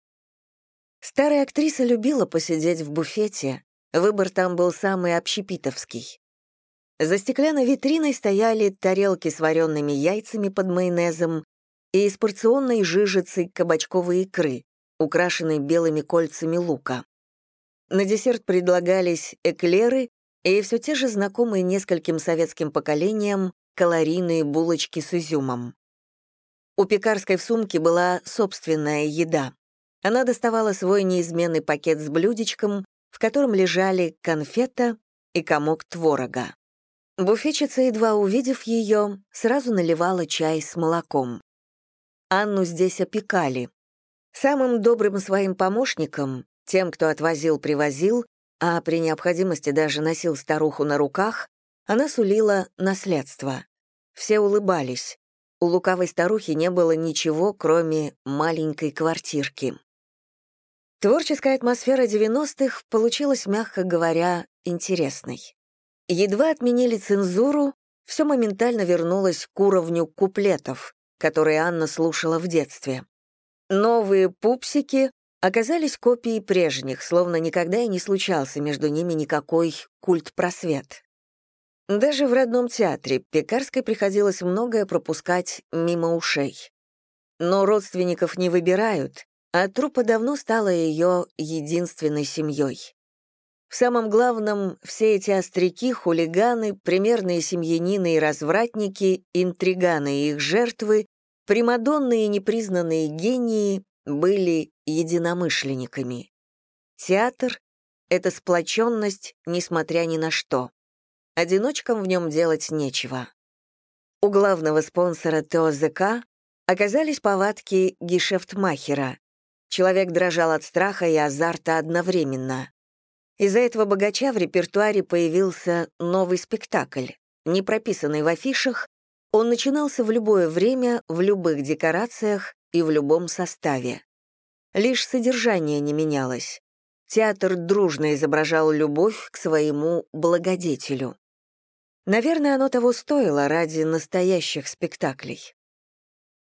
Speaker 1: Старая актриса любила посидеть в буфете, выбор там был самый общепитовский. За стеклянной витриной стояли тарелки с вареными яйцами под майонезом и из порционной жижицы кабачковой икры, украшенный белыми кольцами лука. На десерт предлагались эклеры и все те же знакомые нескольким советским поколениям калорийные булочки с изюмом. У пекарской в сумке была собственная еда. Она доставала свой неизменный пакет с блюдечком, в котором лежали конфета и комок творога. Буфетчица, едва увидев ее, сразу наливала чай с молоком. Анну здесь опекали, Самым добрым своим помощником, тем, кто отвозил-привозил, а при необходимости даже носил старуху на руках, она сулила наследство. Все улыбались. У лукавой старухи не было ничего, кроме маленькой квартирки. Творческая атмосфера 90-х получилась, мягко говоря, интересной. Едва отменили цензуру, все моментально вернулось к уровню куплетов, которые Анна слушала в детстве. Новые пупсики оказались копией прежних, словно никогда и не случался между ними никакой культ-просвет. Даже в родном театре Пекарской приходилось многое пропускать мимо ушей. Но родственников не выбирают, а трупа давно стала ее единственной семьей. В самом главном, все эти остряки, хулиганы, примерные семьянины и развратники, интриганы и их жертвы Примадонны и непризнанные гении были единомышленниками. Театр — это сплоченность, несмотря ни на что. Одиночкам в нем делать нечего. У главного спонсора ТОЗК оказались повадки гешефтмахера. Человек дрожал от страха и азарта одновременно. Из-за этого богача в репертуаре появился новый спектакль, не прописанный в афишах, он начинался в любое время, в любых декорациях и в любом составе. Лишь содержание не менялось. Театр дружно изображал любовь к своему благодетелю. Наверное, оно того стоило ради настоящих спектаклей.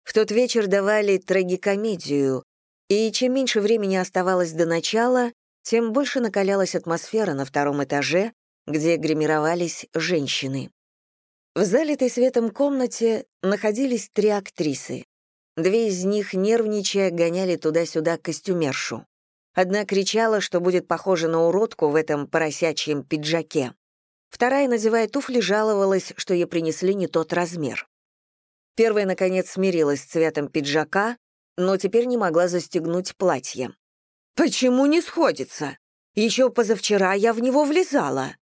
Speaker 1: В тот вечер давали трагикомедию, и чем меньше времени оставалось до начала, тем больше накалялась атмосфера на втором этаже, где гримировались женщины. В залитой светом комнате находились три актрисы. Две из них, нервничая, гоняли туда-сюда костюмершу. Одна кричала, что будет похожа на уродку в этом поросячьем пиджаке. Вторая, надевая туфли, жаловалась, что ей принесли не тот размер. Первая, наконец, смирилась с цветом пиджака, но теперь не могла застегнуть платье. «Почему не сходится? Еще позавчера я в него влезала».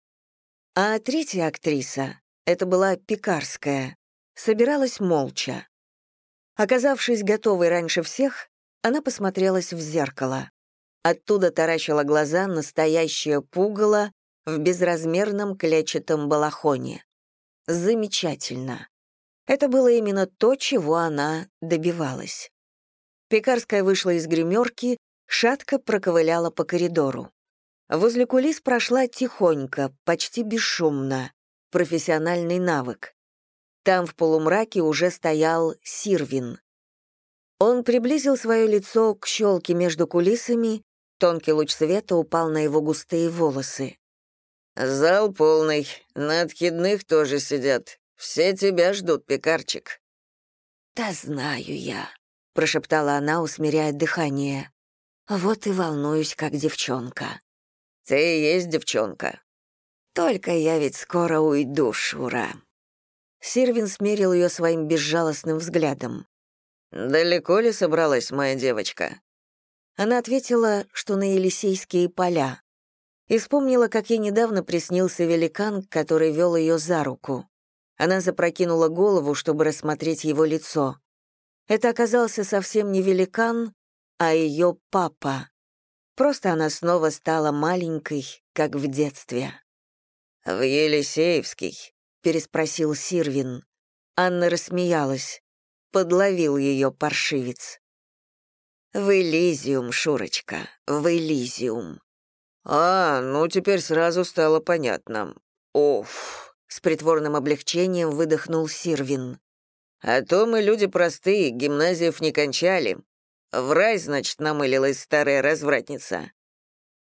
Speaker 1: А третья актриса, это была Пекарская. собиралась молча. Оказавшись готовой раньше всех, она посмотрелась в зеркало. Оттуда таращила глаза настоящее пугало в безразмерном клетчатом балахоне. Замечательно. Это было именно то, чего она добивалась. Пекарская вышла из гримерки, шатко проковыляла по коридору. Возле кулис прошла тихонько, почти бесшумно. Профессиональный навык. Там в полумраке уже стоял Сирвин. Он приблизил свое лицо к щелке между кулисами, тонкий луч света упал на его густые волосы.
Speaker 2: «Зал полный, на откидных тоже сидят. Все тебя ждут, пекарчик».
Speaker 1: «Да знаю я», — прошептала она, усмиряя дыхание. «Вот и волнуюсь, как девчонка».
Speaker 2: «Ты и есть девчонка».
Speaker 1: «Только я ведь скоро уйду, Шура». Сирвин смерил ее своим безжалостным взглядом.
Speaker 2: «Далеко ли собралась моя девочка?»
Speaker 1: Она ответила, что на Елисейские поля. И вспомнила, как ей недавно приснился великан, который вел ее за руку. Она запрокинула голову, чтобы рассмотреть его лицо. Это оказался совсем не великан, а ее папа. Просто она снова стала маленькой, как в детстве.
Speaker 2: «В Елисеевский»,
Speaker 1: переспросил Сирвин. Анна рассмеялась. Подловил ее паршивец. «В Элизиум, Шурочка, в Элизиум».
Speaker 2: «А, ну теперь сразу стало понятно. Оф!» — с притворным облегчением выдохнул Сирвин. «А то мы люди простые, гимназиев не кончали. В рай, значит, намылилась старая развратница».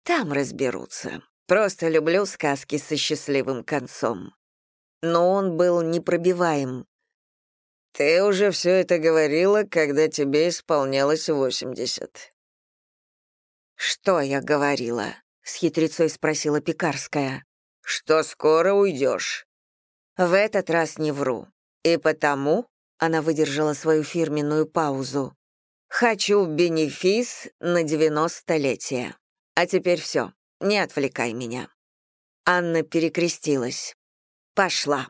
Speaker 1: «Там разберутся. Просто люблю сказки со счастливым концом» но он был непробиваем.
Speaker 2: «Ты уже все это говорила, когда тебе исполнялось восемьдесят».
Speaker 1: «Что я говорила?» — с хитрецой спросила Пекарская.
Speaker 2: «Что скоро уйдешь».
Speaker 1: «В этот раз не вру. И потому...» — она выдержала свою фирменную паузу. «Хочу бенефис на девяностолетие. А теперь все, не отвлекай меня». Анна перекрестилась. Пошла.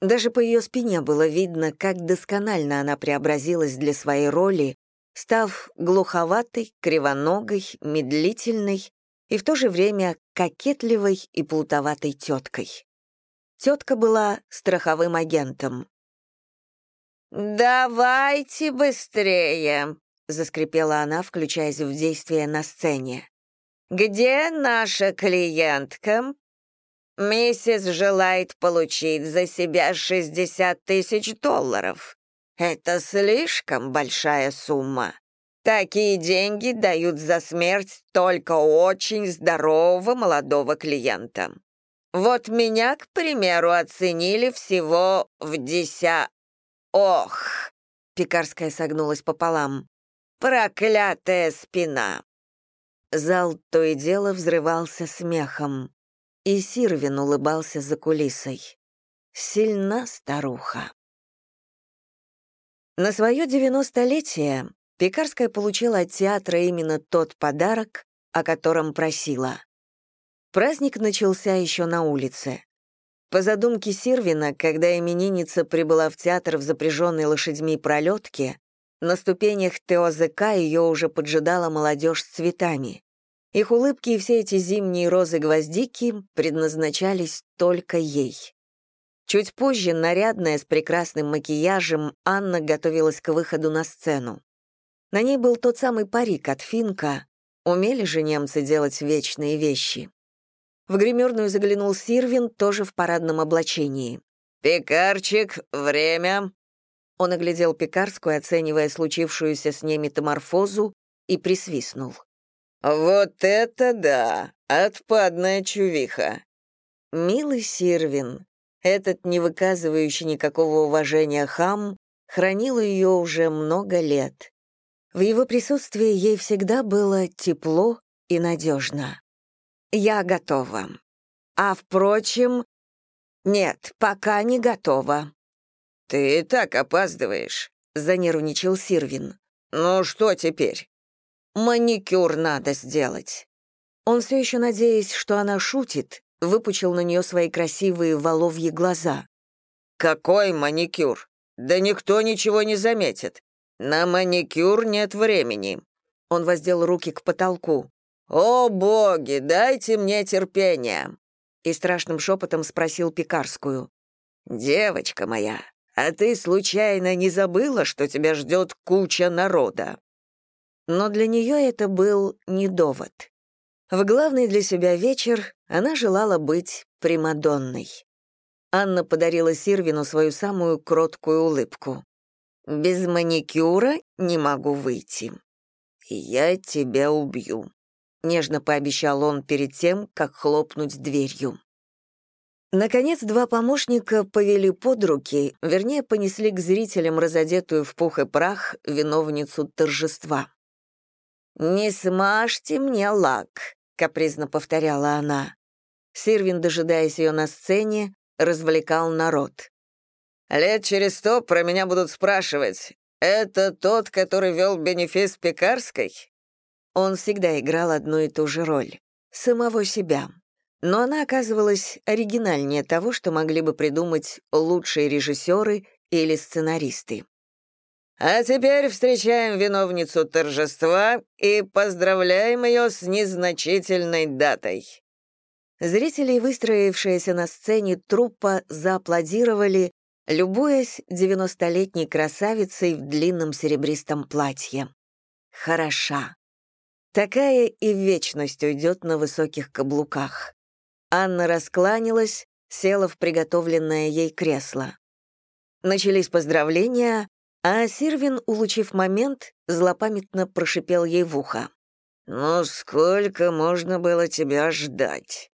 Speaker 1: Даже по ее спине было видно, как досконально она преобразилась для своей роли, став глуховатой, кривоногой, медлительной и в то же время кокетливой и плутоватой теткой. Тетка была страховым агентом.
Speaker 3: «Давайте быстрее!» — заскрипела она, включаясь в действие на сцене. «Где наша клиентка?» Миссис желает получить за себя 60 тысяч долларов. Это слишком большая сумма. Такие деньги дают за смерть только очень здорового молодого клиента. Вот меня, к примеру, оценили всего в деся... Ох! Пекарская согнулась пополам. Проклятая спина!
Speaker 1: Зал то и дело взрывался смехом. И Сирвин улыбался за кулисой. Сильна старуха. На свое девяностолетие Пекарская получила от театра именно тот подарок, о котором просила. Праздник начался еще на улице. По задумке Сирвина, когда именинница прибыла в театр в запряженной лошадьми пролетке, на ступенях ТОЗК ее уже поджидала молодежь с цветами. Их улыбки и все эти зимние розы-гвоздики предназначались только ей. Чуть позже, нарядная, с прекрасным макияжем, Анна готовилась к выходу на сцену. На ней был тот самый парик от Финка. Умели же немцы делать вечные вещи. В гримерную заглянул Сирвин, тоже в парадном облачении.
Speaker 2: «Пекарчик, время!»
Speaker 1: Он оглядел пекарскую, оценивая случившуюся с ней метаморфозу, и присвистнул.
Speaker 2: «Вот это да! Отпадная чувиха!»
Speaker 1: Милый Сирвин, этот не выказывающий никакого уважения хам, хранил ее уже много лет. В его присутствии ей всегда было тепло и надежно. «Я готова. А, впрочем, нет, пока не готова».
Speaker 2: «Ты и так опаздываешь», —
Speaker 1: занервничал Сирвин.
Speaker 2: «Ну что теперь?»
Speaker 1: Маникюр надо сделать. Он все еще, надеясь, что она шутит, выпучил на нее свои красивые воловьи глаза.
Speaker 2: «Какой маникюр? Да никто ничего не заметит. На маникюр нет времени». Он воздел руки к потолку. «О, боги, дайте мне терпения!» И страшным шепотом спросил Пекарскую. «Девочка моя, а ты случайно не забыла, что тебя ждет куча народа?» Но для нее это был не довод. В главный для себя вечер она желала быть Примадонной. Анна подарила Сирвину свою самую кроткую улыбку. «Без маникюра не могу выйти. Я тебя убью», — нежно пообещал он перед тем, как хлопнуть дверью. Наконец, два помощника повели под руки, вернее, понесли к зрителям разодетую в пух и прах виновницу торжества. «Не смажьте мне лак», — капризно повторяла она. Сирвин, дожидаясь ее на сцене, развлекал народ. «Лет через сто про меня будут спрашивать, это тот, который вел бенефис Пекарской?» Он всегда играл одну и ту же роль — самого себя. Но она оказывалась оригинальнее того, что могли бы придумать лучшие режиссеры или сценаристы. А теперь встречаем виновницу торжества и поздравляем ее с незначительной датой. Зрители, выстроившиеся на сцене труппа, зааплодировали, любуясь девяностолетней красавицей в длинном серебристом платье. Хороша. Такая и вечность уйдет на высоких каблуках. Анна раскланялась, села в приготовленное ей кресло. Начались поздравления, а Сирвин, улучив момент, злопамятно прошипел ей в ухо. «Ну сколько можно было тебя ждать?»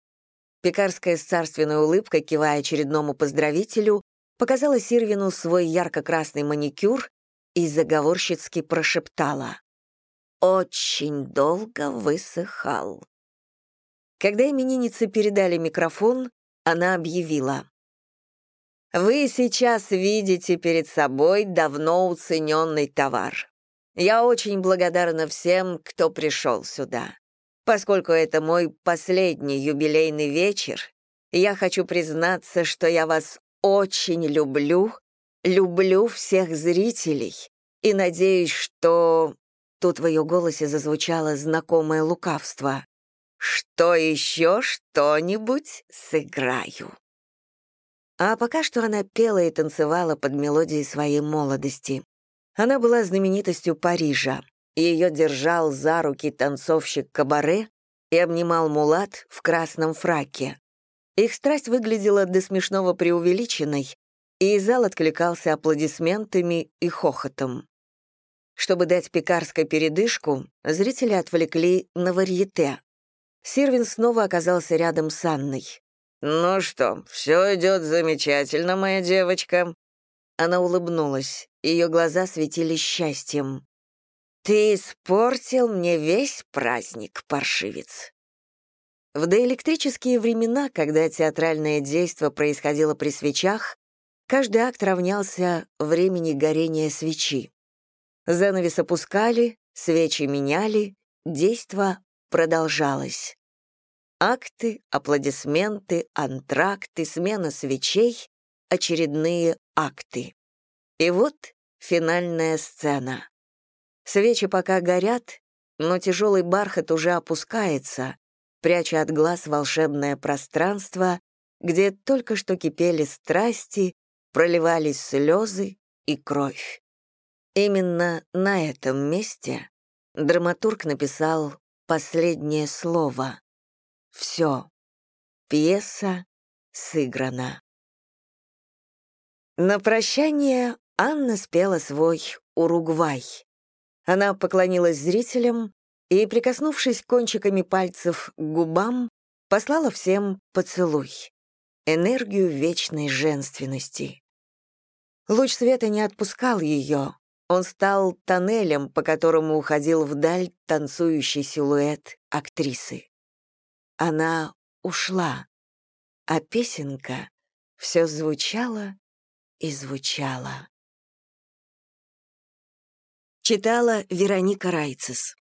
Speaker 2: Пекарская с царственной улыбкой, кивая очередному поздравителю, показала Сирвину свой ярко-красный маникюр и заговорщицки прошептала. «Очень долго высыхал». Когда именинницы передали микрофон, она объявила. «Вы сейчас видите перед собой давно уцененный товар. Я очень благодарна всем, кто пришел сюда. Поскольку это мой последний юбилейный вечер, я хочу признаться, что я вас очень люблю, люблю всех зрителей и надеюсь, что...» Тут в ее голосе зазвучало знакомое лукавство. «Что еще что-нибудь сыграю». А пока что она пела и танцевала под мелодией своей молодости. Она была знаменитостью Парижа. Ее держал за руки танцовщик кабаре и обнимал мулат в красном фраке. Их страсть выглядела до смешного преувеличенной, и зал откликался аплодисментами и хохотом. Чтобы дать пекарской передышку, зрители отвлекли на варьете. Сирвин снова оказался рядом с Анной. «Ну что, все идет замечательно, моя девочка». Она улыбнулась, ее глаза светились счастьем. «Ты испортил мне весь праздник, паршивец». В доэлектрические времена, когда театральное действо происходило при свечах, каждый акт равнялся времени горения свечи. Занавес опускали, свечи меняли, действо продолжалось. Акты, аплодисменты, антракты, смена свечей, очередные акты. И вот финальная сцена. Свечи пока горят, но тяжелый бархат уже опускается, пряча от глаз волшебное пространство, где только что кипели страсти, проливались слезы и кровь. Именно на этом месте драматург написал последнее слово. Все. Пьеса сыграна. На прощание Анна спела свой «Уругвай». Она поклонилась зрителям и, прикоснувшись кончиками пальцев к губам, послала всем поцелуй, энергию вечной женственности. Луч света не отпускал ее, он стал тоннелем, по которому уходил вдаль танцующий силуэт актрисы. Она ушла, а песенка все звучала и звучала. Читала Вероника Райцес.